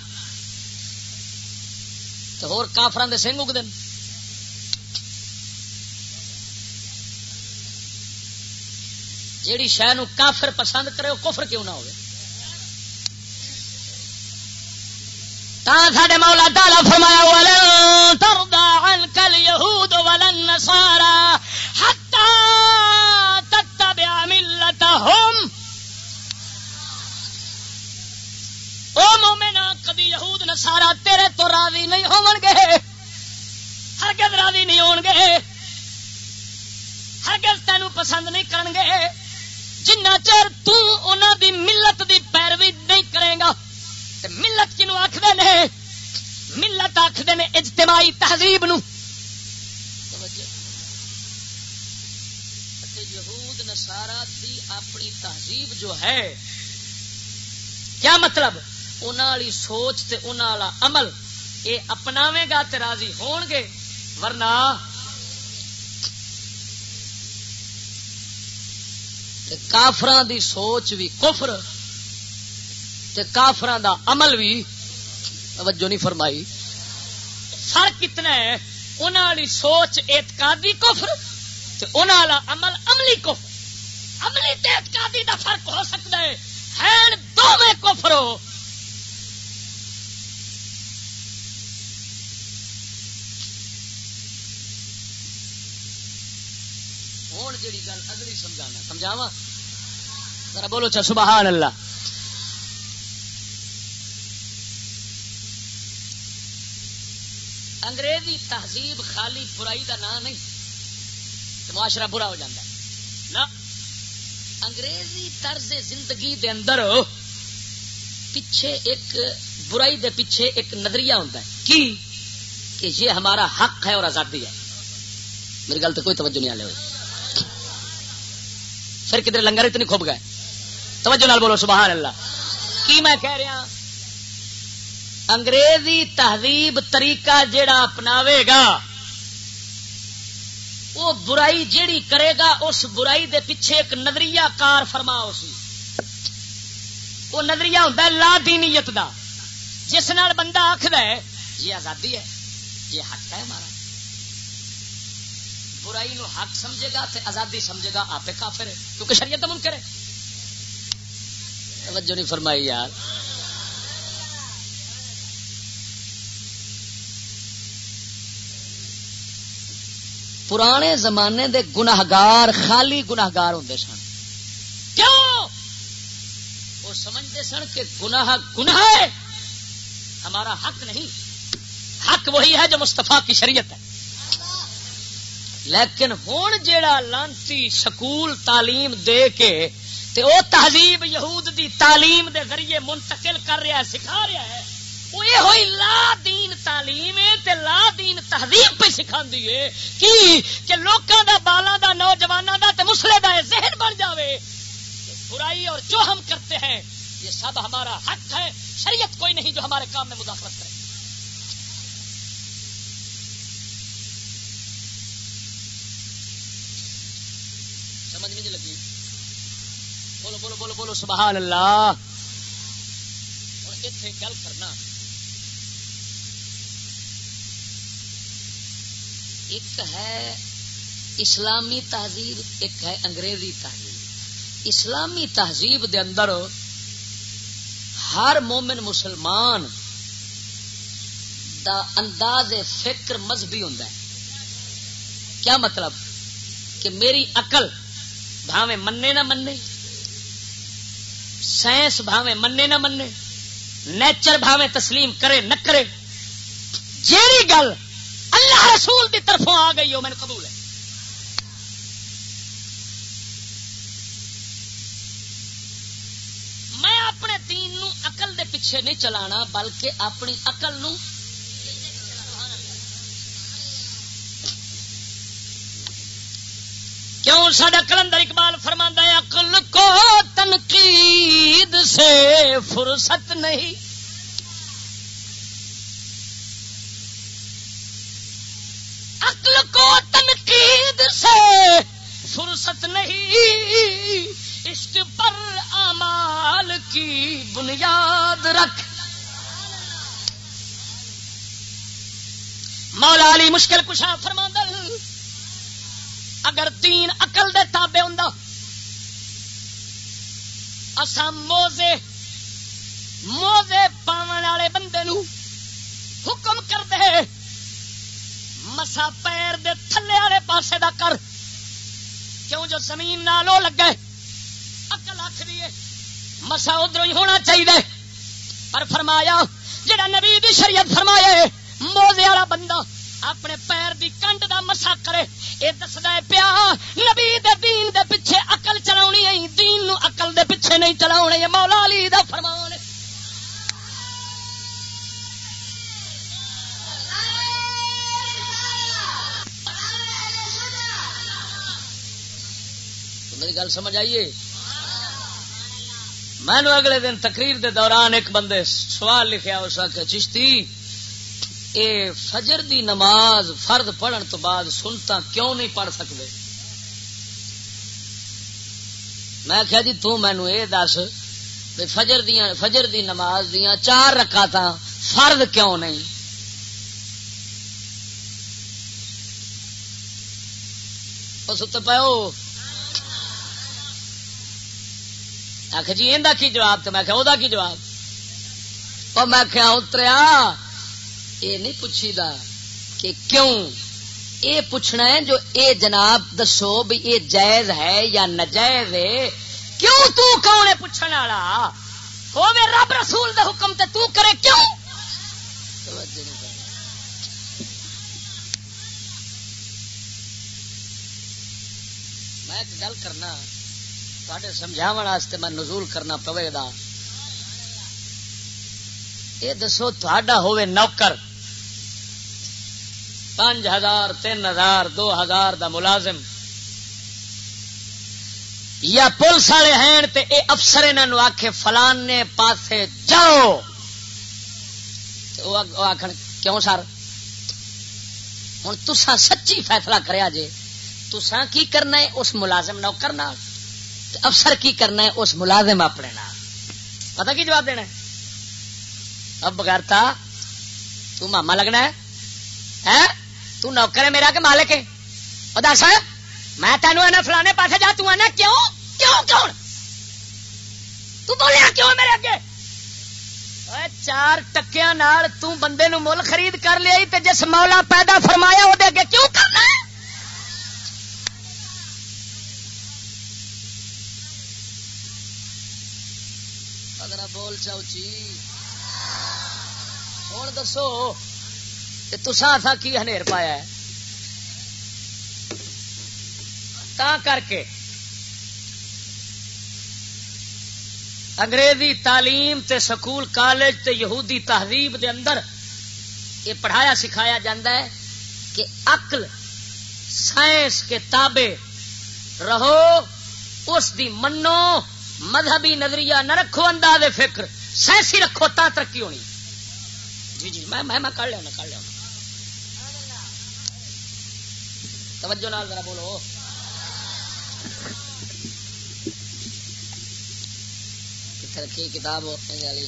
تو ہور کافران دے سنگ اگ دن جیڑی شہ نو کافر پسند کرے وہ کفر کیوں نہ ہوئے؟ ساڈے مولا تالا فرمایا، ولن کبھی یہود نصارا تیرے تو راضی نہیں ہون گے ہرگز راضی نہیں ہون گے ہرگز تینوں پسند نہیں کرن گے جنہ چر تو انہاں دی ملت دی پیروی نہیں کرے گا تے ملت کنو آخر نے ملت آخر نے اجتماعی تہذیب نو یہود نسارا دی اپنی تہذیب جو ہے کیا مطلب انہوں سوچ تے انہوں عمل یہ اپناوے گا تے راضی ہون گے ورنہ کافران دی سوچ بھی کفر تے کافر دا عمل بھی توجہ نہیں فرمائی فرق کتنا ہے انہوں سوچ اعتقادی کفر انہوں عمل عملی کفر عملی تے اعتقادی دا فرق ہو سکتا ہے ہیں دونوں کفر ہو جی گل اگلی سمجھانا سمجھاوا ذرا بولو چا سبحان اللہ۔ انگریزی تہذیب خالی برائی کا نام نہیں معاشرہ برا ہو جاتا ہے۔ نا انگریزی طرز زندگی دے اندر پیچھے ایک برائی دے پیچھے ایک نظریہ ہوتا ہے۔ کی؟ کہ یہ ہمارا حق ہے اور آزادی ہے۔ میری گل تو کوئی توجہ نہیں آ ہوئی پھر کدھر لنگر اتنی کھب گئے؟ توجہ نال بولو، سبحان اللہ۔ کی میں کہہ رہا ہاں؟ انگریزی تہذیب طریقہ جیڑا اپناوے گا، وہ برائی جیڑی کرے گا، اس برائی دے پیچھے ایک نظریہ کار فرما سی۔ وہ نظریہ ہوتا ہے لا دینیت دا۔ جس نال بندہ آخر ہے، یہ آزادی ہے، یہ حق ہے ہمارا۔ برائی نو حق سمجھے گا تے آزادی سمجھے گا، آپ کافر ہے کیونکہ شریعت منکر ہے۔ توجہ نہیں فرمائی یار۔ پرانے زمانے دے گناہگار، خالی گناہگار ہوں سن۔ کیوں؟ وہ سمجھتے سن کہ گناہ گناہ ہے، ہمارا حق نہیں۔ حق وہی ہے جو مستفا کی شریعت ہے۔ لیکن ہوں جیڑا لانتی سکول تعلیم دے کے تے او تہذیب یہود دی تعلیم دے ذریعے منتقل کر رہا ہے، سکھا رہا ہے، وہ یہ ہوئی لا دین تعلیم تے لا دین تہذیب پہ سکھا دیے کی کہ لوکاں دا، بالاں دا، نوجواناں دا تے مسلے دا ذہن بن جاوے۔ برائی اور جو ہم کرتے ہیں، یہ سب ہمارا حق ہے، شریعت کوئی نہیں جو ہمارے کام میں مداخلت کرے۔ سمجھ نہیں لگی۔ بولو بولو بولو بولو، سبحان اللہ۔ ہوں اتنے گل کرنا۔ ایک ہے اسلامی تہذیب، ایک ہے انگریزی تہذیب۔ اسلامی تہذیب دے اندر ہر مومن مسلمان دا انداز فکر مذہبی ہوں کیا مطلب؟ کہ میری عقل بھاوے مننے نہ مننے، سائنس بھاوے مننے نہ مننے، نیچر بھاوے تسلیم کرے نہ کرے۔ جیڑی گل اللہ رسول کی طرفوں آ گئی ہو میں قبول ہے۔ میں اپنے دین نو اقل دے پیچھے نہیں چلانا، بلکہ اپنی اقل نو کیوں سڈا کلندر اقبال فرما ہے، عقل کو تنقید سے فرصت نہیں۔ عقل کو تنقید سے فرصت نہیں۔ عشق پر امال کی بنیاد رکھ۔ مولا علی مشکل کشا فرما اگر دین اقل دے تابے ہوں اسان موزے موزے پاون والے بندے نو حکم کر دے مسا پیر دے تھلے والے پاسے دا کر، کیوں جو زمین نالو لگے اکل آخ دیے مسا ادھر ہی ہونا چاہیے۔ پر فرمایا، جڑا نبی دی شریعت فرمایا موزے والا بندہ اپنے پیر دی کنڈ دا مسا کرے یہ دستا پیا، نبی دے دین دے پیچھے اقل چلا دین نو اقل دے پیچھے نہیں چلا مولا علی دا فرمان میری گل سمجھ آئیے میں اگلے دن تقریر دے دوران ایک بندے سوال لکھا اس وقت چشتی اے فجر دی نماز فرد پڑھن تو بعد سنتا کیوں نہیں پڑھ سکتے میں کہا جی تینو یہ دس فجر دیا فجر دی نماز دیا چار رکھا تھا فرد کیوں نہیں؟ ست پاؤ۔ آخ جی یہ کی جواب؟ تو میں کہ کی جواب؟ اور میں کیا اتریا۔ یہ نہیں پوچھی دا کہ کیوں؟ یہ پوچھنا ہے جو اے جناب دسو بھی یہ جائز ہے یا نجائز ہے۔ کیوں تو کون ہے پوچھنے والا؟ ہوے رب رسول دا حکم تے تو کرے کیوں؟ میں گل کرنا تھے سمجھاو واسطے میں نزول کرنا پوے گا یہ دسو تھوڑا ہوے نوکر۔ پانچ ہزار، تین ہزار، دو ہزار دا ملازم. یا پولیس والے ہیں تے اے افسر انہوں آخ فلانے پاسے جاؤ. آخ کیوں سر؟ ہوں تسا سچی فیصلہ کریا جے تسا کی کرنا ہے اس ملازم نوکر نال افسر کی کرنا ہے اس ملازم اپنے نال. پتا کی جواب دینا ہے؟ اب بغیر تھا تو ماما لگنا ہے؟ تو نوکر ہے میرا کہ مالک ہے؟ وہ دس، میں تینوں اینا فلانے پاسے جا، تو آنا کیوں کیوں کون تو بولیا کیوں میرے اگے؟ چار ٹکیا بندے نو مل خرید کر لیا تے جس مولا پیدا فرمایا وہ اگے کیوں کرنا ہے؟ بول چاؤ چی۔ ہوں دسو۔ تسا تھا کی ہنیر پایا ہے؟ تا کر کے انگریزی تعلیم تے سکول کالج تے یہودی تہذیب دے اندر یہ پڑھایا سکھایا جاتا ہے کہ عقل، سائنس کے تابے رہو، اس دی منو، مذہبی نظریہ نہ رکھو، انداز فکر، سائنسی رکھو، تا ترقی ہونی۔ جی جی میں میں کر لیا کر لیا۔ توجہ نال ذرا بولو۔ رکھی کتاب والی۔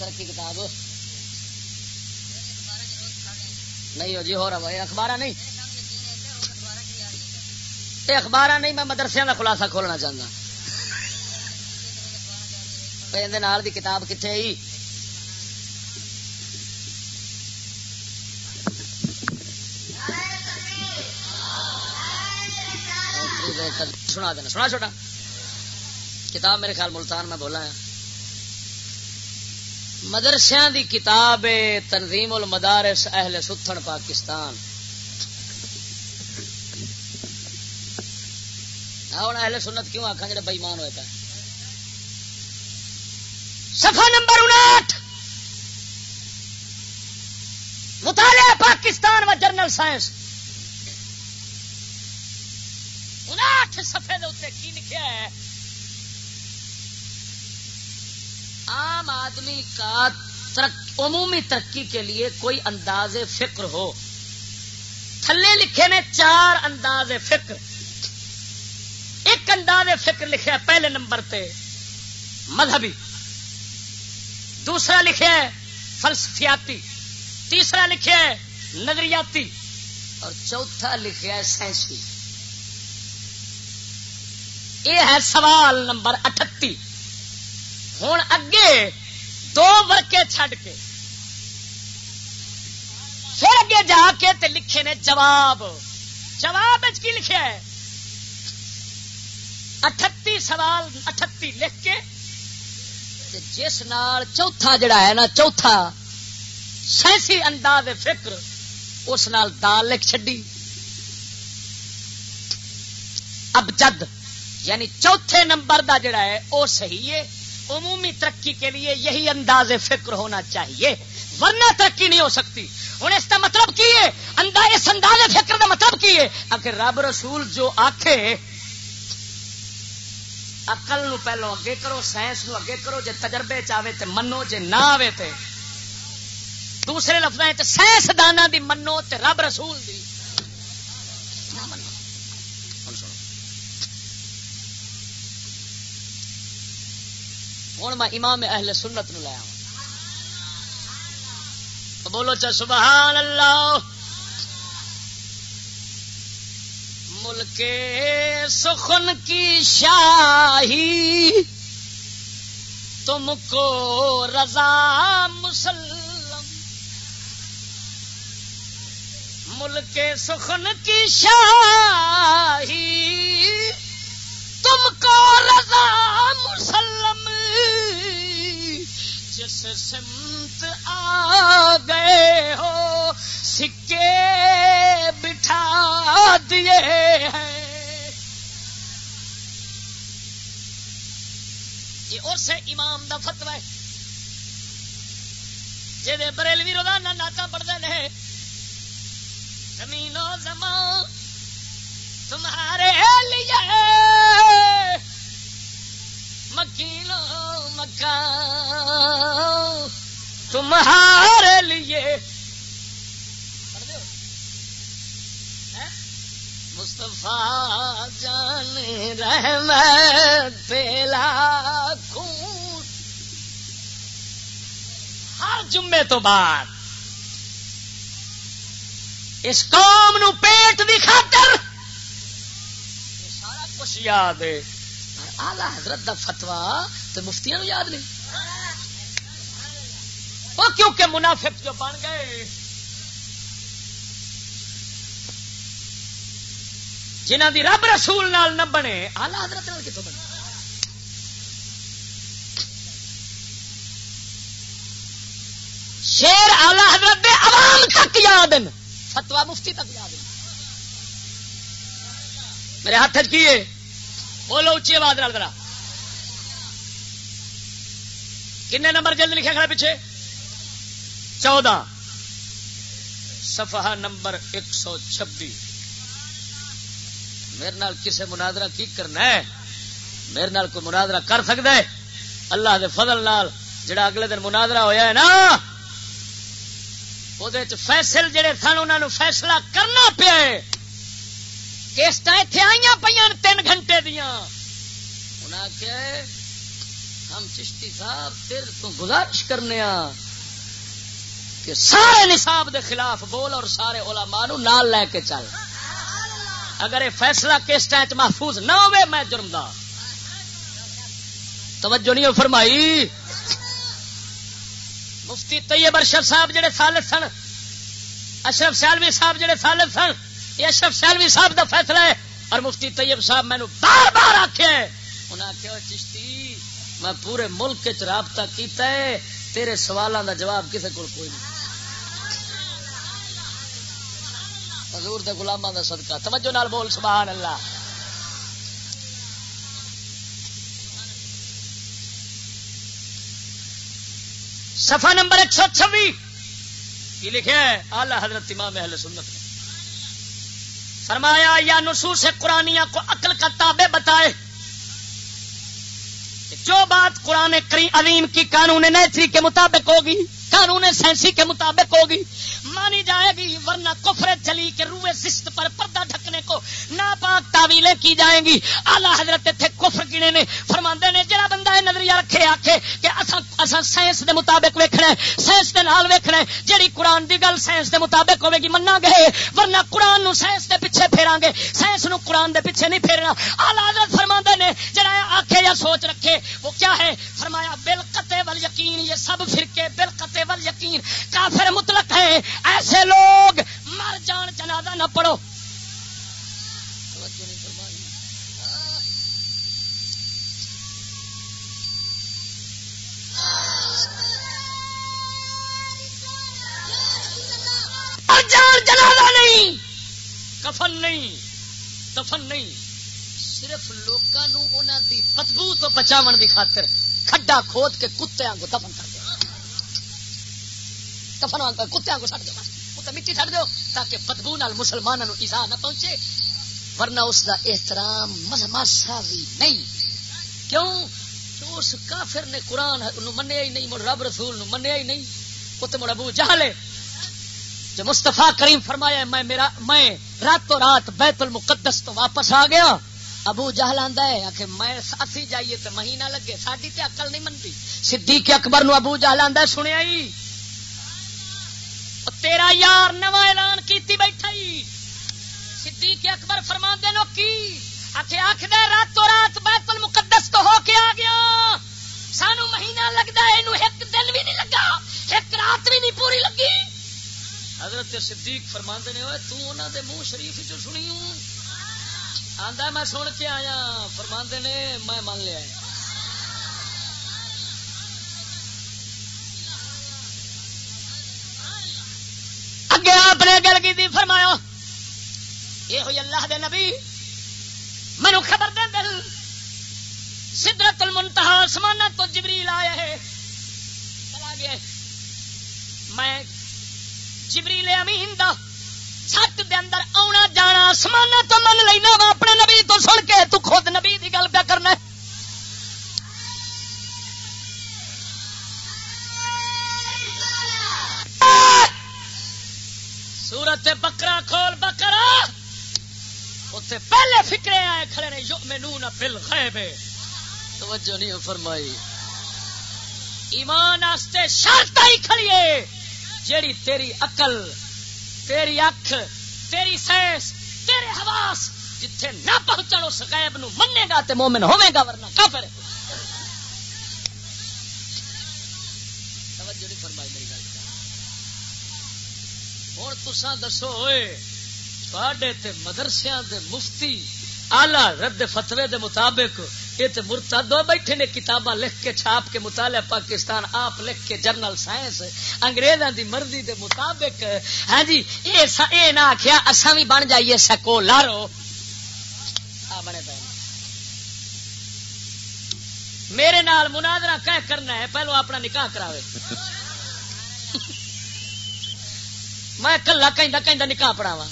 رکھی کتاب۔ نہیں ہو جی ہو رہا ہے اخبار نہیں۔ اخبار نہیں، میں مدرسے کا خلاصہ کھولنا چاہتا دی کتاب کتنے آئی؟ سنا دینا، سنا چھوٹا۔ کتاب میرے خیال ملتان میں بولا ہے۔ مدرسیا دی کتاب تنظیم المدارس اہل ستھن پاکستان۔ ہوں اہل سنت کیوں آخا جڑے بئیمان ہوئے پہ سفا نمبر انٹھ مطالعہ پاکستان و جرنل سائنس۔ انٹھ سفے کی لکھا ہے؟ عام آدمی کا ترق، عمومی ترقی کے لیے کوئی انداز فکر ہو۔ تھلے لکھے نے چار انداز فکر۔ انداز فکر لکھا پہلے نمبر پہ۔ مذہبی۔ دوسرا لکھا ہے، فلسفیاتی۔ تیسرا لکھا ہے، نظریاتی۔ اور چوتھا لکھا ہے، سائنسی۔ یہ ہے سوال نمبر اٹھتی۔ ہوں اگے دو ورکے چھڈ کے۔ پھر اگے جا کے تے لکھے نے جواب۔ جواب کی لکھا ہے؟ اٹھتی سوال اٹھتی لکھ کے جس نال چوتھا جڑا ہے نا، چوتھا سائنسی انداز فکر، اس نال دال لکھ چڈی اب جد یعنی چوتھے نمبر دا جڑا ہے وہ صحیح ہے۔ عمومی ترقی کے لیے یہی انداز فکر ہونا چاہیے۔ ورنہ ترقی نہیں ہو سکتی۔ ہوں اس کا مطلب کی ہے؟ اس انداز فکر کا مطلب کی ہے؟ اگر رب رسول جو آخے اقل نو پہلو اگے کرو، سائنس نو اگے کرو، جے تجربے چاہے تو منو، جے نہ آئے تو دوسرے لفظ سائنس دانا دی منو تے رب رسول دی ہوں میں امام اہل سنت نو لایا بولو چا سبحان اللہ کھول کے سخن کی شاہی۔ تم کو رضا مسلم۔ ملک سخن کی شاہی۔ تم کو رضا مسلم۔ جس سمت آ گئے ہو، سکے بٹھا دیے یہ اسے امام دا فتوا ہے۔ جی بریلوی روزانہ ناتا پڑھتے ہیں زمین و زمان تمہارے لیے۔ مکینو مکان تمہارے لیے۔ مصطفیٰ جان رحمت پیلا ہر جمعے تو بعد اس قوم نو پیٹ دی خاطر سارا کچھ یاد ہے۔ آلہ حضرت دا فتوا تو مفتیاں یاد نہیں۔ وہ کیونکہ منافق جو بن گئے جنہ دی رب رسول نال نہ بنے آلہ حضرت نال کتوں بنے؟ شیر آلہ حضرت دے عوام تک یاد فتوا مفتی تک یاد میرے ہاتھ کیے بولو اچھی آواز نال ذرا۔ کنے نمبر جلد لکھے کھڑا پیچھے؟ چودہ۔ صفحہ نمبر ایک سو چھبی میرے نال کسے مناظرہ کی کرنا ہے؟ میرے نال کوئی مناظرہ کر سکتا ہے؟ اللہ دے فضل نال جڑا اگلے دن مناظرہ ہویا ہے نا وہ فیصل جڑے سن انہوں فیصلہ کرنا پیا ہے۔ کیسٹ اتنے آئی پہ تین گھنٹے دیا ہم چشتی صاحب تیرے تو گزارش کرنے آ کہ سارے نصاب دے خلاف بول اور سارے علماء نو نال لے کے چل۔ اگر یہ فیصلہ کس ٹائم محفوظ نہ ہوئے، میں جرم دا توجہ نہیں فرمائی؟ مفتی طیب ارشد صاحب جڑے سالت سن، اشرف سیالوی صاحب جڑے سالت سن، یہ اشرف سیالوی صاحب دا فیصلہ ہے۔ اور مفتی طیب صاحب مینو بار بار آخیا انہیں آخیا چشتی، میں پورے ملک چ رابطہ کیتا ہے، تیرے سوالوں دا جواب کسے کو کوئی نہیں۔ حضور دے غلاماں دا صدقہ۔ توجہ نال بول، سبحان اللہ۔ صفحہ نمبر ایک سو چھبی یہ لکھے ہے آلہ حضرت امام اہل سنت نے۔ فرمایا، یا نصوص قرآنیہ کو عقل کا تابع بتائے۔ جو بات قرآن کریم عظیم کی قانون نیچری کے مطابق ہوگی۔ قانون سینسی کے مطابق ہوگی۔ مانی جائے گی، ورنہ کفر چلی کے روئے زست پر پردہ ڈھکنے کو ناپاک تعویلیں کی جائیں گی۔ آلہ حضرت تھے کفر گنے نے فرماندے نے، جڑا بندہ ہے نظریہ رکھے آکھے کہ اساں اساں سائنس دے مطابق ویکھنا ہے، سائنس دے نال ویکھنا ہے، جڑی قرآن دی گل سائنس دے مطابق ہوے گی مننا گے، ورنہ قرآن نو سائنس دے پیچھے پھیران گے۔ سائنس نو قرآن دے پیچھے نہیں پھیرنا۔ آلہ حضرت فرماندے نے، جڑا آکھے یا سوچ رکھے، وہ کیا ہے؟ فرمایا بالقطع والیقین، یہ سب فرقے بالقطع والیقین کافر مطلق ہیں۔ ایسے لوگ مر جان، جنازہ نہ پڑھو۔ جان، جنازہ نہیں۔ کفن نہیں، دفن نہیں۔ صرف لوگوں دی بدبو تو بچاو دی خاطر کھڈا کھود کے کتے کو دفن کر۔ دو دفن کتیا کو سٹ دو اتنے مٹی سٹ دو تاکہ بدبو نال مسلمانوں ایزا نہ پہنچے۔ ورنہ اس دا احترام ماسا بھی نہیں۔ کیوں؟ اس کافر نے قرآن منیا ہی نہیں، مڑ رب رسول منیا ہی نہیں۔ وہ مڑ ابو جہلے جو مستفا کریم فرمایا میں میرا میں راتوں رات بیت المقدس تو واپس آ گیا۔ ابو جہل آدھا ہے کہ میں اسی جائیے تو مہینہ لگے ساری تے اکل نہیں منتی۔ صدیق اکبر نو ابو جہل آدھا سنیا ہی۔ تیرا یار نواں اعلان کیتی بیٹھا صدیق اکبر فرما نو کی؟ آخر آخر راتوں رات بیت المقدس تو ہو کے آ گیا۔ سانو مہینہ لگتا ہے ایک دن بھی نہیں لگا۔ ایک رات بھی نہیں پوری لگی۔ حضرت صدیق فرما نے ہوئے تو تنا دے منہ شریف چ سنی آدھا میں سن کے آیا۔ فرما نے، میں من لیا اگے آپ نے گل کی فرمایا یہ ہوئی اللہ دے نبی مینو خبر دے دل۔ سدرت المنتہا سمانا تو جبریل آئے ہے۔ چلا گیا میں جبریل امین دا چھت دے اندر آنا جانا سمانا تو من لینا وا، اپنے نبی تو سن کے تو خود نبی دی گل پہ کرنا ہے۔ سورت بکرا کھول بکرا۔ اتنے پہلے فکرے آئے کھڑے نے یو مینو نہ بل خیبے توجہ نہیں فرمائی۔ ایمان آستے شرط ہی کھڑیے جیڑی تیری عقل، تیری اکھ، تیری سینس، تیرے حواس جتھے نہ پہنچن، اس غیب نو مننے گا تے مومن ہوے گا ورنہ کافر توجہ نہیں فرمائی میری گل ہوں دسو ہوئے تے مدرسیا دے مفتی آلہ رد فتوے دے مطابق یہ تو مرتد دو بیٹھے نے کتاباں لکھ کے چھاپ کے مطالعہ پاکستان آپ لکھ کے جرنل سائنس انگریزاں دی مرضی دے مطابق۔ ہاں جی یہ نہ آخیا اصا بھی بن جائیے سکو لارو بنے پہ میرے نال مناظرہ کہ کرنا ہے، پہلو اپنا نکاح کراوے۔ میں کلا کہ نکاح پڑھاوا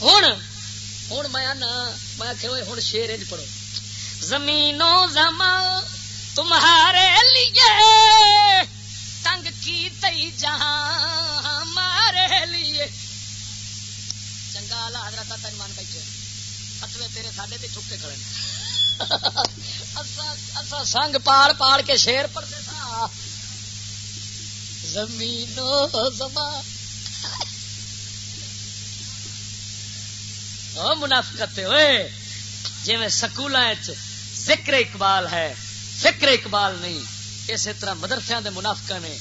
ہوں ہوں میں میں کہ ہوں شیر انج پڑھو۔ زمینوں زما تمہارے لیے تنگ کی تئی جہاں ہمارے لیے۔ چنگا حضرت تین من بیٹھے۔ فتوے تیرے ساڈے تے ٹھکے کھڑے۔ سنگ پاڑ پاڑ کے شیر پڑتے تھا زمینوں زما منافقت ہوئے جی میں سکول ذکر اقبال ہے فکر اقبال نہیں، اسی طرح مدرسے دے منافق نے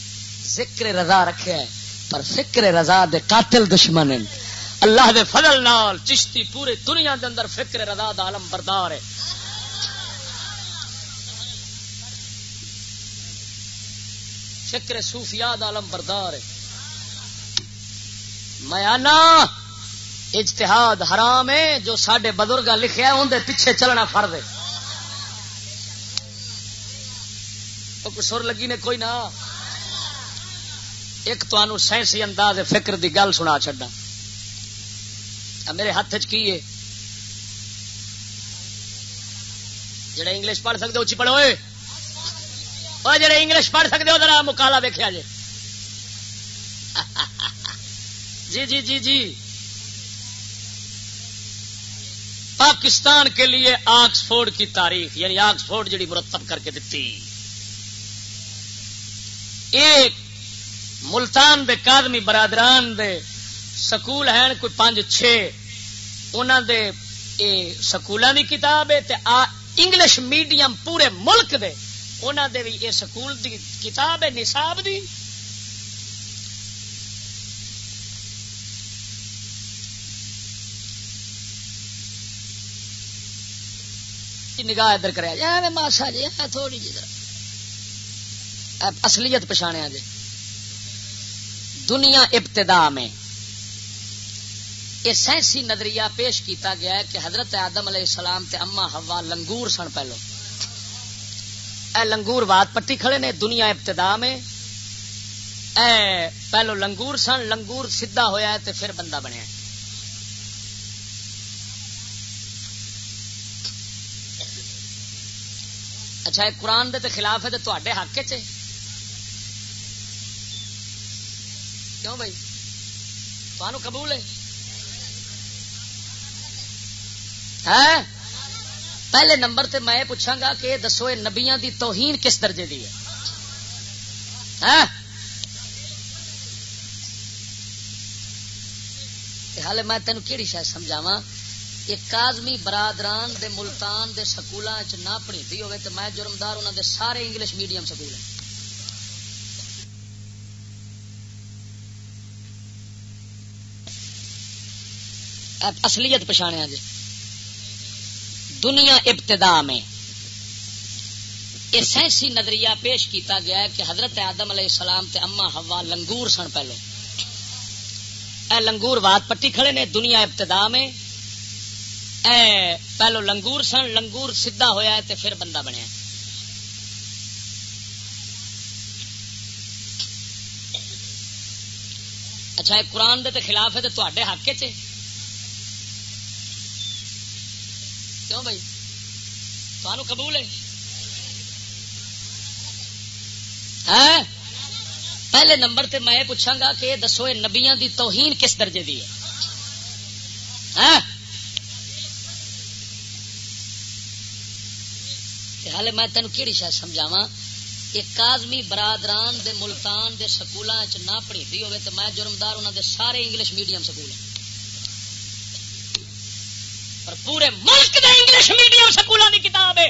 ذکر رضا رکھے ہے پر فکر رضا دے قاتل دشمن ہیں۔ اللہ دے فضل نال چشتی پورے دنیا دے اندر فکر رضا دا عالم بردار ہے۔ فکر صوفیاء دا عالم بردار ہے۔ میں اجتہاد حرام ہے، جو سڈے بزرگ لکھیا اندر پیچھے چلنا فرد ہے۔ سر لگی نے، کوئی نہ۔ ایک تو سائنسی انداز فکر دی گل سنا چڈا میرے ہاتھ چ کی ہے؟ جڑے انگلش پڑھ سکتے اچھی پڑھو۔ جڑے انگلش پڑھ سکتے ہو، ذرا مکالا دیکھا جی جی جی جی جی۔ پاکستان کے لیے آکسفورڈ کی تاریخ یعنی آکسفورڈ جڑی مرتب کر کے دیتی ایک ملتان دے کادمی برادران دے سکول ہیں، کوئی پانچ، چھ۔ انہوں دے سکولوں کی کتاب ہے انگلش میڈیم پورے ملک دے۔ انہوں دے بھی یہ سکول دی کتاب ہے نصاب دی نگاہ ادھر کرا ماسا جی تھوڑی جی اصلیت پچھاڑیا جی دنیا ابتدا میں یہ سائنسی نظریہ پیش کیتا گیا ہے کہ حضرت آدم علیہ السلام تے اما ہوا لنگور سن پہلو اے لنگور وات پٹی کھڑے نے، دنیا ابتدا میں۔ اے پہلو لنگور سن، لنگور سیدھا ہویا ہے تے پھر بندہ بنیا ہے۔ اچھا یہ قرآن دے خلاف ہے تو تے حق چ کیوں بھائی؟ تمہوں قبول ہے؟ ہاں؟ پہلے نمبر تے میں پوچھا گا کہ دسو یہ نبیا دی توہین کس درجے دی ہے؟ ہاں؟ حال میں تینوں کہڑی شاید سمجھاوا کازمی برادران دے ملتان دے سکول نہ پڑھی دی ہوئے تو میں جرمدار انہوں دے سارے انگلش میڈیم سکول ہیں۔ اصلیت پچھاڑیا جی۔ دنیا ابتدا میں۔ یہ سائنسی نظریہ پیش کیتا گیا ہے کہ حضرت آدم علیہ السلام تے اما ہوا لنگور سن پہلو اے لنگور وات پٹی کھڑے نے دنیا ابتدا میں۔ اے پہلو لنگور سن، لنگور سیدھا ہویا ہے تے پھر بندہ بنیا۔ اچھا قرآن دے تے خلاف ہے تو حق چ کیوں بھائی؟ تو قبول ہے؟ ہاں؟ پہلے نمبر تے میں پوچھا گا کہ دسو نبیاں دی توہین کس درجے دی ہے؟ ہاں؟ ہالے میں تینوں کہڑی شاید سمجھاوا کہ کازمی برادران دے ملتان دے سکولوں نہ پڑھی ہوئے تو میں جرمدار انہوں دے سارے انگلش میڈیم سکول ہیں۔ پورے ملک دے انگلش میڈیم سکولوں کی کتاب ہے۔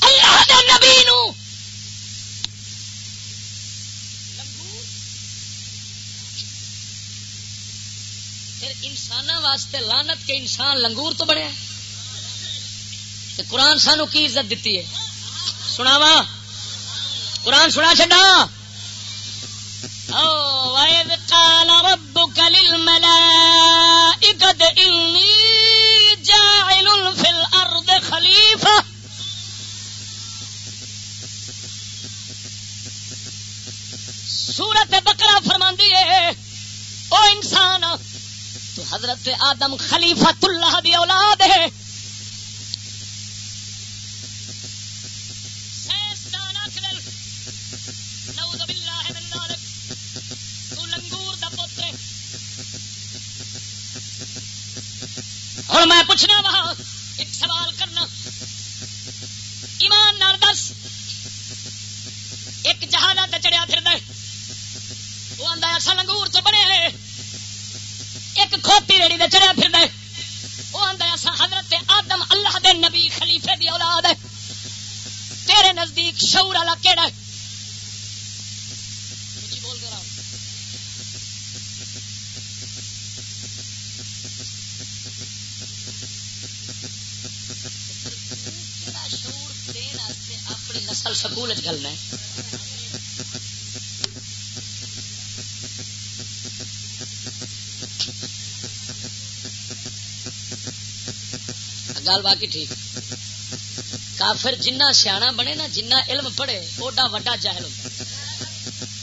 اللہ دے نبی نو۔ انسان واسطے لانت کے انسان لنگور تو بڑے قرآن سانو کی عزت دیتی ہے؟ سناوا قرآن سنا چڈا وَإِذْ قَالَ سورت بکرا فرماندی ہے او انسان تو حضرت آدم خلیفہ اللہ دی اولاد ہے۔ ہوں میں پوچھنا وا ایک سوال کرنا۔ ایمان نال دس۔ ایک جہاز چڑیا پھر وہ آدھا ایسا لنگور تو بنے ایک کھوتی ریڑی دے چڑیا پھر وہ آدھا ایسا حضرت آدم، اللہ دے نبی خلیفے دی اولاد ہے۔ تیرے نزدیک شعور والا کہڑا ہے؟ سکول گلنا گل باقی ٹھیک۔ کافر جنہ سیاح بنے نا، جنہ علم پڑھے، اوڈا وڈا جہل ہوتا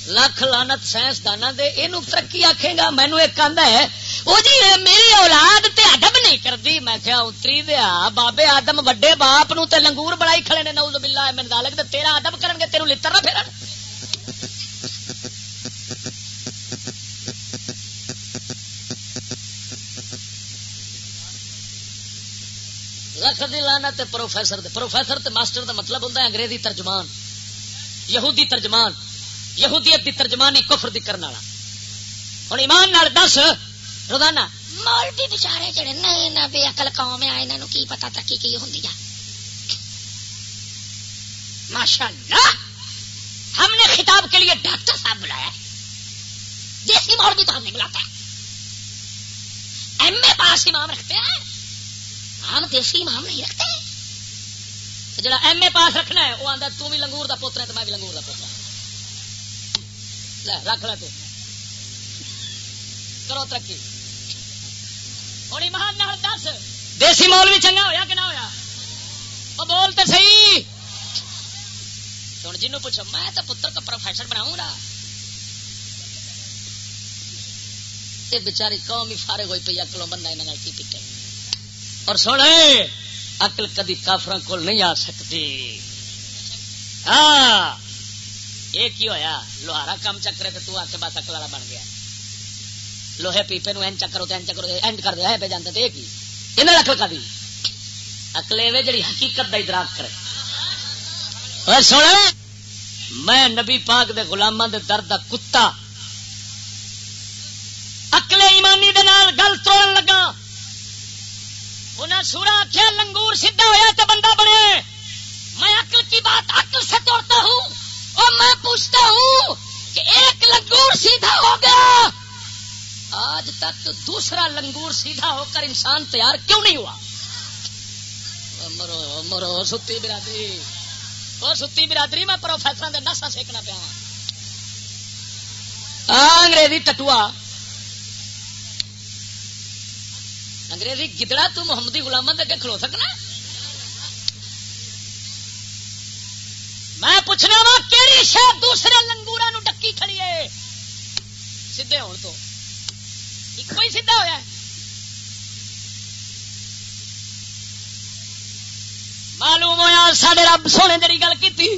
لکھ لانت سائنسدان دے یہ ترقی آخے گا مینو ایک آدھا ہے وہ جی میری اولاد تے ادب نہیں کرتی۔ میں کیا اتری دیا بابے آدم، وڈے باپ نو تے لنگور بڑائی کھڑے نے نوز باللہ من ذالک تے تیرا ادب کرن گے تینوں لتر نہ پھرن لکھ دی لانا تے پروفیسر دے۔ پروفیسر تے ماسٹر دا مطلب ہوندا ہے انگریزی ترجمان۔ یہودی ترجمان۔ یہودیت دی ترجمانی کفر دی کرن والا۔ ہن ایمان نال دس روزانہ مولوی بچارے جڑے نئے نہ بے عقل قوم آئے انہوں کی پتا ترقی کی ہوں ماشاء اللہ ہم نے خطاب کے لیے ڈاکٹر صاحب بلایا ہے۔ دیسی مولوی تو ہم نہیں بلاتا ایم اے پاس امام رکھتے ہیں۔ ہم دیسی امام نہیں رکھتے۔ جڑا ایم اے پاس رکھنا ہے، وہ آتا تو بھی لنگور کا پوتر ہے، تو میں بھی لنگور کا پوتر ہاں۔ رکھ لے تو۔ کرو ترقی۔ ہوں ایمان دس۔ دیسی مول بھی چنگا ہویا کہ نہ ہویا؟ وہ بول تو سی ہوں جنوں پوچھو، میں تو پتر کا پروفیسر بناؤں گا؟ یہ بچاری قوم ہی فارغ ہوئی پی اکلوں بندہ یہاں کی پیٹے اور سن اکل کدی کافر کو نہیں آ سکتی۔ ہاں یہ کی ہویا؟ لوہارا کام چکرے تو تو آ کے بات اکل والا بن گیا۔ لوہے پیپے نو این چکرو این چکرو اینڈ کر دیا پہ جانتے تھے کی یہ اکل کا دی اکلے وے جڑی حقیقت دا ادراک کرے۔ سن میں نبی پاک دے غلاماں دے درد دا کتا اکلے ایمانی دے نال گل توڑن لگا۔ انہیں سورا آخیا لنگور سیدھا ہوا تو بندہ بنے۔ میں عقل کی بات عقل سے توڑتا ہوں اور میں پوچھتا ہوں کہ ایک لنگور سیدھا ہو گیا۔ آج تک دوسرا لنگور سیدھا ہو کر انسان تیار کیوں نہیں ہوا؟ مرو مرو ستی برادری وہ ستی برادری، میں پروفیسر کے نسا سیکنا پیا ہاں۔ انگریزی ٹٹوا انگریزی گدڑا تو محمدی غلامت اگے کھلو سکنا؟ میں پوچھنا وا کہڑی شاید دوسرے لنگورا نو ڈکی کھڑی ہے؟ سیدے ہون تو۔ ایک ہی سیدھا ہوا معلوم ہوا سڈے رب سونے جی گل کی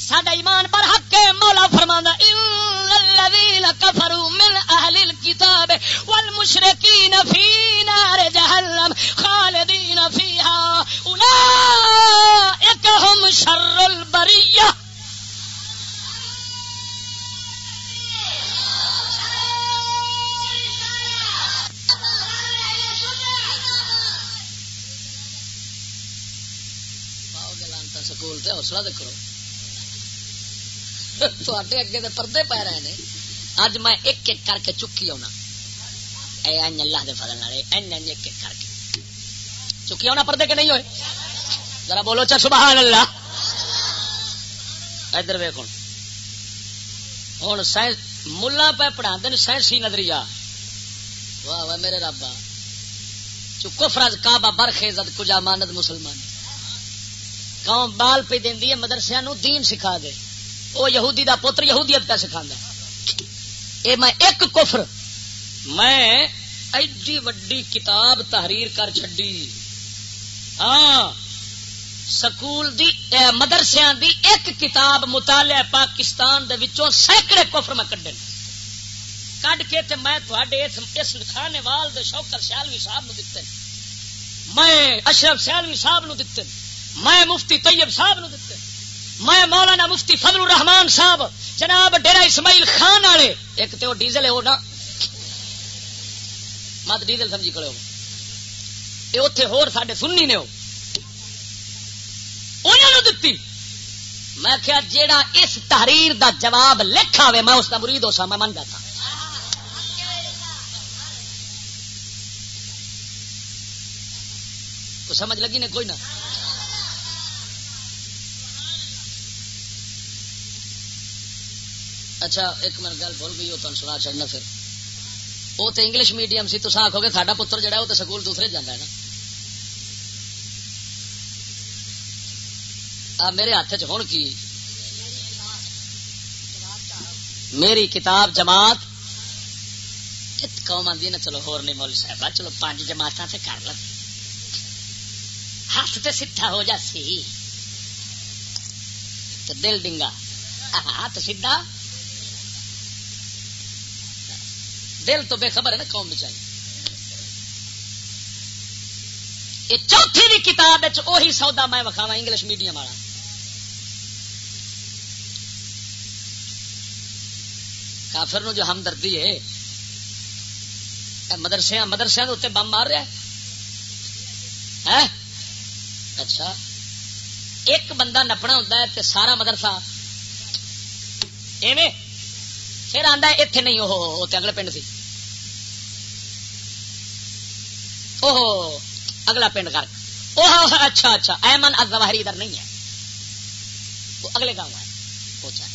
سڈا ایمان پر حق مولا فرمانا الذين كفروا من اهل الكتاب والمشركين في نار جهنم خالدين فيها اولئك هم شر البريه سکول حوصلہ کرو۔ اگے تو پردے پی رہے ہیں اج میں ایک ایک کر کے چکی آنا۔ اللہ کے فضل ایک ایک کر کے۔ چکی آنا پردے کے نہیں ہوئے؟ ذرا بولو چا سبحان اللہ۔ ادھر ویک ہوں۔ ملا پہ پڑھا دین سائنسی نظریہ۔ واہ واہ، میرے رابا چکو فرض، کعبہ برخیزت کجا ماند مسلمان۔ قوم بال پہ دینی ہے مدرسے نو دین سکھا دے۔ وہ یہودی دا پتر یہودیت پہ سکھا اے میں ایک کفر، میں ایڈی وڈی کتاب تحریر کر چڈی ہاں سکول دی مدرسیا دی ایک کتاب مطالعہ پاکستان دے وچوں سینکڑے کفر میں کڈے۔ کڈ کے تے میں تھوڑے اس خانے وال دے شوکر سیالوی صاحب نو دتے۔ میں اشرف سیالوی صاحب نو دتے۔ میں مفتی طیب صاحب نو دتے۔ میں مولانا مفتی فضل الرحمان صاحب، جناب ڈیرا اسماعیل خان والے۔ ایک تو ڈیزل ہے وہ نا۔ مت ڈیزل سمجھی کرو یہ اتے ہوڈے سننی نے دتی۔ میں کیا جیڑا اس تحریر دا جواب لکھا ہوئے میں اس کا مرید ہو سا، میں من جاتا تو سمجھ لگی نے؟ کوئی نہ۔ اچھا ایک منٹ، گل بھول گئی، وہ تم سنا چڑھنا پھر۔ وہ تو انگلش میڈیم سی تو آخو گے ساڈا پتر جہا وہ تو سکول دوسرے جانا ہے نا۔ آ، میرے ہاتھ چ ہوں کی؟ میری کتاب جماعت۔ قوم آدھی نا؟ چلو، ہور نہیں مول صاحب چلو، پانچ جماعت سے کر لگ ہاتھ تو سیدھا ہو جا سی۔ دل ڈنگا۔ ہاتھ سیدھا دل تو بے خبر ہے نا قوم بچائی یہ چوتھی بھی کتاب وہی سودا میں وکھاوا انگلش میڈیم والا۔ کافر نو جو ہمدردی ہے مدرسے مدرسے کے اتنے بم مار رہا ہے۔ اچھا۔ ایک بندہ نپنا ہوتا ہے تے سارا مدرسہ ایویں، پھر آتا اتنے نہیں وہ اگلے پنڈ سی۔ اوہ اگلا پنڈ کر اچھا اچھا ایمن ازواہری ادھر نہیں ہے۔ وہ اگلے گاؤں ہے پہنچا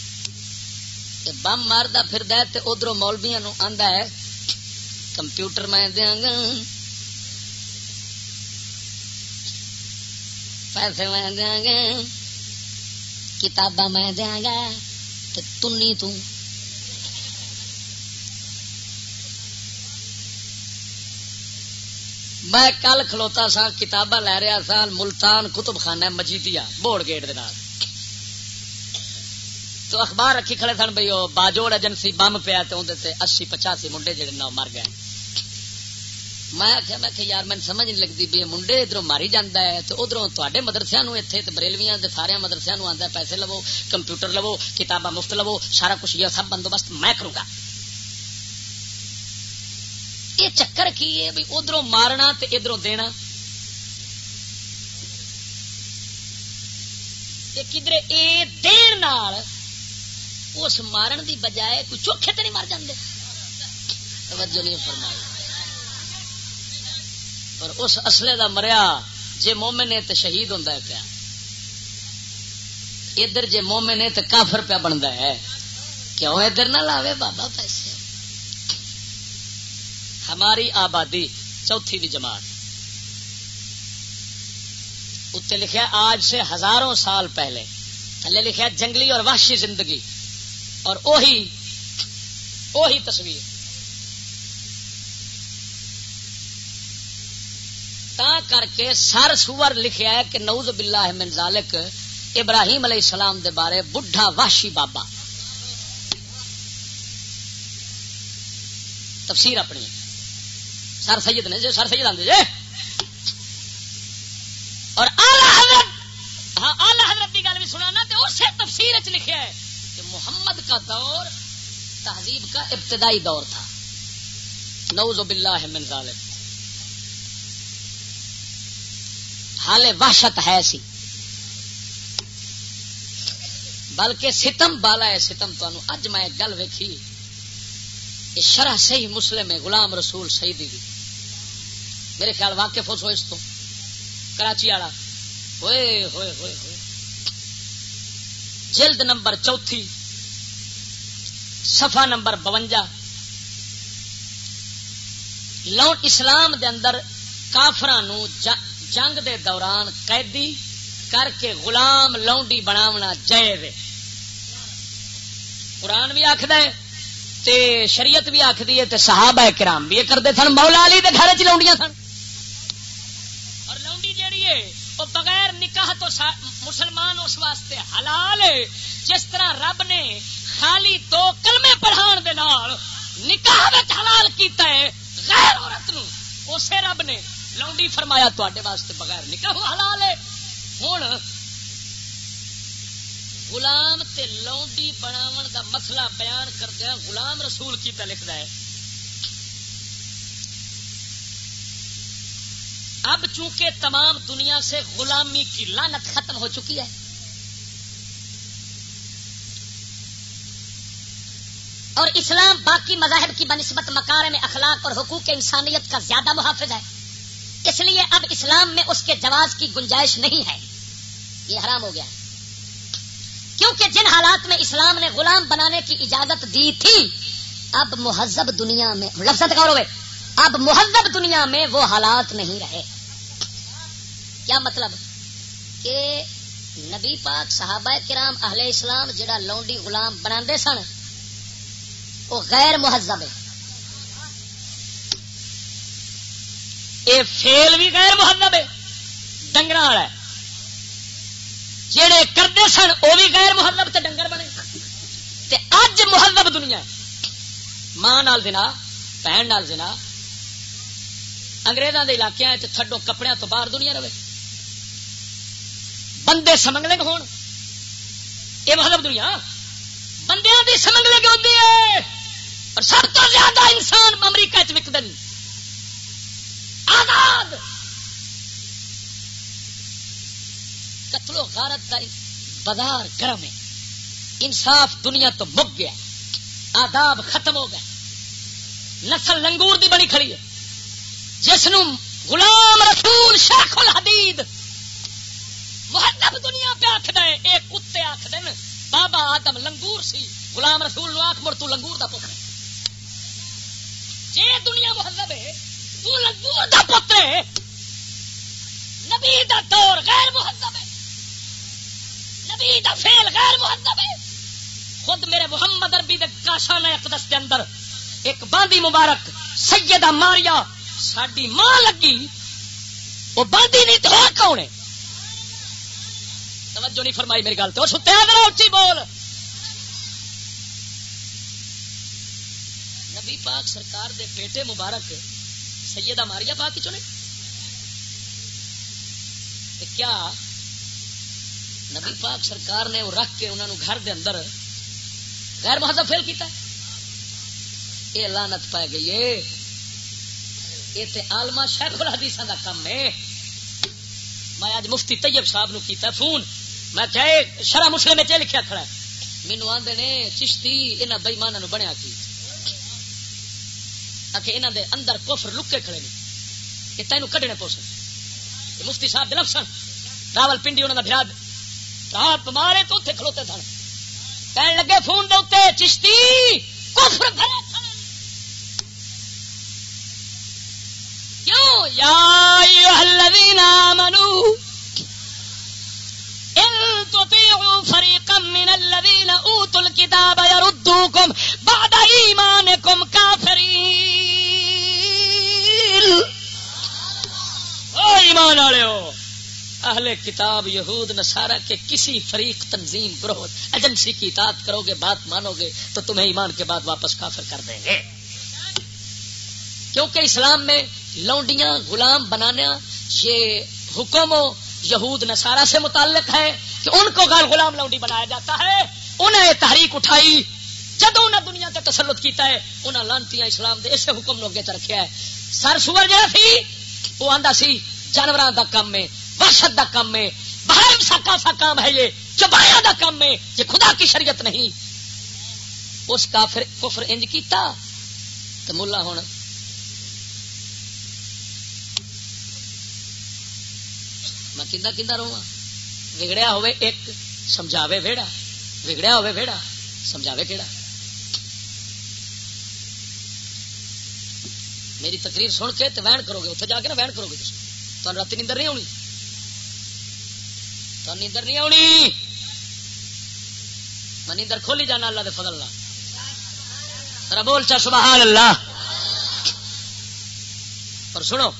بم مارتا پھر ادھر مولبیا نو آدھا ہے۔ کمپیوٹر میں دیا گا پیسے میں دیا گا کتاباں میں دیا گا تنی توں میں کل کھلوتا سا کتاباں لے رہا سا ملتان کتب خانہ مجیدیا بوڑ گیٹ دے تو اخبار رکھی کھڑے سن بھائی وہ باجوڑ ایجنسی بم پیا تو اندر اسی پچاسی منڈے جڑے نہ مر گئے۔ میں آخیا میں کہ یار میں سمجھ نہیں لگتی بھی منڈے ادھر ماری جانا ہے تو ادھر تے مدرسے اتنے بریلویاں سارے مدرسے آتا ہے، پیسے لو کمپیوٹر لو کتاباں مفت لو سارا کچھ یہ سب بندوبست میں کروں گا۔ یہ چکر کی ہے بھی ادھر مارنا ادھر دینا؟ کدھر دین اس مارن دی بجائے کوئی چوکھے تو نہیں مر جاندے؟ توجہ نہیں فرمائی۔ اور اس اصلے دا مریا جے مومن ہے تو شہید ہوں پیا۔ ادھر جے مومن ہے تو کافر پیا بنتا ہے۔ کیوں ادھر نہ لاوے بابا پیسے؟ ہماری آبادی چوتھی دی جماعت۔ اتنے لکھا آج سے ہزاروں سال پہلے، تھلے لکھا جنگلی اور وحشی زندگی، اور اوہی اوہی تصویر۔ تا کر کے سر سور لکھیا ہے کہ نعوذ باللہ من ذالک ابراہیم علیہ السلام دے بارے بڈھا وحشی بابا۔ تفسیر اپنی۔ سر سید نے جی سر سید آدھے جی۔ اور آلہ حضرت ہاں آلہ حضرت کی گل بھی سنانا تو اسے تفسیر چ لکھا ہے کہ محمد کا دور تہذیب کا ابتدائی دور تھا۔ نوز باللہ من ظالم حال وحشت ہے سی۔ بلکہ ستم بالا ہے، ستم تو اج میں گل ویکھی۔ شرح صحیح مسلم ہے، غلام رسول صحیح دی۔ میرے خیال واقف ہو سو اس تو، کراچی والا۔ ہوئے ہوئے ہوئے ہوئے۔ جلد نمبر چوتھی سفا نمبر بونجا۔ لون اسلام دے اندر کافران جنگ دے دوران قیدی کر کے غلام لونڈی بناونا جائز قرآن بھی آخد تے شریعت بھی آخری ہے تے صحابہ کرام بھی یہ کرتے سن، مولا علی دے گھر چ لونڈیاں سن۔ لونڈی جیڑی ہے وہ بغیر نکاح تو مسلمان اس واسطے حلال ہے۔ جس طرح رب نے خالی دو کلمے پڑھان دے نال نکاح حلال کیتا ہے، غیر عورت نو، اسے رب نے لونڈی فرمایا تے واسطے بغیر نکاح حلال ہے۔ ہوں غلام تے لونڈی بناون دا مسئلہ بیان کردیا غلام رسول کیتا لکھدا ہے۔ اب چونکہ تمام دنیا سے غلامی کی لانت ختم ہو چکی ہے، اور اسلام باقی مذاہب کی بنسبت مکار میں اخلاق اور حقوق انسانیت کا زیادہ محافظ ہے۔ اس لیے اب اسلام میں اس کے جواز کی گنجائش نہیں ہے۔ یہ حرام ہو گیا۔ کیونکہ جن حالات میں اسلام نے غلام بنانے کی اجازت دی تھی، اب مہذب دنیا میں، لفظ ہوئے اب مہذب دنیا میں وہ حالات نہیں رہے۔ کیا مطلب؟ کہ نبی پاک صحابہ کرام اہل اسلام جڑا لونڈی غلام بنا سن، وہ غیر مہذب ہے یہ فیل بھی غیر مہذب ہے ڈنگر والا ہے۔ جڑے کرتے سن، وہ بھی غیر مہذب تے ڈنگر بنے۔ تے اج مہذب دنیا ہے۔ ماں نال دنا بہن نال دنا انگریزوں کے علاقے چڈو کپڑے تو باہر دنیا رہے۔ بندے سمنگلے ہون۔ یہ مطلب دنیا۔ بندے کی سمنگلے کی ہوتی ہے۔ اور سب تو زیادہ انسان امریکہ چکتے آزاد۔ قتل و غارت کا بازار گرم ہے۔ انصاف دنیا تو مک گیا۔ آداب ختم ہو گیا نسل لنگور دی بڑی کھڑی ہے۔ جس غلام رسول شیخ الحدید محدب دنیا پہ آخ دے ایک کتے آخ دین بابا آدم لنگور سی، غلام رسول آخ مر تو لنگور دا پتر جے دنیا محدب ہے، تو لنگور دا پتر ہے۔ نبی دا دور غیر محدب ہے۔ نبی دا فیل غیر محدب ہے۔ خود میرے محمد عربی دے کاشان اقدس کے اندر ایک باندی مبارک، سیدہ ماریا ساڈی ماں لگی وہ باندی نہیں تو کون ہے توجہ نہیں فرمائی میری گل تو ستے اچھی بول نبی پاک سرکار دے بیٹے مبارک سیدہ ماریا پاک چنے کیا نبی پاک سرکار نے وہ رکھ کے انہوں گھر دے اندر غیر مہذب فیل کیتا یہ لانت پائے گئی ہے یہ تے آلما شیخ الحدیث کا کام ہے۔ میں اج مفتی طیب صاحب نو کیتا فون۔ میں چاہے شرح مسلم میں لکھا کھڑا ہے۔ مینو آدھے نے چشتی یہاں بئیمانہ بنیا کی۔ آخ یہاں دے اندر کفر لکے کھڑے نے۔ یہ تینوں کڈنے پوسن مفتی صاحب دلف سن راول پنڈی انہوں نے براد رات مارے تو اتنے کھلوتے سن کہنے لگے فون دے چشتی کفر بھرے کیوں یا الذین آمنوا ان تطیعوا فریقا من الذین اوتوا الكتاب يردوکم بعد ایمانکم کافرین. او ایمان والے ہو، اہل کتاب یہود، نصارہ کے کسی فریق تنظیم گروہ، ایجنسی کی اطاعت کرو گے بات مانو گے تو تمہیں ایمان کے بعد واپس کافر کر دیں گے۔ کیونکہ اسلام میں لونڈیاں، غلام بنانا یہ حکم یہود نصارہ سے متعلق ہے کہ ان کو غیر غلام لونڈی بنایا جاتا ہے۔ انہیں تحریک اٹھائی۔ جدو انہیں دنیا کا تسلط کیتا ہے انہیں لانتی اسلام دے اسے حکم نو اگے رکھا ہے۔ سر سور جہاں سی وہ آتا سی جانوروں کا کام ہے وحشت دا کام ہے باہر سکا سا کام ہے یہ چبایا دا کام ہے، یہ خدا کی شریعت نہیں۔ اس کافر کفر انج کیتا تو ملا ہوں میں کندا کندا رہا بگڑیا ہوئے ایک سمجھاوے ویڑا بگڑیا ہوئے ویڑا سمجھاوے کیڑا میری تقریر سن کے تو وین کرو گے اتنے جا کے نا وین کرو گے تو رات نیندر نہیں آنی تو نیندر نہیں آنی میں نیندر کھولی جانا اللہ دے فضل اللہ بول چا سبحان اللہ اور سنو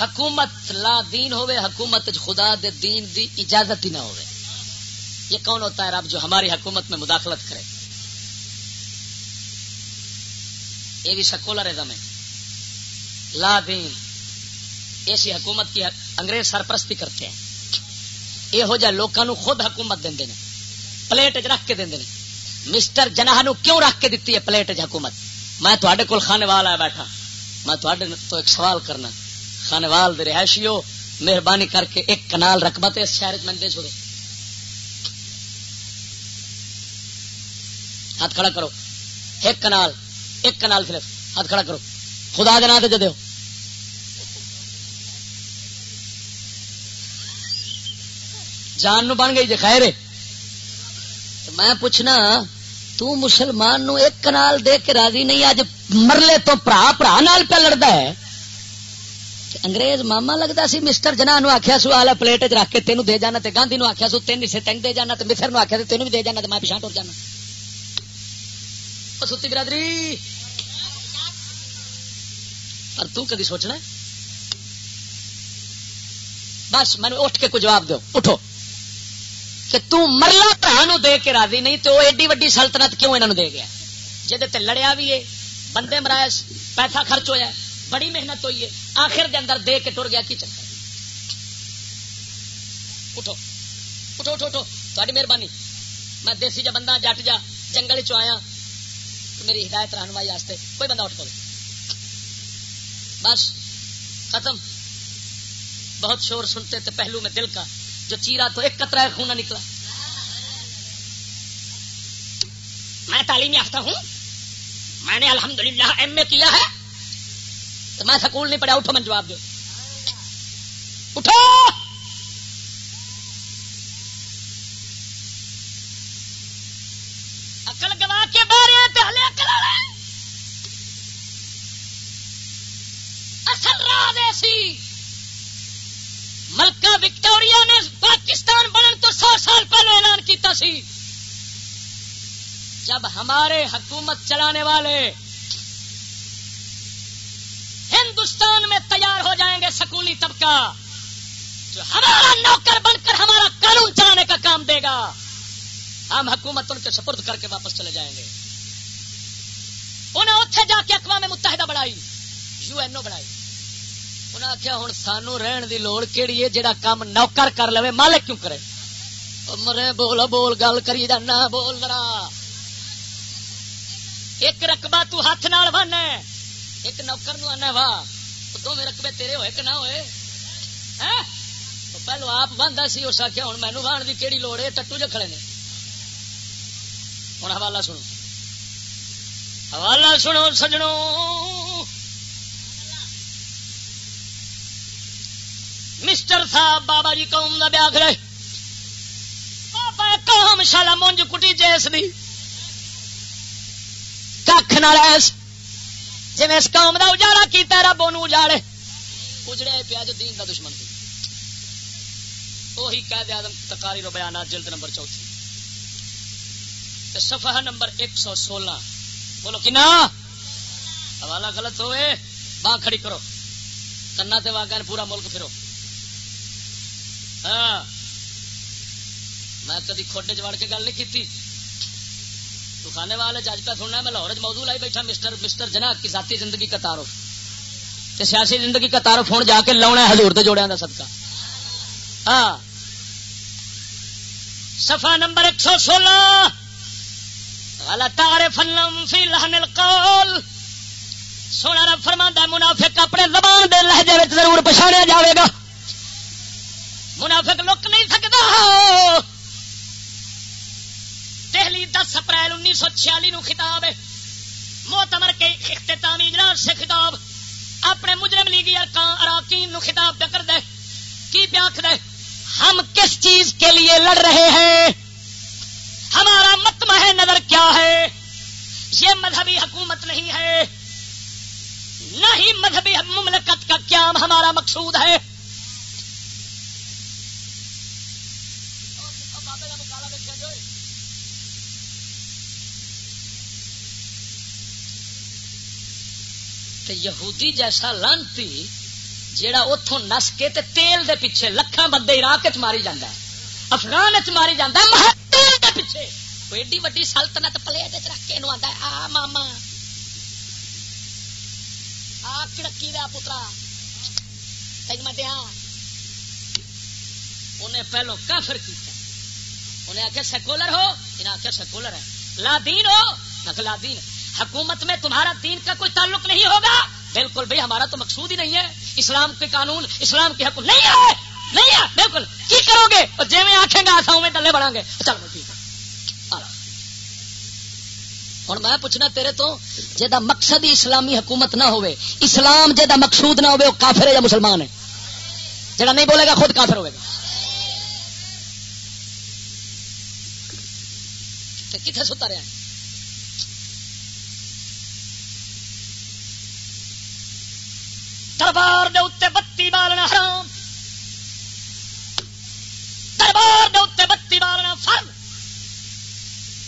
حکومت لا دین ہوئے، حکومت خدا دے دین دی اجازت ہی نہ ہوئے۔ یہ کون ہوتا ہے رب جو ہماری حکومت میں مداخلت کرے؟ یہ بھی سکولرزم ہے لا دین۔ ایسی حکومت کی انگریز سرپرستی کرتے ہیں۔ یہ جا لوگوں خود حکومت دے پلیٹ چ رکھ کے دیں مسٹر جناح نو کیوں رکھ کے دیتی ہے پلیٹ چ حکومت؟ میں تے کول خانے والا بیٹھا۔ میں تو ایک سوال کرنا۔ خانے وال دے رہائشی ہو مہربانی کر کے ایک کنال رقبہ اس شہر میں دے چھوڑو ہاتھ کھڑا کرو۔ ایک کنال ایک کنال صرف۔ ہاتھ کھڑا کرو۔ خدا کے نام دے جان نو بن گئی جی خیر میں پوچھنا، تو مسلمان نو ایک کنال دے کے راضی نہیں اج مرلے تو برا برا نال پہ لڑتا ہے۔ انگریز ماما لگتا سی، مسٹر جنا نو آخیا سو، آلہ پلیٹ چ رکھ کے تینوں دے جانا تے گاندھی نو آخیا سو، تین سے تین دے جانا تے مصر نو آخیا تینوں بھی دے جانا تے میں پیچھا ٹر جانا۔ ستی برادری۔ اور تو کدی سوچنا بس میں اٹھ کے کوئی جواب دو اٹھو۔ کہ تو مرلا دے کے راضی نہیں تو ایڈی وڈی سلطنت کیوں انہوں دے گیا؟ جہد لڑیا بھی ہے بندے مرائے پیسہ خرچ ہوا بڑی محنت ہوئی ہے۔ آخر دے اندر دے کے ٹر گیا، کی چکر؟ اٹھو۔ اٹھو اٹھو اٹھو۔ تاری مہربانی۔ میں دیسی جا بندہ، جٹ جا جنگل چیا میری ہدایت، رہنمائی کوئی بندہ اٹھ پڑے بس، ختم۔ بہت شور سنتے تھے پہلو میں دل کا، جو چیرا تو ایک قطرہ خون نکلا۔ میں تعلیم یافتہ ہوں۔ میں نے الحمدللہ ایم اے کیا ہے۔ تو میں سکول نہیں پڑھا اٹھو میں جواب دو۔ اٹھو! اکل گوا کے بارے اصل راز ایسی ملکہ وکٹوریا نے پاکستان بننے تو سو سال پہلے اعلان کیتا سی۔ جب ہمارے حکومت چلانے والے ہندوستان میں تیار ہو جائیں گے سکولی طبقہ، جو ہمارا نوکر بن کر ہمارا قانون چلانے کا کام دے گا۔ ہم حکومت ان کے سپرد کر کے واپس چلے جائیں گے۔ انہیں اتنے جا کے اقوام متحدہ بڑھائی یو این او بڑھائی انہیں آخیا ہوں سانو رہن دی لوڑ کہڑی ہے جہاں کام نوکر کر لو مالک کیوں کرے؟ مرے، بول بول، گل کری جانا بول لڑا ایک رقبہ تو ہاتھ نال بن ایک نوکر نو آنا واہ دو رقبے تیرے ہوئے کہ نہ ہوئے پہلو آپ بنتا سی اس آخیا ہوں مینو بان کی کہڑی لوڑ ہے ٹٹو جو کھڑے نے ہوں حوالہ سنو حوالہ سنو سجنوں مسٹر صاحب بابا جی قوم کا بیاہ کرے بابا قوم شالا مونج کٹی جیس دی کھ نہ ایس جی اس قوم کا اجاڑا کیتا رب ان اجاڑے۔ اجڑے پیا جو دین دا دشمن تھی۔ وہی قید آدم تکاری رو بیانات، جلد نمبر چوتھی۔ صفحہ نمبر ایک سو سولہ۔ بولو کنا؟ حوالہ غلط ہوئے، باں کھڑی کرو۔ کنا تے واقع پورا ملک پھرو۔ ہاں۔ میں کدی کھوڈے چڑ کے گل نہیں کی کھانے والے جج پہ سننا میں لاہور موضوع لائی بیٹھا، مسٹر مسٹر جنا کی ذاتی زندگی کا تعارف۔ تے سیاسی زندگی کا تعارف ہوں جا کے لاؤنا ہے حضور دے جوڑیاں دا صدقہ۔ ہاں۔ صفحہ نمبر ایک سو سولہ۔ تعرف فی لہن القول۔ سونا رب فرماندا منافق اپنے زبان دے لہجے وچ ضرور پچھاڑیا جاوے گا۔ منافق لک نہیں سکتا دہلی دس اپریل انیس سو چھیالی نو خطاب ہے۔ موتمر کے اختتامی اجلاس سے خطاب۔ اپنے مجرم لیگی اراکین نو خطاب پہ کر دے۔ کی پیاکھ دے ہم کس چیز کے لیے لڑ رہے ہیں؟ ہمارا متمح نظر کیا ہے؟ یہ مذہبی حکومت نہیں ہے۔ نہ ہی مذہبی مملکت کا قیام ہمارا مقصود ہے۔ تے یہودی جیسا لانتی جیڑا اتوں نس کے تے تیل دے پیچھے لکھان بندے عراق چ ماری جانا افغان چ ماری جانا تیل دے پیچھے۔ ایڈی وڈی سلطنت پلیٹ رکھ کے آتا ہے، آ ماما۔ آ کڑکی دا پترا۔ تین دیا۔ انہیں پہلو کافر کیتا۔ انہیں آخیا سیکولر ہو، انہیں آخیا سیکولر ہے۔ لا دین ہو، نہ لا دین۔ حکومت میں تمہارا دین کا کوئی تعلق نہیں ہوگا؟ بالکل بھائی، ہمارا تو مقصود ہی نہیں ہے۔ اسلام کے قانون، اسلام کے حکم نہیں ہے۔ نہیں ہے، بالکل۔ کی کرو گے؟ اور جی میں آخیں گے آساؤں میں ڈلے بڑھا گے۔ چلو ٹھیک ہے۔ ہوں، میں پوچھنا تیرے تو جا مقصد ہی اسلامی حکومت نہ ہوئے، اسلام جا مقصود نہ ہوئے، وہ کافر ہے یا مسلمان ہے؟ جڑا نہیں بولے گا، خود کافر ہوئے گا۔ کتنے ستا رہا ہے دربار دے اتنے بتی بالنا حرام۔ دربار دے اتنے بتی بالنا فرد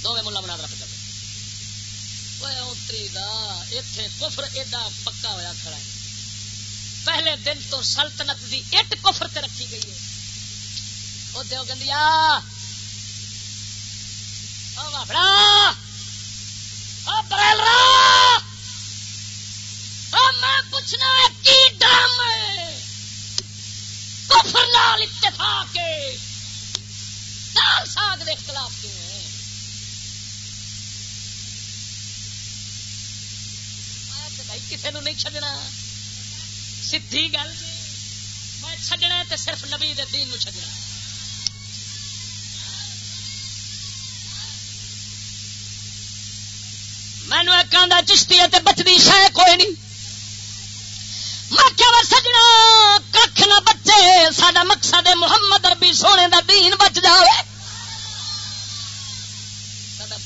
دونوں ملا بنا رکھ اتری اتے کفر ایڈا پکا ہوا کھڑا ہے۔ پہلے دن تو سلطنت دی اٹ کفر تے رکھی گئی ہے۔ وہ دیو گندیا بڑا بریل را پوچھنا کی ڈرام کفر لال اتفاق دال ساگ دے اختلاف کیوں ہیں؟ بھائی کسی نو نہیں چڈنا سی گل جی۔ میں چڈنا تو صرف نبی دین چڈنا مینو ایک چشتی ہے بچتی شہ کوئی نہیں۔ میں کیا سجنا کھ نہ بچے سڈا مقصد محمد اربی سونے دا دین بچ جائے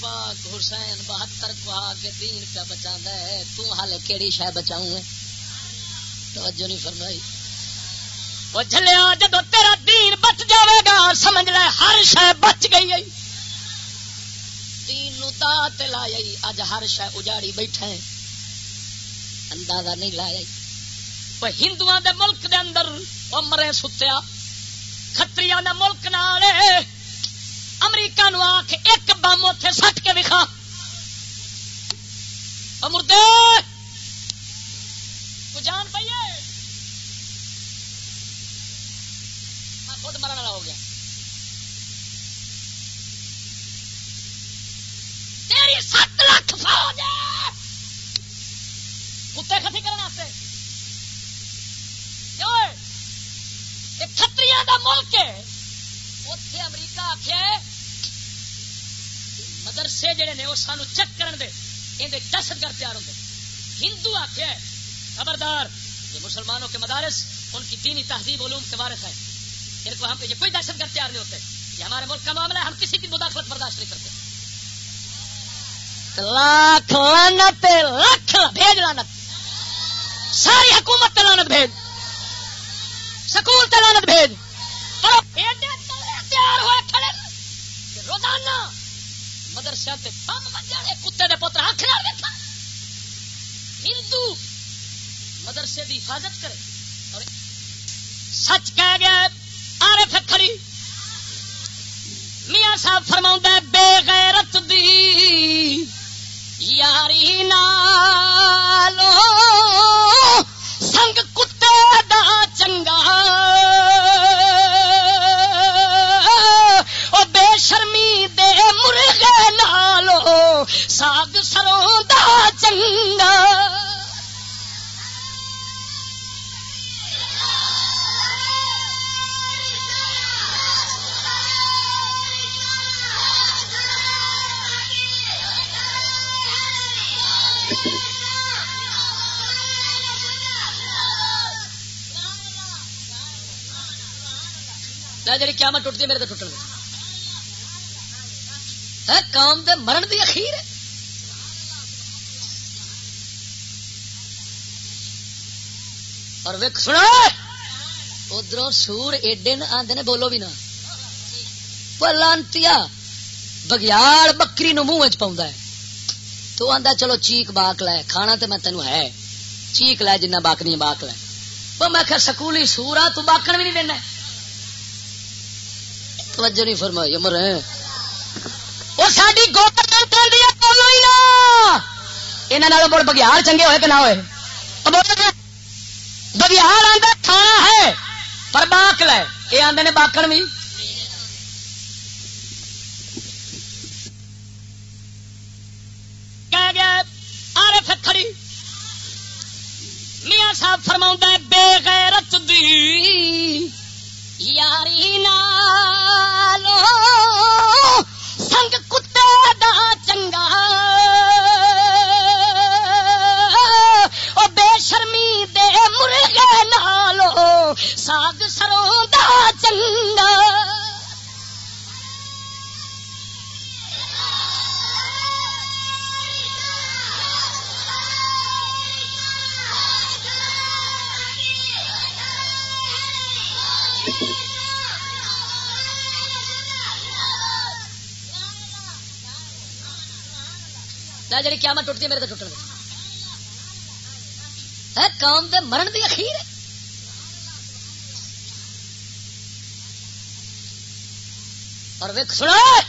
پاک حسین بہتر کو کے دین کا بچا ہے تو حالے کیڑی شہ بچاؤں توجہ نہیں فرمائی وہ جلیا جدو تیرا دین بچ جاوے گا سمجھ لے ہر شہ بچ گئی ہے دین نو تا لایا اج ہر شہ اجاڑی بیٹھے اندازہ نہیں لایا ہندو دے ملک دے اندر وہ مرے ستیا کتری دے ملک نال امریکہ نو آخ ایک بم اتے سٹ کے دکھا مردے تو جان پائیے خود مرن والا ہو گیا تیری سات لاکھ فوج کتے کھتی کرنے کتری کا ملک ہے اتے امریکہ آخیا مدرسے جڑے نے وہ سانو چیک کرن دے یہ دہشت گرد تیار ہوتے ہندو آخیا خبردار یہ مسلمانوں کے مدارس ان کی دینی تہذیب علوم کے وارث ہے ان کو ہم پہ یہ کوئی دہشت گرد تیار نہیں ہوتے یہ ہمارے ملک کا معاملہ ہے ہم کسی کی مداخلت برداشت نہیں کرتے لاکھ لانت لاکھ بھیج لانت ساری حکومت لانت بھیج سکول لانت بھیج۔ تیار ہوئے کھڑے۔ روزانہ مدرسے کتے دے پوتر آنکھ دیکھا ہندو مدرسے کی حفاظت کرے۔ اور سچ کہہ گیا آرے کھڑی۔ میاں صاحب فرما بے غیرت دی یاری نالو، سنگ کتے دا چنگا او بے شرمی دے مرغے نالو ساگ سروں دا چنگا جی قیامت ٹوٹتی میرے تو ٹوٹن قوم دے مرن دی اخیر ہے۔ اور ویک سنا ادھر سور ایڈے آدھے نے، بولو بھی نہ۔ لانتی بگیاڑ بکری نو منہ چاؤں ہے۔ تو آندا چلو چیک باک لے، کھانا تو میں تینوں ہے۔ چیک لے، جنہ باکنی باک لے۔ وہ میں کہ سکولی سورا تو باکن بھی نہیں دینا۔ توجہ نہیں فرمائی، امر ہے۔ وہ ساری گوتر یہاں بڑھ بگیار چنگے ہوئے کہ نہ ہوئے؟ بگیار آتا کھانا ہے پر باک لے۔ یہ آدھے نے باکن بھی کھڑی۔ میاں صاحب فرما بے غیرت دی۔ یاری نالو، سنگ کتے دا چنگا۔ او بے شرمی دے مرغے نالو، ساگ سروں دا چنگا۔ جی قیامت ٹوٹتی میرے تو ٹوٹن قوم دے مرن دی اخیر ہے۔ اور ویک سنا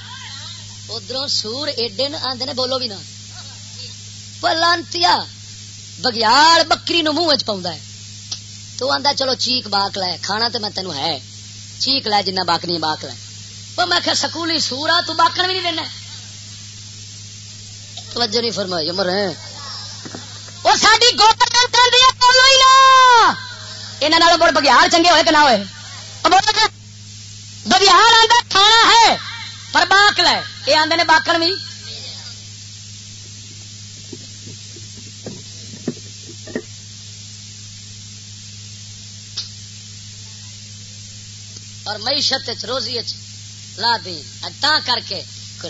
ادھر سور ایڈے آدھے نے بولو بھی نہ لانتی بگیاڑ بکری نو منہ چاؤں ہے۔ تو آندا چلو چیک باک لے، کھانا تو میں تینوں ہے۔ چیک لے، جنہ باکنی باک لے۔ وہ میں کہ سکولی سورا تو باکن بھی نہیں دینا۔ توجہ نہیں فرمائی امر ہے وہ ساری گوتر یہاں بڑھ بگیار چنگے ہوئے کہ نہ ہوئے۔ جی، بگیار آتا کھانا ہے، پر باک لے۔ یہ آدھے نے باکن بھی اور معیشت روزی لا دی تا کر کے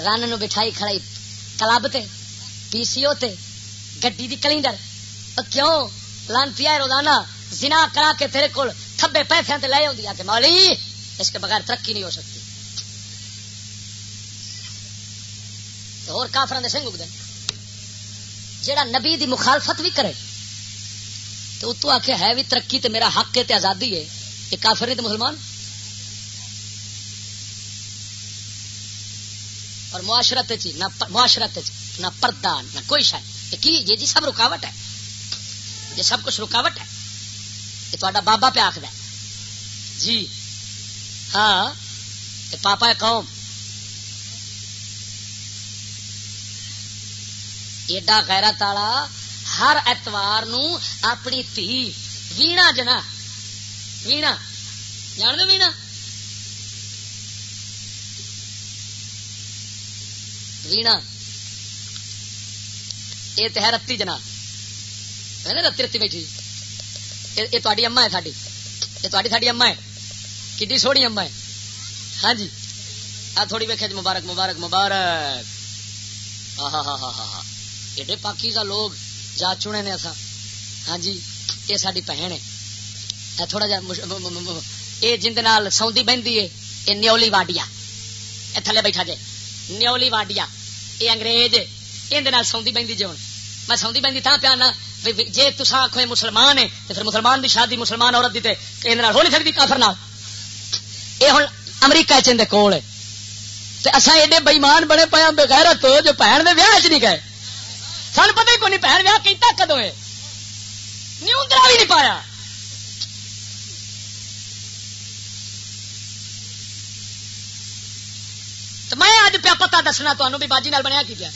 رن نو بٹھائی کھڑائی کلب تے۔ پی سی او تے؟ گڈی دی کلینڈر۔ کیوں؟ لانتی ہے روزانہ۔ زنا کرا کے تیرے کول تھبے پیسے تے لے آدھی کہ مولی، اس کے بغیر ترقی نہیں ہو سکتی۔ اور کافر سنگ اگتے جیڑا نبی دی مخالفت بھی کرے تو اتو آ کے ہے بھی ترقی تے میرا حق تے آزادی ہے۔ یہ کافر نہیں تو مسلمان؟ اور معاشرت معاشرت نہ پردہ، نہ کوئی شاید کی جی جی سب رکاوٹ ہے۔ یہ سب کچھ رکاوٹ ہے۔ یہ تا بابا پہ آخر جی ہاں یہ پاپا ہے قوم۔ ایڈا گہرا تالا ہر اتوار نو اپنی تھی۔ وینا جنا۔ وینا۔ جان دو وینا؟ وینا۔ یہ تو ہے رتی جنا رتی رتی بیٹھی یہ تاری اما ہے ساری یہ تاری ساری اما ہے کھی سوڑی اما ہے ہاں جی آ تھوڑی ویکیا جی مبارک مبارک مبارک ہاں ہاں ہاں ہاں ہاں ایڈے پاکی کا لوگ جا چنے نے اصا ہاں جی یہ ساری بہن ہے تھوڑا جا یہ جن سوندی بہتی ہے یہ نیولی واڈیا یہ تھلے بیٹھا جائے نیولی واڈیا یہ انگریز یہ سوندی بہتی جی ہوں میں سوندی بہتی تھا پیانا جی تصا آخو مسلمان ہے تو پھر مسلمان کی شادی مسلمان عورت دی ہو نہیں سکتی کافر نال۔ یہ ہوں امریکہ چند کول ہے اصا ایڈے بئیمان بڑے پایا ہاں بغیر تو جو بہن دے ویاہ چ نہیں گئے۔ سن پتہ ہی کوئی بہن ویاہ کیتا کدو ہے نیوندرا بھی نہیں پایا۔ تو میں اج پیا پتا دسنا تمہوں بھی باجی نال بنیا کی پیا؟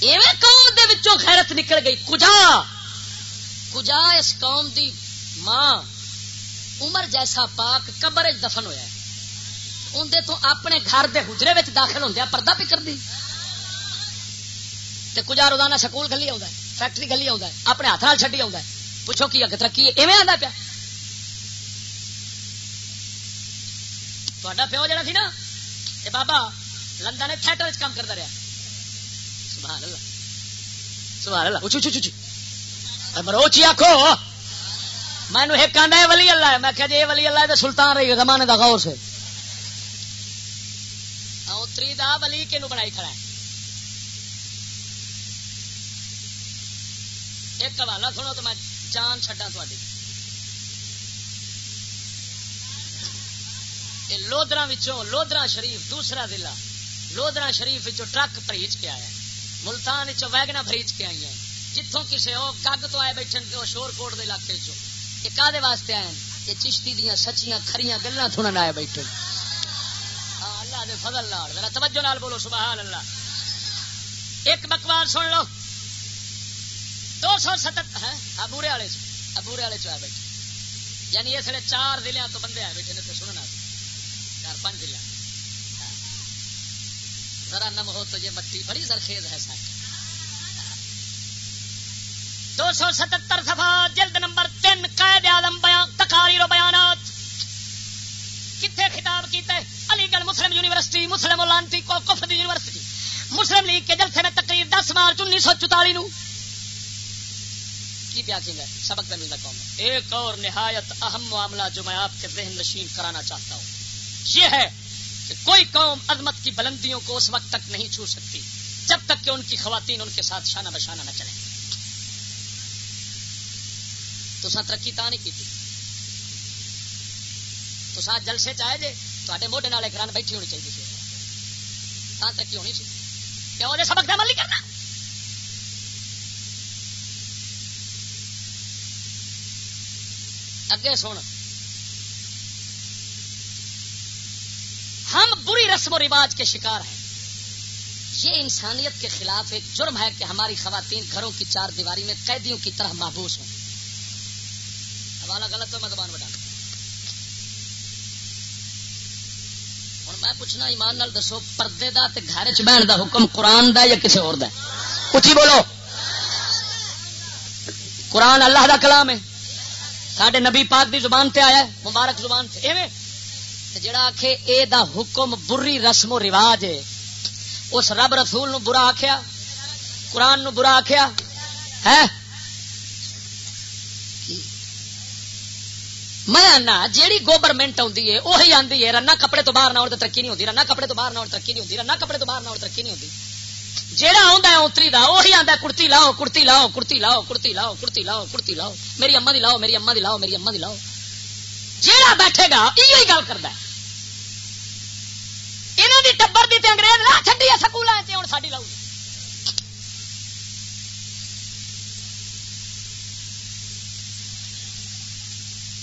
ایویں قوم دے وچوں خیرت نکل گئی۔ کجا؟ کجا اس قوم دی ماں عمر جیسا پاک قبر دفن ہویا ہے؟ اندر تو اپنے گھر دے حجرے وچ داخل ہوندیا پردہ پکر دی۔ تے کجا روزانہ سکول گلی آ فیکٹری گلی آ اپنے ہاتھ نال چھڈی چڈی آ پوچھو کی اگ ترقی ایویں آتا پیا۔ تا پیو جڑا سی نا یہ بابا لندن تھیٹر وچ کام کرتا رہا سبحان اللہ سبحان اللہ۔ اچھا۔ اچھو اچھو اچھو مرو چی آخو میں نے ایک آدھا ولی اللہ ہے۔ میں کہ جی ولی اللہ ہے تو سلطان رہی زمانے کا غور سے۔ اتری دا ولی کہ بنائی کھڑا ہے؟ ایک حوالہ سنو تو میں جان چڈا تھی لودرا لودرا شریف، دوسرا ضلع۔ لودرا شریف ٹرک پریچ کے آیا ملتان ویگنا فریج کے آئی ہیں۔ جتوں کسی وہ گگ تو آئے بیٹھے شور کوٹ کے علاقے چ یہ کا واسطے آئے یہ چشتی دیا سچیاں کھڑیاں گلا سنن آئے بیٹھے اللہ دے فضل لال میرا توجہ نال بولو سبحان اللہ ایک بکوار سن لو۔ دو سو ستر ابورے والے ابورے والے چ بیٹھے؟ یعنی اس لیے چار ضلع تو بندے آئے بیٹھے تو سننا چار پانچ ضلع ذرا نم ہو تو یہ مٹی بڑی زرخیز ہے ساتھ دو سو ستر سفا جلد نمبر تین قید آدم بیان تقاریر و بیانات۔ کتنے خطاب کیتے؟ علی گڑھ مسلم یونیورسٹی، مسلم لانتی کو کفر یونیورسٹی۔ مسلم لیگ کے جلسے میں تقریر دس مارچ انیس سو چوتالی نو۔ کی پیا ہے سبق میں ملتا قوم ایک اور نہایت اہم معاملہ جو میں آپ کے ذہن نشین کرانا چاہتا ہوں۔ یہ ہے کوئی قوم عظمت کی بلندیوں کو اس وقت تک نہیں چھو سکتی، جب تک کہ ان کی خواتین ان کے ساتھ شانہ بشانہ نہ چلیں۔ تو سا ترقی تا نہیں کی تو سا جلسے چاہے جے تے موڈے نال ایک رن بیٹھی ہونی چاہیے تھی تا ترقی ہونی چاہیے کیوں دے سبق عمل نہیں کرنا؟ اگے سن۔ ہم بری رسم و رواج کے شکار ہیں۔ یہ انسانیت کے خلاف ایک جرم ہے کہ ہماری خواتین گھروں کی چار دیواری میں قیدیوں کی طرح محبوس ہوں۔ حوالہ غلط میں زبان بٹا ہوں میں پوچھنا، ایمان نال دسو، پردے دا تے گھر چ بہن دا حکم قرآن دا یا کسی اور دا اچھی بولو۔ قرآن اللہ دا کلام ہے۔ سڈے نبی پاک دی زبان تے آیا ہے، مبارک زبان تے۔ ایویں جڑا آخ اے دا حکم بری رسم و رواج ہے۔ اس رب رسول نو برا آخیا قرآن نو برا آخیا ہے؟ میں آنا، جیڑی گورنمنٹ آتی ہے وہی آتی ہے رنا کپڑے تو باہر نہ ہونے ترقی نہیں ہوتی رنا کپڑے تو باہر نہ ہونے ترقی نہیں ہوتی رنا کپڑے تو باہر نہ ہونے ترقی نہیں ہوتی جیڑا آتا ہے، اتری دا وہی آتا کڑتی لاؤ کڑتی لاؤ کڑتی لاؤ کڑتی لاؤ کڑتی لاؤ کڑتی لاؤ میری اما دی لاؤ، میری اما دی لاؤ، میری اما دی لاؤ۔ جیڑا بیٹھے گا یہ گل کرتا ہے۔ یہاں دی ٹبر دی انگریز نہ چڈی ہے سکول ہوں ساری لاؤ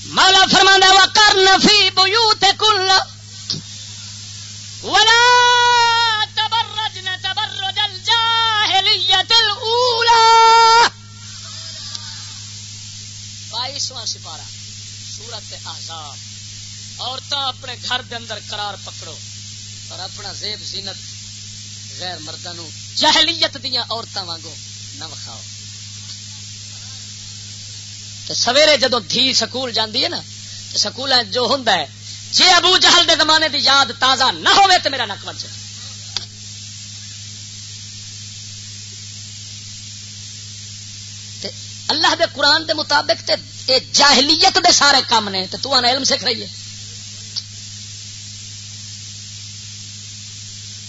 مولا فرمانا وا کر نفی بو کل ولا تبرجن تبرج الجاهلية الأولى۔ بائیسواں سپارہ۔ سورت احزاب۔ عورتیں اپنے گھر دے اندر قرار پکڑو اور اپنا زیب زینت غیر مردوں جہلیت دیا عورتوں وگوں نہ وکھاؤ۔ سویرے جدو دھی سکول جاندی ہے نا سکول جو ہوں جی ابو جہل دے زمانے دی یاد تازہ نہ ہوئے تو میرا نک بچ اللہ دے قرآن دے مطابق تے اے جاہلیت دے سارے کام نے تو آنا علم سکھ رہی ہے۔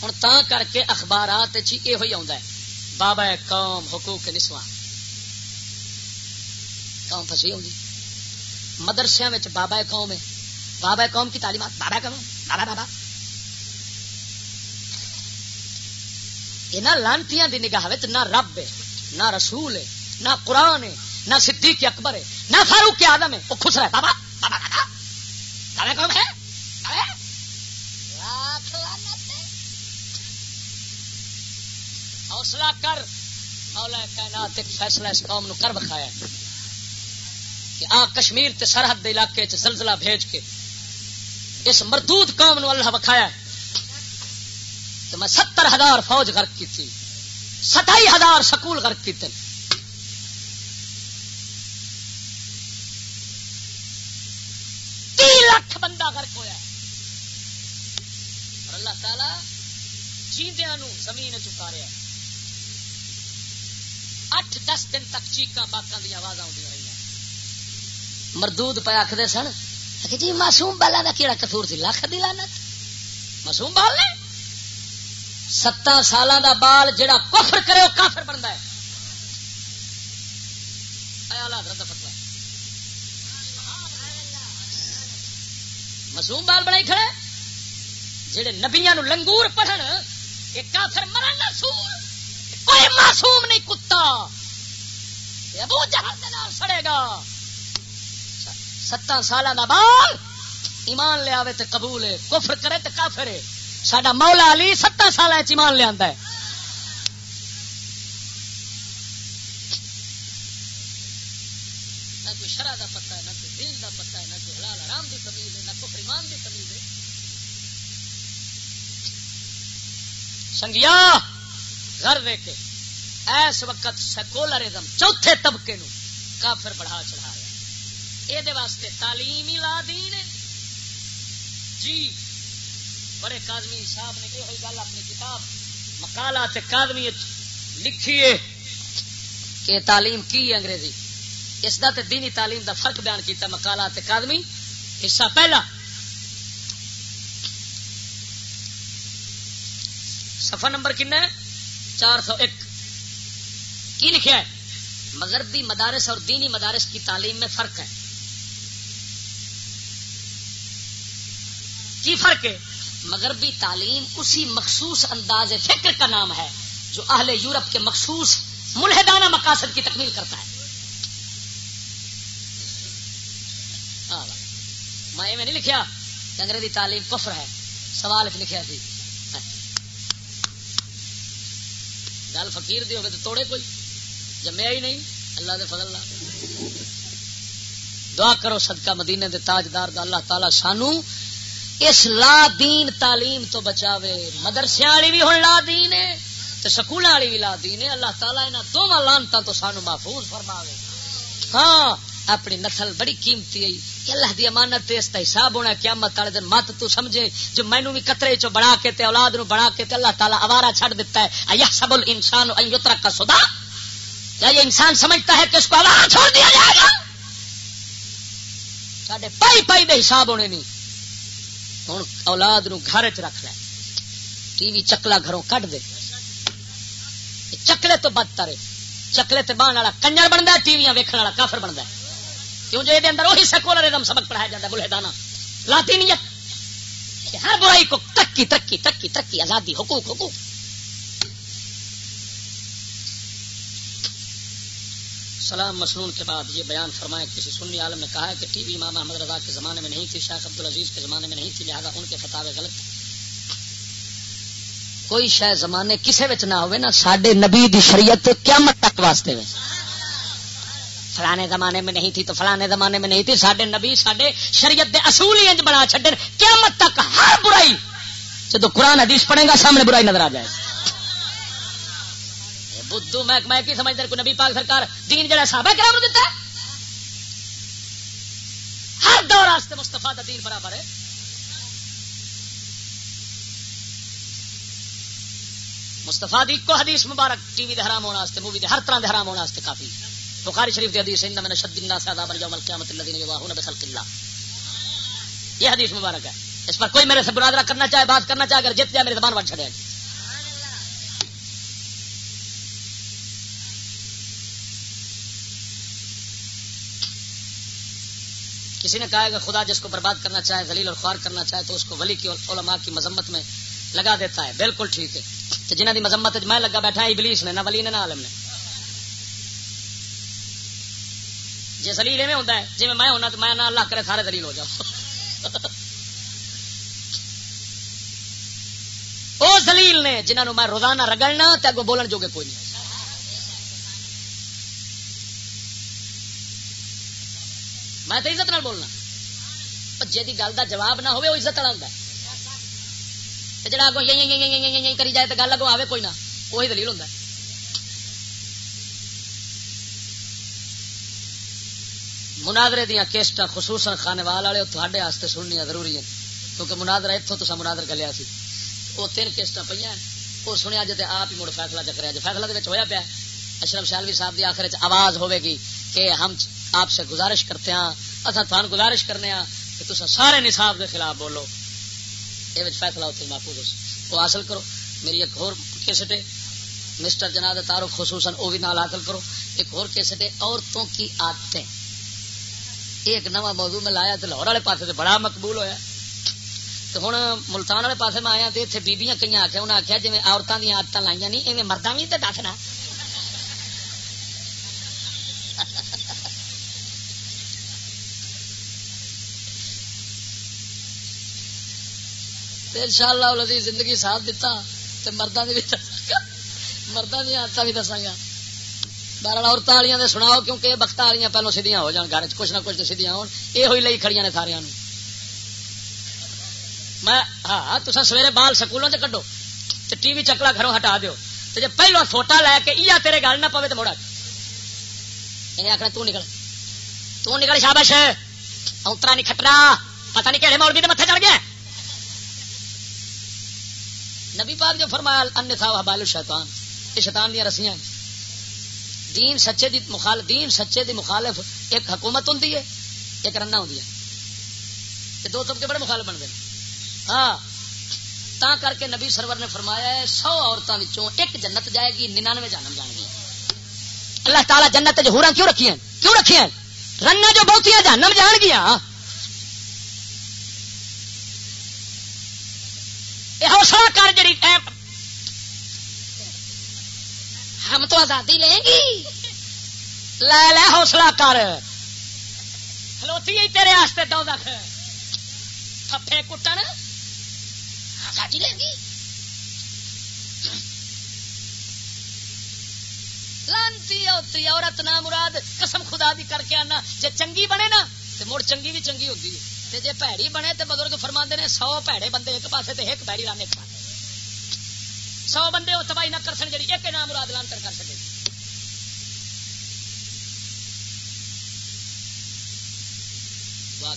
ہوں تا کر کے اخبارات یہ ہوئی آ بابا، قوم، حقوق نسواں۔ قوم پھسی ہوگی مدرسے بابا قوم ہے۔ بابا قوم کی تعلیمات۔ بابا قوم، بابا بابا۔ یہ نہ دی نگاہ نہ رب ہے، نہ رسول ہے۔ نہ قرآن ہے، نہ صدیق اکبر ہے، نہ فاروق آدم ہے، وہ خوش رہے، بابا بابا بابا بابا قوم ہے؟ حوصلہ کر، مولا کائنات ایک فیصلہ اس قوم نو کر بکھایا کہ آ کشمیر تے سرحد دے علاقے چ زلزلہ بھیج کے اس مردود قوم نو اللہ بکھایا تو میں ستر ہزار فوج غرق کی تھی، ستائی ہزار سکول غرق کی تھی لاکھ بندہ غرق ہوا اور اللہ تعالی جیندیا زمین چکا اٹھ دس دن تک چیقا باقا دیا آواز آدی رہی ہیں۔ مردود پہ آخر سن جی معصوم بالا کا کہڑا کسور تھی لکھ دی لانت معصوم بال نے؟ ستان سال دا بال جڑا کفر کرے، وہ کافر بنتا ہے۔ معصوم بال بنائی کھڑے جڑے نبیا نو لنگور پڑھن، یہ کافر مرن سور۔ کوئی معصوم نہیں کتا۔ ابو جہاں سڑے گا۔ ستان سال بال ایمان لیا تو قبول ہے، کفر کرے تو کافر ہے۔ سڈا مولا علی ستان سال ایمان لیا نہ کوئی شرح کا پتا ہے نہ کوئی دین کا پتا ہے نہ کوئی حلال آرام کی کمیز ہے نہ کفر ایمان کی کمیز ہے سنگیا، گھر دے کے۔ ایس وقت سیکولرزم چوتھے طبقے نو کافر بڑھا چڑھا رہا یہ واسطے تعلیم ہی لا دی جی بڑے کادمی صاحب نے یہ گل اپنی کتاب مکالا کادمی لکھیے کہ تعلیم کی انگریزی؟ اس دا تے دینی تعلیم دا فرق بیان کیتا مکالا کادمی حصہ پہلا سفر نمبر کن چار سو ایک۔ کی لکھا ہے؟ مغربی مدارس اور دینی مدارس کی تعلیم میں فرق ہے۔ کی فرق ہے؟ مغربی تعلیم اسی مخصوص انداز فکر کا نام ہے جو اہل یورپ کے مخصوص ملحدانہ مقاصد کی تکمیل کرتا ہے۔ ہاں۔ میں نہیں لکھیا؟ کہ انگریزی تعلیم کفر ہے۔ سوال لکھا سی جی۔ گل فقیر دی ہوگی تو توڑے کوئی؟ جمیا ہی نہیں، اللہ دے فضل اللہ دعا کرو صدقہ مدینے دے تاجدار دا اللہ تعالی سانو اس لا دین تعلیم تو بچاوے۔ مدرسے والی بھی ہوں لا دین ہے تے سکول والی بھی لا دین ہے۔ اللہ تعالی انہاں دوواں لانتاں تو سانو محفوظ فرماوے۔ ہاں اپنی نسل بڑی قیمتی ہے۔ اللہ دی امانت اس کا حساب ہونا قیامت والے دن مت تو سمجھے۔ جو مینو بھی قطرے چ بڑا کے تے اولاد نو بڑا کے تے اللہ تعالیٰ اوارا چھڑ دیتا ہے۔ ایا سب انسان یوترا کا سدا یا یہ انسان سمجھتا ہے کہ اس کو اوارا چھوڑ دیا جائے گا۔ سڈے پائی پائی دے حساب ہونے نہیں۔ ہوں اولاد نو گھر چ رکھ لے۔ ٹی وی چکلا گھروں کٹ دے۔ چکلے تو بدتر چکلے تے بان والا کنجر بنتا ٹی وی ویکن والا کافر بنتا ہے۔ کیوں جو یہ اندر وہی سیکولرزم سبق پڑھایا جاتا بلے دانا۔ لاتی نیت ہر برائی کو ترقی ترقی ترقی ترقی، آزادی، حقوق حقوق۔ سلام مسنون کے بعد یہ بیان فرمایا کسی سنی عالم نے کہا ہے کہ ٹی وی امام احمد رضا کے زمانے میں نہیں تھی، شیخ عبد العزیز کے زمانے میں نہیں تھی، لہٰذا ان کے فتح غلط کوئی شاید زمانے کسے وچ نہ ہوئے نا سڈے نبی دی شریعت قیامت تک واسطے میں فلانے زمانے میں نہیں تھی تو فلانے زمانے میں نہیں تھی سڈے نبی سڈے شریعت دے اصول ہی انج بنا چھڈن قیامت تک ہر برائی جب قرآن حدیث پڑھے گا، سامنے برائی نظر آ جائے بدھو، میں میں کی سمجھتا کوئی نبی پاک سرکار دین جڑا صحابہ کرام دیتا ہے۔ ہر دور واسطے مستفا کا دین برابر ہے۔ مستفا دی کو حدیث مبارک ٹی وی دے حرام ہونے واسطے، مووی دے ہر طرح دے حرام ہونے واسطے کافی بخاری شریف دی حدیث ان من شد الناس عذاب یوم القیامت الذين يواهون بخلق الله. یہ حدیث مبارک ہے۔ اس پر کوئی میرے سے برادرہ کرنا چاہے، بات کرنا چاہے، اگر جت جائے، میری زبان بڑھ چھڑے۔ کسی نے کہا کہ خدا جس کو برباد کرنا چاہے، ذلیل اور خوار کرنا چاہے، تو اس کو ولی کی علماء کی مذمت میں لگا دیتا ہے۔ بالکل ٹھیک ہے۔ تو جنہ کی مذمت میں لگا بیٹھا ابلیس نے، نہ ولی نے، نہ عالم نے۔ جی سلیل میں ہوتا ہے جی میں ہونا تو میں نہ اللہ کرے سارے دلیل ہو جاؤ وہ دلیل نے جنہوں میں روزانہ رگڑنا تو اگو بولن جو کوئی نہیں۔ میں تو عزت نال بولنا۔ جی گل کا جواب نہ ہوئے وہ عزت والا ہوتا جڑا اگوں کری جائے تو گل اگوں آئے کوئی نہ وہی دلیل ہوتا ہے منادرے دیا کیسٹ خصوصاً خانے والے تھوڑے واسطے سننی ضروری ہے کیونکہ منادرا اتوں تو منادر گلیا سی۔ وہ تین کیسٹ پہ وہ سنیا جی آپ ہی مڑ فیصلہ چکریا جی فیصلہ ہوا پیا اشرف شالوی صاحب کی آخر آواز ہوے گی کہ ہم آپ سے گزارش کرتے ہیں اصل تھان گزارش کرنے ہاں کہ تصا سارے نصاب کے خلاف بولو۔ یہ فیصلہ اتنے محفوظ وہ حاصل کرو۔ میری ایک اور کیسٹ ہے۔ مسٹر جناب تعارف خصوصاً وہ بھی نال حاصل کرو۔ ایک اور کیسٹ ہے، عورتوں کی آدتیں ایک نواں موضوع میں لایا تو لاہور والے پاس سے بڑا مقبول ہویا۔ تو ہوں ملتان والے پاس میں آیا تو اتنے بیبیاں کئی آخیا انہیں آخیا جی عورتوں دیا آدت لائیا نہیں ایویں مردہ بھی تو دسنا ان شاء اللہ زندگی ساتھ دیتا تو مردہ بھی مردہ دیا آدت بھی دساگا بہرحال عورتوں والی سناؤ، کیونکہ بخت والی پہلو سیدیاں ہو جان گھر کچھ نہ کچھ تو سیدیاں ہو یہ ہوئی لئی کھڑی نے سارا میں ہاں, ہاں، تو سویرے بال سکولوں سے کڈو۔ تو ٹی وی چکلا گھروں ہٹا دو تو جب پہلو فوٹا لے کے یہ تیرے گل نہ پوے تو موڑا۔ انہیں آخر تو نکل۔ تو نکل شابش۔ اترا نہیں کھٹرا۔ پتہ نہیں کہڑے مولوی کے متھے چڑھ گیا۔ نبی پاک جو فرمایا ان تھا بال شیطان یہ شیطان دیا رسیاں دین سچے دی مخالف دین سچے دی مخالف ایک حکومت ہوں ایک رنا ہوں دو طبقے بڑے مخالف بنتے ہیں۔ ہاں تا کر کے نبی سرور نے فرمایا ہے، سو عورتوں ایک جنت جائے گی، ننانوے جانم جان گیا اللہ تعالیٰ جنت جہورا کیوں رکھی ہیں کیوں رکھی ہیں رنا جو بہت جانم جان گیا یہ حوصلہ کر جڑی ہم تو آزادی لیں گی۔ لے لے حوصلہ کر۔ کھلوتی تیرے آستے دو دکھ پھپے کٹن۔ آزادی لیں گی۔ لانتی اوتری عورت نہ مراد، قسم خدا دی کر کے آنا۔ جے چنگی بنے نا تو مڑ چنگی بھی چنگی ہوتی ہے۔ جے پیڑی بنے تو بزرگ فرما نے، سو پیڑے بندے ایک پاسے تے ایک پیڑی لانے ایک پاسے۔ سو بندے وہ تباہی نہ کر سن جی ایک نام مراد لانتر کر سکے۔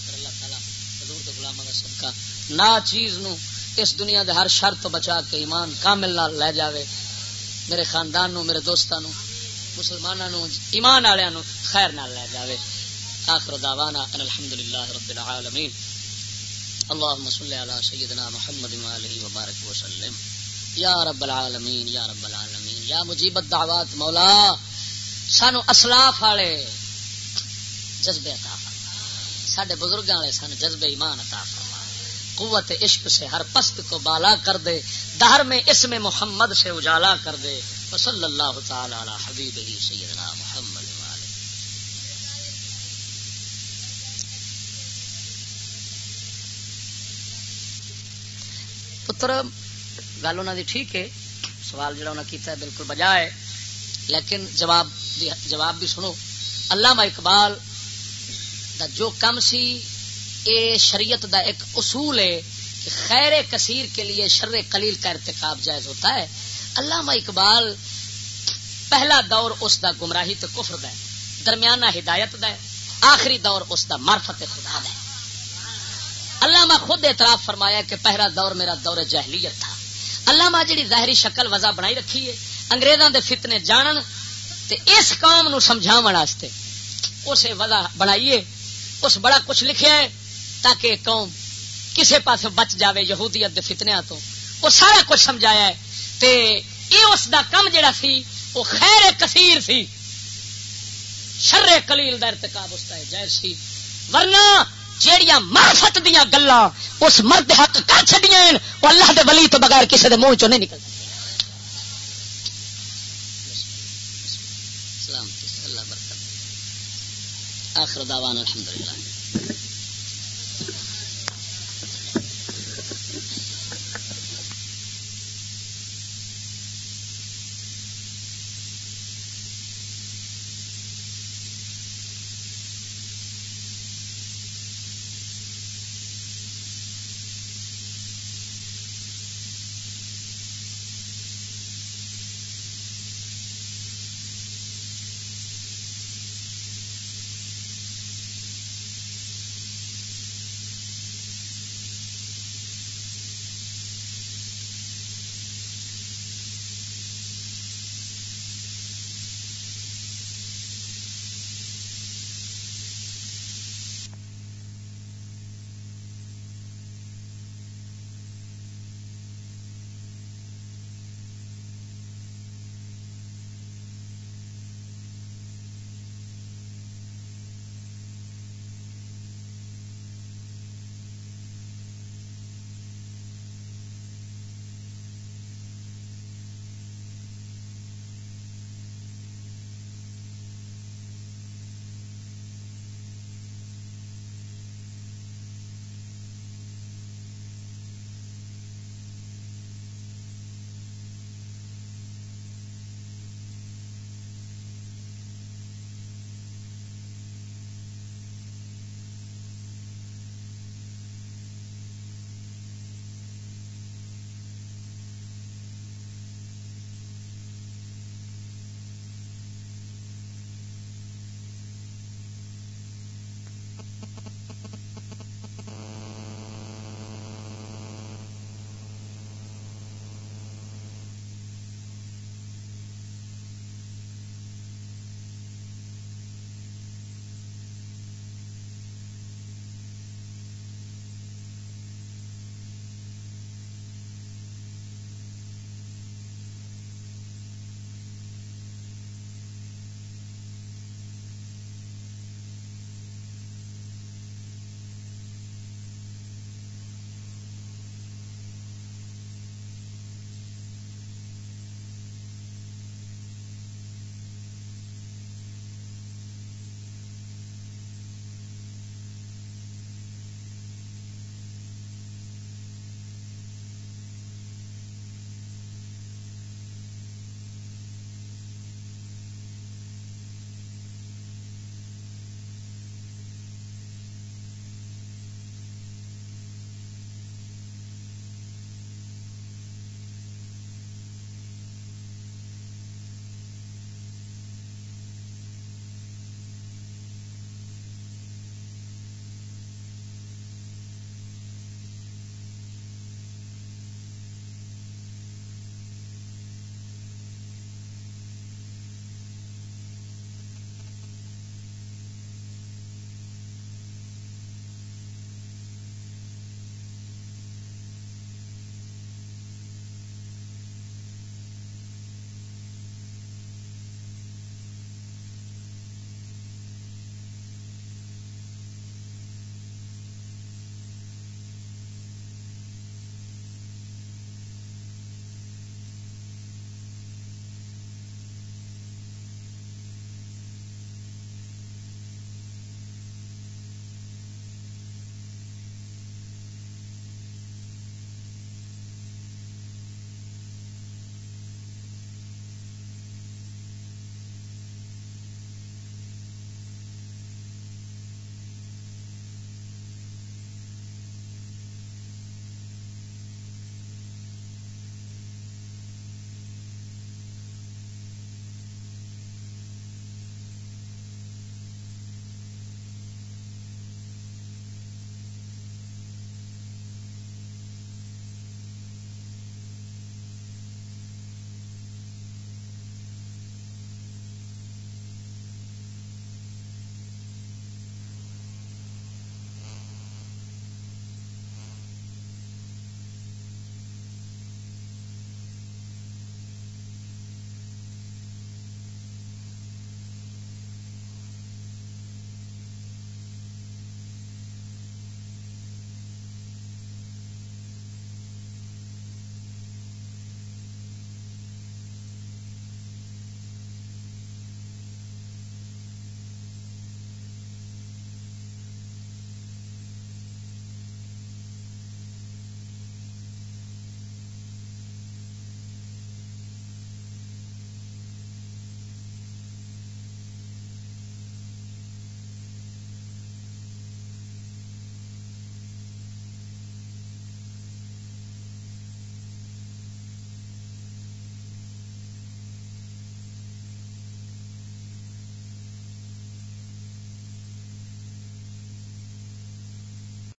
کر اللہ تعالیٰ، حضور تو غلام کا نہ چیز نو اس دنیا دے ہر شر تو بچا کے ایمان کامل نہ لے جاوے۔ میرے خاندان نو، میرے دوستان مسلمانوں ایمان والوں خیر نہ لے جاوے۔ آخر دعوانا ان الحمدللہ رب العالمین۔ اللهم صل على سيدنا محمد وآله وبارك وسلم یا رب العالمین، یا رب العالمین، یا مجیب الدعوات مولا، سانو اسلاف والے جذبے عطا فرما سڈے بزرگوں والے سن جذبے ایمان عطا فرما قوت عشق سے ہر پست کو بالا کر دے، دہر میں اس میں محمد سے اجالا کر دے۔ صلی اللہ تعالی علی حبیب ہی سیدنا محمد والے پتر گل انہوں دی ٹھیک ہے، سوال جڑا انہیں کیتا ہے بالکل بجا ہے، لیکن جواب جواب بھی سنو۔ علامہ اقبال دا جو کم سی، اے شریعت دا ایک اصول ہے کہ خیر کثیر کے لیے شر قلیل کا ارتکاب جائز ہوتا ہے۔ علامہ اقبال پہلا دور اس دا گمراہی تو کفر دا ہے، درمیانہ ہدایت دا ہے، آخری دور اس دا معرفت خدا دا ہے۔ علامہ خود اعتراف فرمایا کہ پہلا دور میرا دور جہلیت تھا۔ علامہ جڑی ظاہری شکل وضع بنائی رکھی ہے، انگریزاں دے فتنے جانن تے اس قوم نو سمجھاون واسطے اسے وضع بنائیے، اس بڑا کچھ لکھیا ہے تاکہ قوم کسے پاس بچ جاوے یہودیت دے فتنیا تو۔ وہ سارا کچھ سمجھایا ہے تے یہ اس دا کم جڑا سی، وہ خیر کثیر سی۔ شر کلیل دا ارتکاب اس کا جائز سی۔ ورنہ جیڑیاں معرفت دیا گلا اس مرد حق کر چڑیا وہ اللہ دے ولی تو بغیر کسی دے منہ چ نہیں نکل آخر دعوان الحمدللہ۔